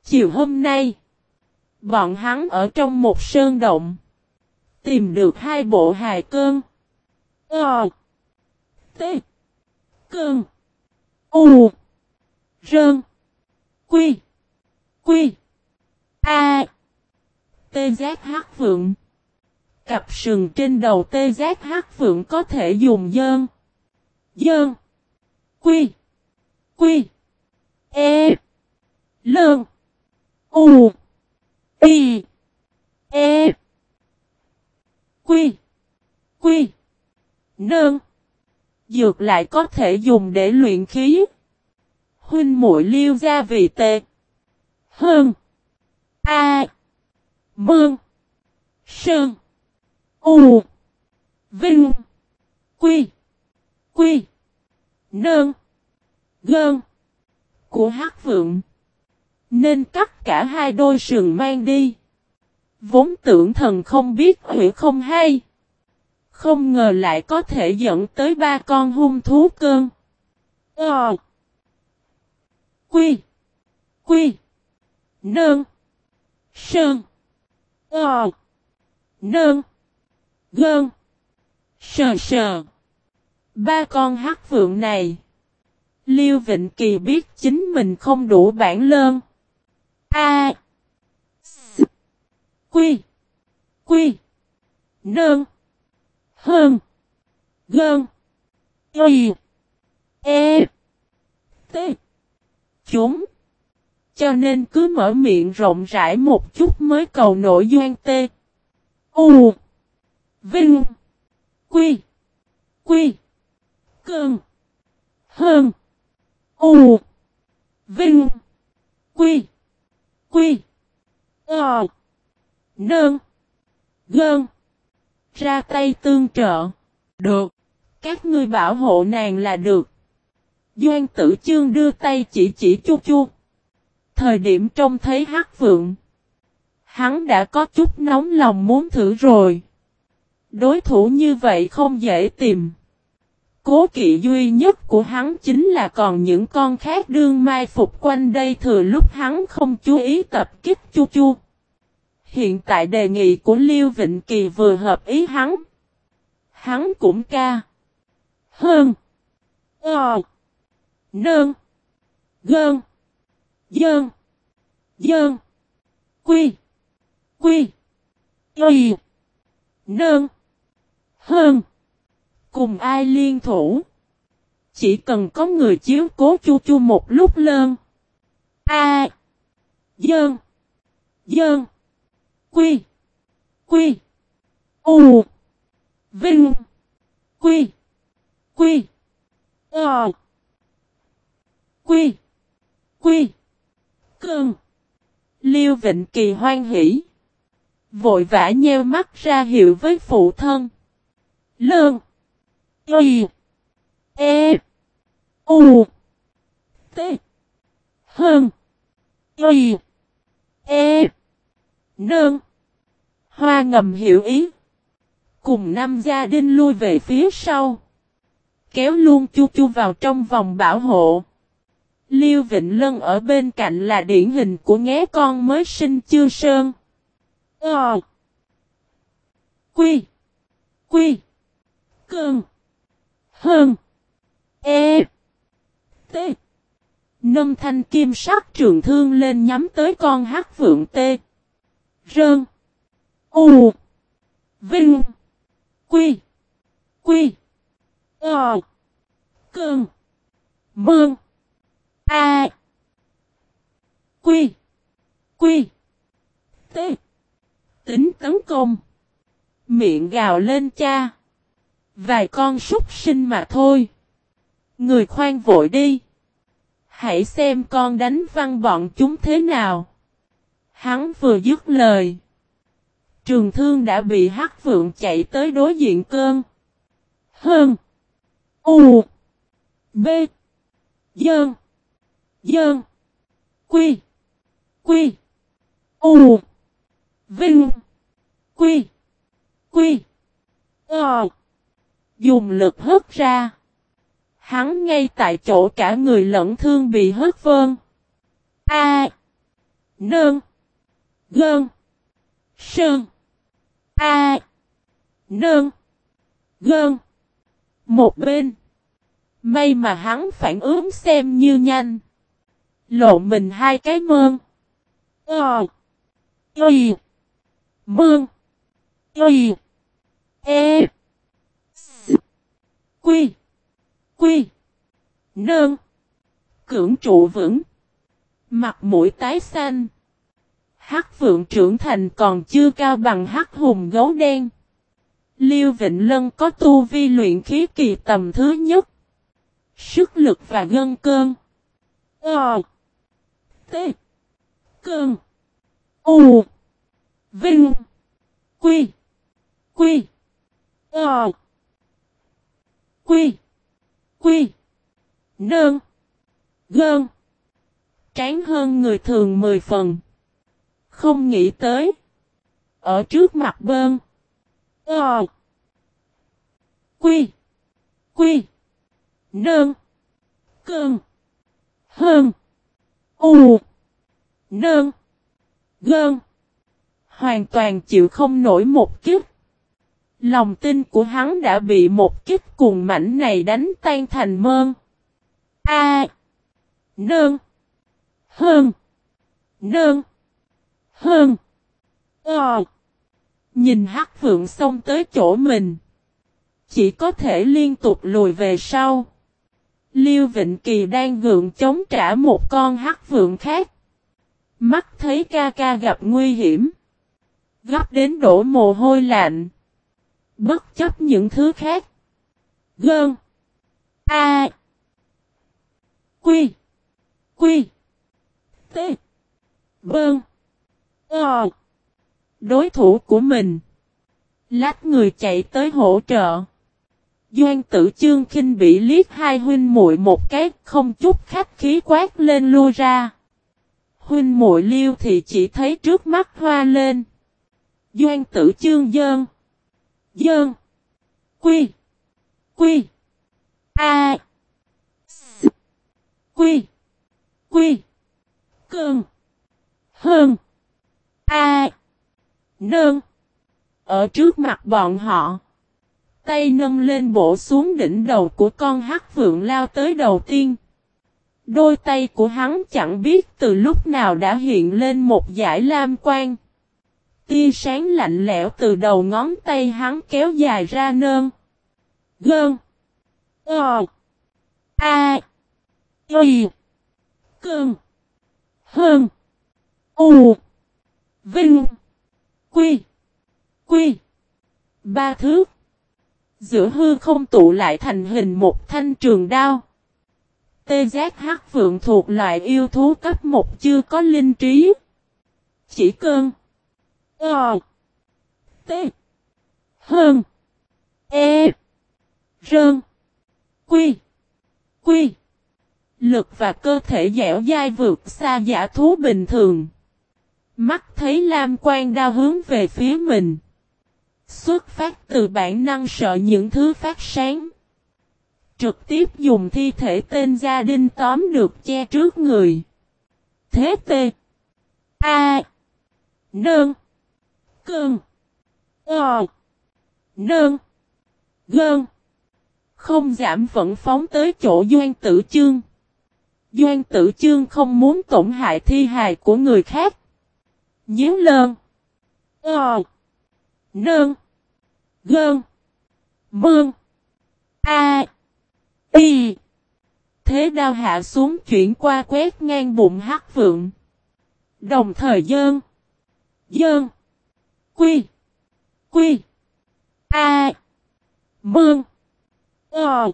Chiều hôm nay, bọn hắn ở trong một sơn động, tìm được hai bộ hài cơn. Ờ. T. Cơn. U. Rơn. Quy. Quy. A. Tê giác hát phượng. Cặp sừng trên đầu tê giác hát phượng có thể dùng dơn. Dơn. Quy. Quy. E. Lơn. U. Y. E. Quy. Quy. Nơn. Dược lại có thể dùng để luyện khí. Huynh muội liêu ra vì tệ. Hơn. A. Mương. Sơn. U. Vinh. Quy. Quy. Nơn. Gơn. Của hát vượng. Nên cắt cả hai đôi sườn mang đi. Vốn tưởng thần không biết hủy không hay. Không ngờ lại có thể dẫn tới ba con hung thú cơn. Ờ. Quy. Quy. Nơn. Sơn. Ờ. Nơn. Gơn. Sờ sờ. Ba con hắc vượng này. Liêu Vịnh Kỳ biết chính mình không đủ bản lơn. A. S. Quy. Quy. Nơn. Hơn. Gơn. Y. E. T. Chúng. Cho nên cứ mở miệng rộng rãi một chút mới cầu nổi doan T. U. Vinh. Quy. Quy. Cơn. Hơn. U. Vinh. Quy. Quy. Ờ. Nơn. Gơn. Ra tay tương trợ. Được. Các ngươi bảo hộ nàng là được. Doan tử chương đưa tay chỉ chỉ chu chu. Thời điểm trông thấy hắc vượng. Hắn đã có chút nóng lòng muốn thử rồi. Đối thủ như vậy không dễ tìm. Cố kỵ duy nhất của hắn chính là còn những con khác đương mai phục quanh đây thừa lúc hắn không chú ý tập kích chu chu. Hiện tại đề nghị của Liêu Vịnh Kỳ vừa hợp ý hắn. Hắn cũng ca. Hơn. Ờ. Nơn. Gơn. Dơn. Dơn. Quy. Quy. Y. Nơn. Hơn. Cùng ai liên thủ. Chỉ cần có người chiếu cố chu chu một lúc lơn. A. À. Dơn. Dơn. Quy. Quy. U. Vinh. Quy. Quy. Ờ. Quy. Quy. Cơn. Liêu Vịnh Kỳ hoan hỷ. Vội vã nheo mắt ra hiệu với phụ thân. Lương. Y. E. U. T. Hơn. Y. E. Nương. Hoa ngầm hiểu ý. Cùng năm gia đình lui về phía sau. Kéo luôn chu chu vào trong vòng bảo hộ. Liêu Vịnh Lân ở bên cạnh là điển hình của nghé con mới sinh chưa sơn. Ờ. Quy. Quy. Cơn. Hơn. E. T. Nâng thanh kim sắc trường thương lên nhắm tới con hắc vượng T. Rơn. U. Vinh. Quy. Quy. Ờ. Cơn. Mương. A. Quy. Quy. T. Tính tấn công. Miệng gào lên cha. Vài con súc sinh mà thôi. Người khoan vội đi. Hãy xem con đánh văn bọn chúng thế nào. Hắn vừa dứt lời. Trường thương đã bị hắc vượng chạy tới đối diện cơn. Hơn. U. B. Dơn. Dơn. Quy. Quy. U. Vinh. Quy. Quy. Ờ. Dùng lực hất ra. Hắn ngay tại chỗ cả người lẫn thương bị hất vơn. A. Nơn. Gơn. Sơn. A. Nơn. Gơn. Một bên. May mà hắn phản ứng xem như nhanh. Lộ mình hai cái mơn. Ờ. Y. Mương. Y. E. S. Quy. Quy. Nơn. Cưỡng trụ vững. Mặt mũi tái xanh. Hắc vượng trưởng thành còn chưa cao bằng hắc hùng gấu đen. Liêu Vịnh Lân có tu vi luyện khí kỳ tầm thứ nhất. Sức lực và gân cơn. Ờ. T. Cơn. U. Vinh. Quy. Quy. Ờ. Quy. Quy. Nơn. Gơn. Tráng hơn người thường 10 phần. Không nghĩ tới. Ở trước mặt bơn. Ờ. Quy. Quy. Nơn. Cơn. Hơn. U. Nơn. Gơn. Hoàn toàn chịu không nổi một kiếp. Lòng tin của hắn đã bị một kiếp cùng mảnh này đánh tan thành mơn. A. Nơn. Hơn. Nơn. Hơn. Ờ. Nhìn hắc phượng xông tới chỗ mình. Chỉ có thể liên tục lùi về sau. Liêu Vịnh Kỳ đang gượng chống trả một con hắc phượng khác. Mắt thấy ca ca gặp nguy hiểm. Gấp đến đổ mồ hôi lạnh. Bất chấp những thứ khác. Gơn. A. Quy. Quy. T. Bơn. Ờ. Đối thủ của mình. Lách người chạy tới hỗ trợ. Doan tử chương khinh bị liếc hai huynh muội một cái, không chút khách khí quát lên lui ra. Huynh muội liêu thì chỉ thấy trước mắt hoa lên. Doan tử chương dơn. Dơn. Quy. Quy. A. S. Quy. Quy. Cơn. Hơn. A. Nơn. Ở trước mặt bọn họ. Tay nâng lên bổ xuống đỉnh đầu của con hắc vượng lao tới đầu tiên. Đôi tay của hắn chẳng biết từ lúc nào đã hiện lên một giải lam quang. Tia sáng lạnh lẽo từ đầu ngón tay hắn kéo dài ra nơn. Gơn. Ờ. A. Y. Cơn. Hơn. U. Vinh. Quy. Quy. Ba thước. Giữa hư không tụ lại thành hình một thanh trường đao. Tê giác hắc vượng thuộc loại yêu thú cấp một chưa có linh trí. Chỉ cơn. Ờ. T. Hơn. E. Rơn. Quy. Quy. Lực và cơ thể dẻo dai vượt xa giả thú bình thường. Mắt thấy Lam Quan đao hướng về phía mình. Xuất phát từ bản năng sợ những thứ phát sáng. Trực tiếp dùng thi thể tên gia đình tóm được che trước người. Thế tê. A. Nương. cương Ờ. Nương. Gơn. Không giảm vẫn phóng tới chỗ Doan Tử Chương. Doan Tử Chương không muốn tổn hại thi hài của người khác. Nhớ lơn. Ờ. Nương. Gơn. Mương. A. Y. Thế đao hạ xuống chuyển qua quét ngang bụng hắc vượng. Đồng thời dơn. Dơn. Quy. Quy. A. Mương. Ờ.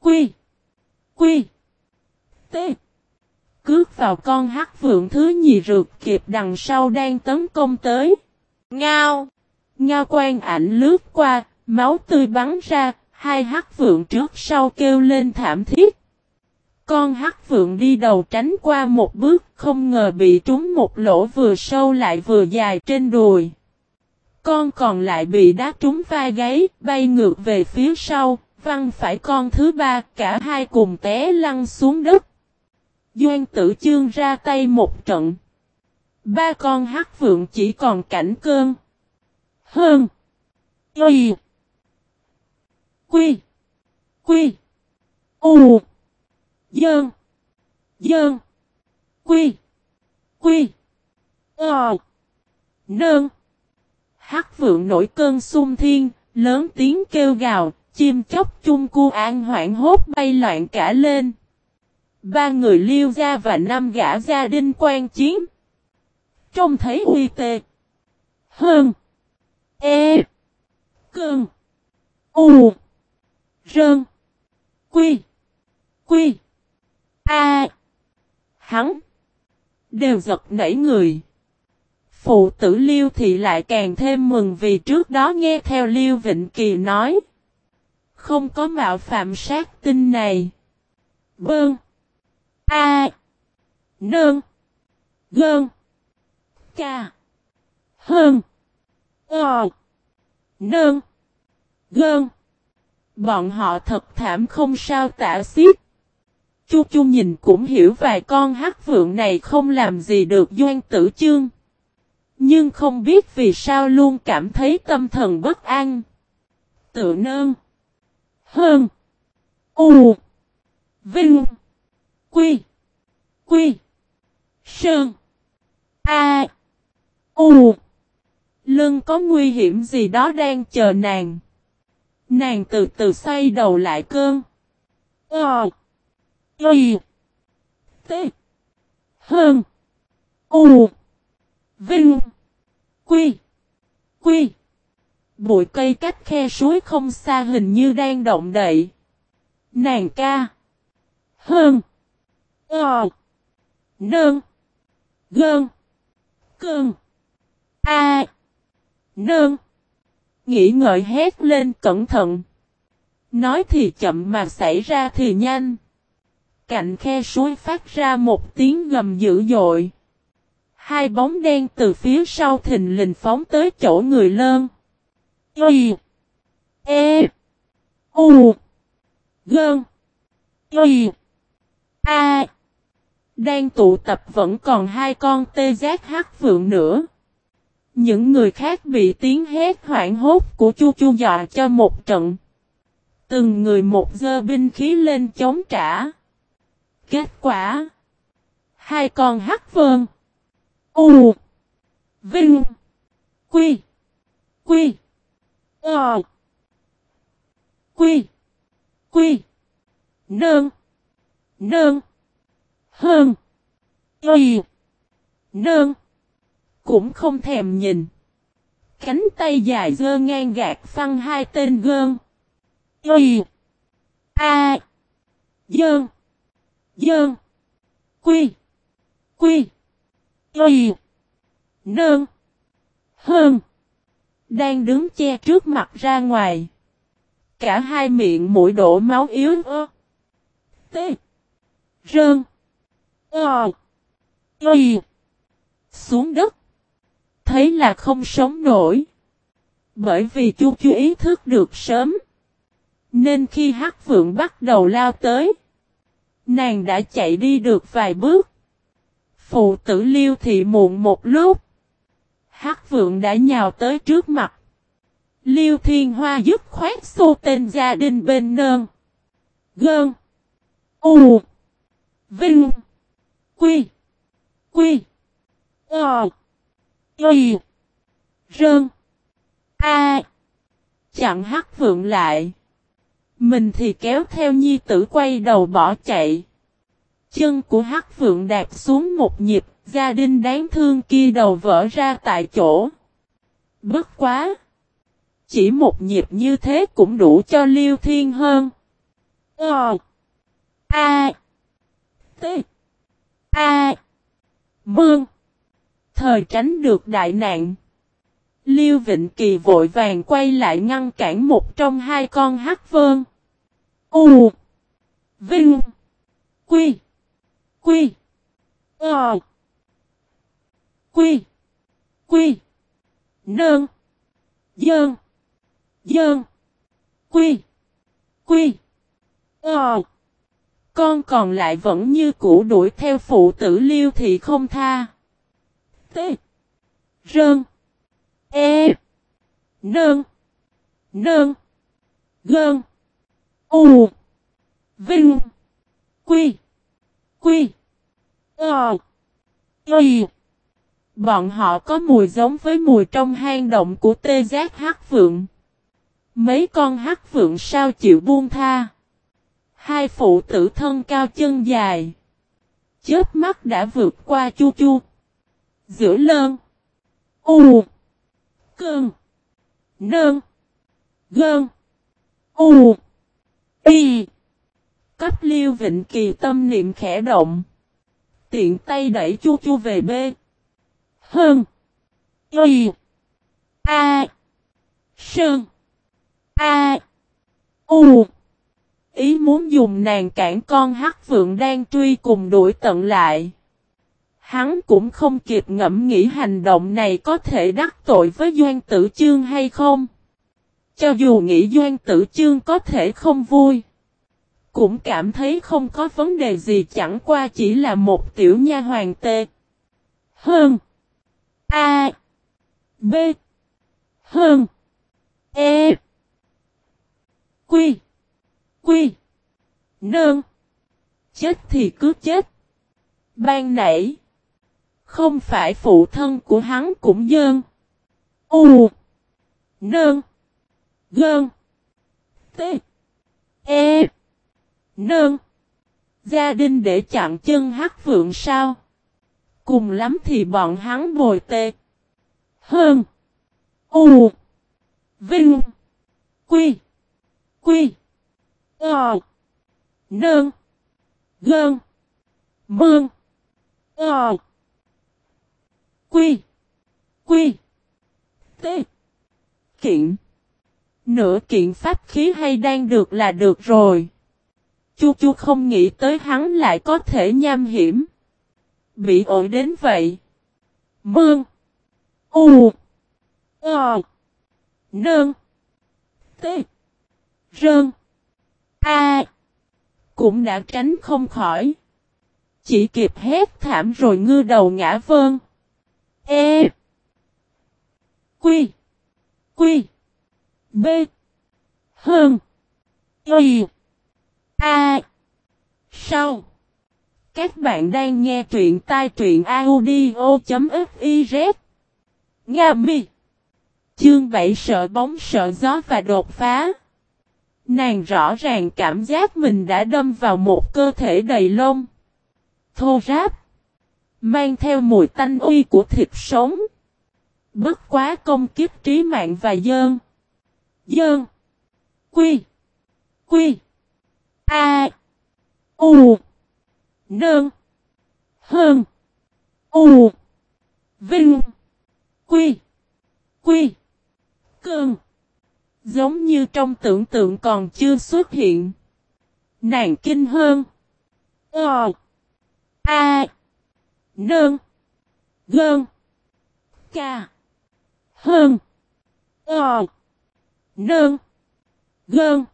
Quy. Quy. T. Cước vào con hắc vượng thứ nhì rượt kịp đằng sau đang tấn công tới. Ngao. Ngao quan ảnh lướt qua, máu tươi bắn ra, hai hắc vượng trước sau kêu lên thảm thiết. Con hắc vượng đi đầu tránh qua một bước, không ngờ bị trúng một lỗ vừa sâu lại vừa dài trên đùi. Con còn lại bị đá trúng vai gáy, bay ngược về phía sau, văng phải con thứ ba, cả hai cùng té lăn xuống đất. Doan tử chương ra tay một trận. Ba con hắc vượng chỉ còn cảnh cơn. Hơn. Y. Quy. Quy. U. Dơn. Dơn. Quy. Quy. Ờ. Nơn. Hắc vượng nổi cơn sung thiên, lớn tiếng kêu gào, chim chóc chung cu an hoảng hốt bay loạn cả lên. Ba người liêu ra và năm gã gia đình quan chiến. Trông thấy uy tê. Hơn. E. Cơn. U. Rơn. Quy. Quy. A. Hắn. Đều giật nảy người. Phụ tử Liêu thì lại càng thêm mừng vì trước đó nghe theo Liêu Vịnh Kỳ nói. Không có mạo phạm sát tinh này. Bơn. A. Nơn. Gơn. Ca. Hơn. Ờ. Nơn. Gơn. Bọn họ thật thảm không sao tả xiết. Chu Chu nhìn cũng hiểu vài con hắc vượng này không làm gì được Doan Tử Chương. Nhưng không biết vì sao luôn cảm thấy tâm thần bất an. Tự nơn. Hơn. U. Vinh. Quy. Quy. Sơn. A. U. Lưng có nguy hiểm gì đó đang chờ nàng. Nàng từ từ xoay đầu lại cơn. Ờ. Y. T. Hơn. U. Vinh. Quy. Quy. Bụi cây cách khe suối không xa hình như đang động đậy. Nàng ca. Hơn. Ờ. Nơn. Gơn. Cơn. A. Nơn. Nghĩ ngợi hét lên cẩn thận. Nói thì chậm mà xảy ra thì nhanh. Cạnh khe suối phát ra một tiếng gầm dữ dội. Hai bóng đen từ phía sau thình lình phóng tới chỗ người lơn. Y. E. U. Gơn. Y. A. Đang tụ tập vẫn còn hai con tê giác hắc vượng nữa. Những người khác bị tiếng hét hoảng hốt của chu chu dọa cho một trận. Từng người một dơ binh khí lên chống trả. Kết quả. Hai con hắc vơn. U. Vinh. Quy. Quy. Ờ. Quy. Quy. Nương. Nương. Hơn. Y. Nương. Cũng không thèm nhìn. Cánh tay dài dơ ngang gạt phăng hai tên gơn. Y. A. Dơn. Dơn. Quy. Quy. Y. Nương. Hơn. Đang đứng che trước mặt ra ngoài. Cả hai miệng mũi đổ máu yếu ơ. T. Rơn. Ờ. Y. Xuống đất. Thấy là không sống nổi. Bởi vì chu chu ý thức được sớm. Nên khi hắc vượng bắt đầu lao tới. Nàng đã chạy đi được vài bước. Phụ tử liêu thị muộn một lúc. Hắc vượng đã nhào tới trước mặt. Liêu thiên hoa dứt khoát xô tên gia đình bên nơn. Gơn. U. Vinh. Quy. Quy. Ờ. Y. Rơn. A. Chặn hắc vượng lại. Mình thì kéo theo nhi tử quay đầu bỏ chạy. Chân của hắc vượng đạp xuống một nhịp, gia đình đáng thương kia đầu vỡ ra tại chỗ. Bất quá! Chỉ một nhịp như thế cũng đủ cho liêu thiên hơn. Ờ! A! T! A! Mương! Thời tránh được đại nạn. Liêu Vịnh Kỳ vội vàng quay lại ngăn cản một trong hai con hắc vơn. U. Vinh. Quy. Quy. Ờ. Quy. Quy. Nơn. Dơn. Dơn. Quy. Quy. Ờ. Con còn lại vẫn như cũ đuổi theo phụ tử liêu thì không tha. T. Rơn. E. Nơn. Nơn. Gơn. U. Vinh. Quy. Quy. Ờ. Y. Bọn họ có mùi giống với mùi trong hang động của tê giác hắc vượng. Mấy con hắc vượng sao chịu buông tha. Hai phụ tử thân cao chân dài. Chớp mắt đã vượt qua chu chu. Giữa lơn. U. Cơn. Nơn. Gơn. U. Y. Cấp liêu vịnh kỳ tâm niệm khẽ động. Tiện tay đẩy chu chu về B. Hơn. Y. A. Sơn. A. U. Ý muốn dùng nàng cản con hắc vượng đang truy cùng đuổi tận lại. Hắn cũng không kịp ngẫm nghĩ hành động này có thể đắc tội với Doan Tử Chương hay không. Cho dù nghĩ Doan Tử Chương có thể không vui. Cũng cảm thấy không có vấn đề gì chẳng qua chỉ là một tiểu nha hoàng tê. Hơn. A. B. Hơn. E. Quy. Quy. Nương. Chết thì cứ chết. Ban nãy. Không phải phụ thân của hắn cũng dơn. U. Nương. Gơn. T. E. Nương. Gia đình để chặn chân hắc vượng sao? Cùng lắm thì bọn hắn bồi tê. Hơn. U. Vinh. Quy. Quy. Ờ. Nương. Gơn. Mương. Ờ. Quy. Quy. T. Kiện. Nửa kiện pháp khí hay đang được là được rồi. Chu chu không nghĩ tới hắn lại có thể nham hiểm. Bị ổi đến vậy. Mương. U. Ờ. Nương. T. Rơn. A. Cũng đã tránh không khỏi. Chỉ kịp hét thảm rồi ngư đầu ngã vơn. E. Quy. Quy. B. Hơn. Y. A. Sau. Các bạn đang nghe truyện tai truyện audio.fiz. Nga mi. Chương 7 sợ bóng sợ gió và đột phá. Nàng rõ ràng cảm giác mình đã đâm vào một cơ thể đầy lông. Thô ráp. Mang theo mùi tanh uy của thịt sống. Bất quá công kiếp trí mạng và dơn. Dơn. Quy. Quy. A. U. Nương. Hơn. U. Vinh. Quy. Quy. cường. Giống như trong tưởng tượng còn chưa xuất hiện. Nàng kinh hơn. Ờ. A. Nương. Gơn. Ca. Hơn. Ờ. Nương. Gơn.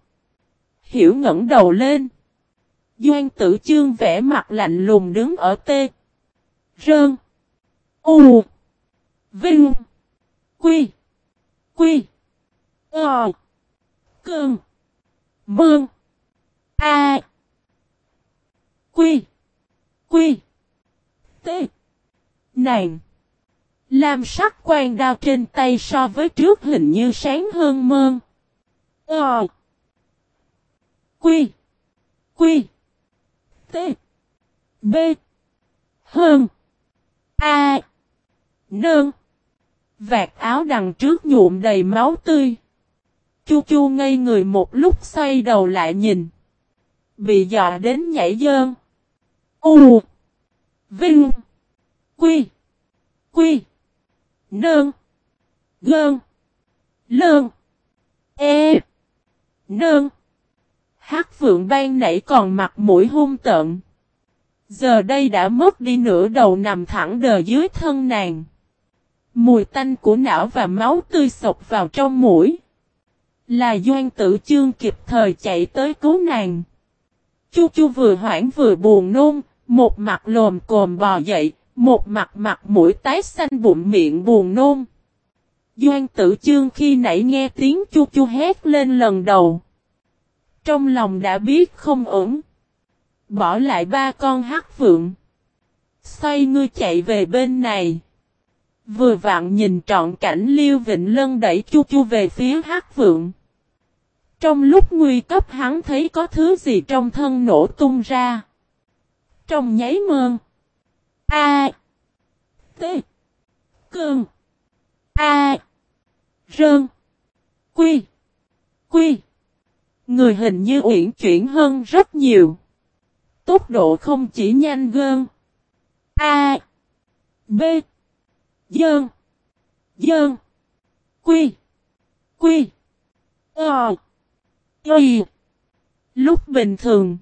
Hiểu ngẩng đầu lên. Doan tử chương vẽ mặt lạnh lùng đứng ở tê. Rơn. U. Vinh. Quy. Quy. Ờ. Cơn. Mương. A. Quy. Quy. T. Nàng. Làm sắc quan đao trên tay so với trước hình như sáng hơn mơn. Ờ. Quy. Quy. T. B. Hơn. A. Nương. Vạt áo đằng trước nhuộm đầy máu tươi. Chu chu ngây người một lúc xoay đầu lại nhìn. Bị dọa đến nhảy dơn. U. Vinh. Quy. Quy. Nơn. Gơn. Lơn. E. Nơn. Hát phượng ban nãy còn mặt mũi hung tợn. Giờ đây đã mất đi nửa đầu nằm thẳng đờ dưới thân nàng. Mùi tanh của não và máu tươi sộc vào trong mũi. Là doan tử chương kịp thời chạy tới cứu nàng. Chu chu vừa hoảng vừa buồn nôn, một mặt lồm cồm bò dậy, một mặt mặt mũi tái xanh bụng miệng buồn nôn. Doan tử chương khi nãy nghe tiếng chu chu hét lên lần đầu. Trong lòng đã biết không ổn. Bỏ lại ba con hắc vượng. Xoay ngươi chạy về bên này. Vừa vặn nhìn trọn cảnh Liêu Vịnh Lân đẩy chu chu về phía hắc vượng. Trong lúc nguy cấp hắn thấy có thứ gì trong thân nổ tung ra. Trong nháy mơn. A. T. Cường. A. Rơn. Quy. Quy. Người hình như uyển chuyển hơn rất nhiều. Tốc độ không chỉ nhanh gơn. A. B. Dơn. Dơn. Quy. Quy. Ờ. Y. Lúc bình thường.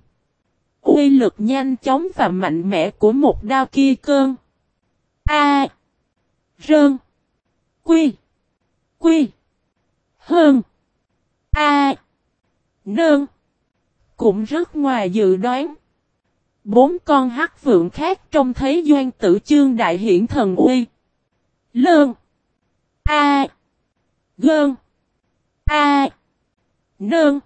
Uy lực nhanh chóng và mạnh mẽ của một đao kia cơn. A. Rơn. Quy. Quy. Hơn. A. Nơn. Cũng rất ngoài dự đoán. Bốn con hắc vượng khác trông thấy doan tử chương đại hiển thần uy. Lơn. A. Gơn. A. Nơn.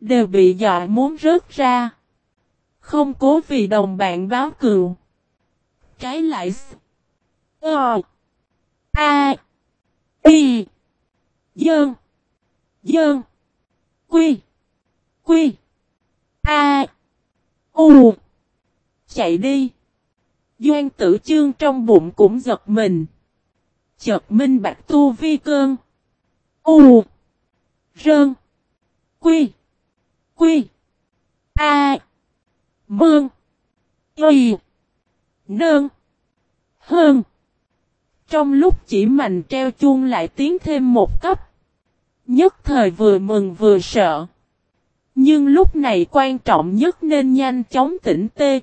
Đều bị dọa muốn rớt ra. Không cố vì đồng bạn báo cựu, Trái lại. Ờ. A. Y. Dơn. Dơn. Quy. Quy. A. U. Chạy đi. Doan tử chương trong bụng cũng giật mình. Chợt minh bạch tu vi cơn. U. Rơn. Quy. Quy. A. Mương. Y. Nơn. Hơn. Trong lúc chỉ mạnh treo chuông lại tiến thêm một cấp. Nhất thời vừa mừng vừa sợ. Nhưng lúc này quan trọng nhất nên nhanh chóng tỉnh tê.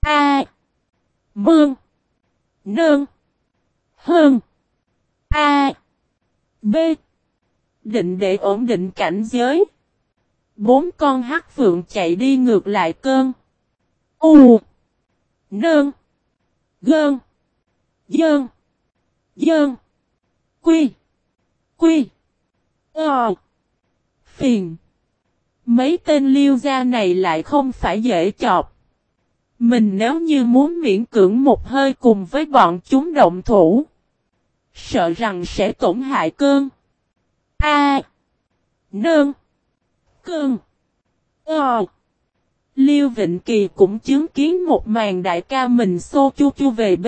A. Mương. Nơn. Hơn. A. B. Định để ổn định cảnh giới. Bốn con hắc phượng chạy đi ngược lại cơn. U. Nơn. Gơn. Dơn. Dơn. Quy. Quy. Ờ. Phiền. Mấy tên liêu gia này lại không phải dễ chọc. Mình nếu như muốn miễn cưỡng một hơi cùng với bọn chúng động thủ. Sợ rằng sẽ tổn hại cơn. A. Nương. Cơn. Ờ. Liêu Vịnh Kỳ cũng chứng kiến một màn đại ca mình xô chu chu về B.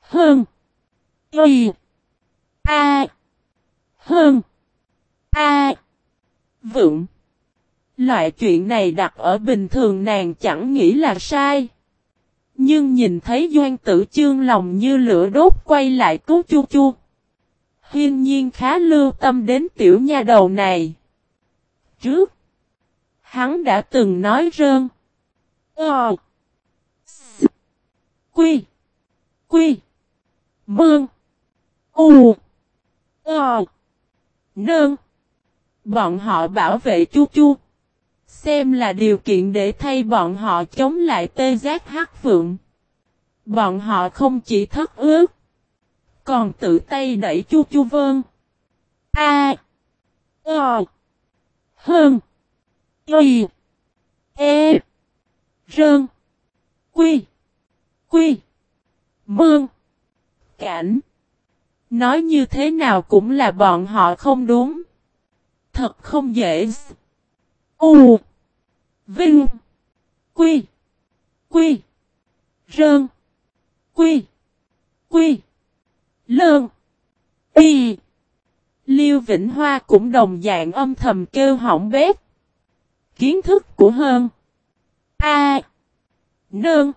Hơn. Y. A. Hơn. A. Vượng. Loại chuyện này đặt ở bình thường nàng chẳng nghĩ là sai. Nhưng nhìn thấy Doan Tử Chương lòng như lửa đốt quay lại cứu chu chu. Hiên nhiên khá lưu tâm đến tiểu nha đầu này. Trước, hắn đã từng nói rơn. Ờ. Quy. Quy. Mương. U. Ờ. Nơn. Bọn họ bảo vệ chu chu. Xem là điều kiện để thay bọn họ chống lại tê giác hắc phượng. Bọn họ không chỉ thất ước. Còn tự tay đẩy chu chu vơn. A. Ờ. Hơn. Y. E. Rơn. Quy. Quy. Mương. Cảnh. Nói như thế nào cũng là bọn họ không đúng. Thật không dễ. U. Vinh. Quy. Quy. Rơn. Quy. Quy. Lơn. Y. Liêu Vĩnh Hoa cũng đồng dạng âm thầm kêu hỏng bếp. Kiến thức của hơn. A. Nương.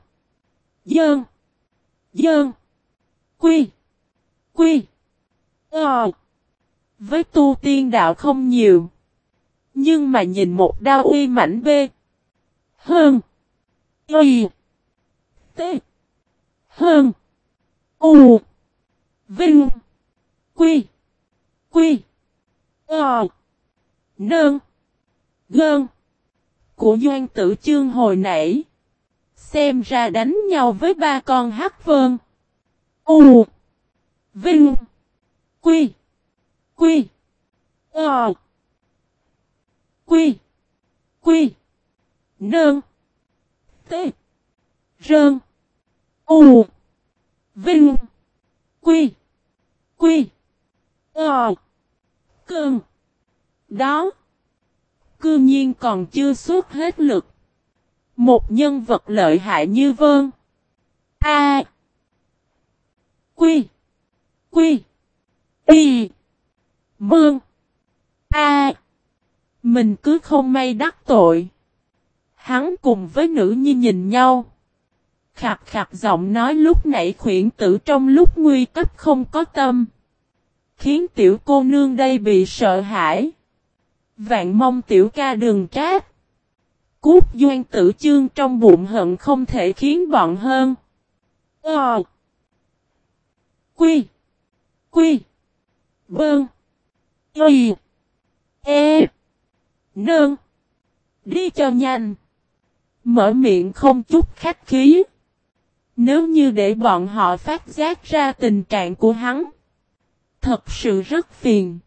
Dơn. Dơn. Quy. Quy. Ờ. Với tu tiên đạo không nhiều. Nhưng mà nhìn một đao uy mảnh bê. Hơn. Y. T. Hơn. U. Vinh. Quy. Quy. Ờ. Nơn. Gơn. Của Doan Tử Chương hồi nãy. Xem ra đánh nhau với ba con hắc vơn. U. Vinh. Quy. Quy. Ờ. Quy. Quy. Nơn. T. Rơn. U. Vinh. Quy. Quy. Ờ. Cơn. Đó. Cư nhiên còn chưa xuất hết lực. Một nhân vật lợi hại như vơn. A. Quy. Quy. Y. Mương. A. mình cứ không may đắc tội. Hắn cùng với nữ nhi nhìn nhau. Khạc khạc giọng nói lúc nãy khuyển tử trong lúc nguy cấp không có tâm. Khiến tiểu cô nương đây bị sợ hãi. Vạn mong tiểu ca đừng trách. Cút doan tử chương trong bụng hận không thể khiến bọn hơn. Ờ. Quy. Quy. Bơn. Y. E. Nương. Đi cho nhanh. Mở miệng không chút khách khí. Nếu như để bọn họ phát giác ra tình trạng của hắn. Thật sự rất phiền.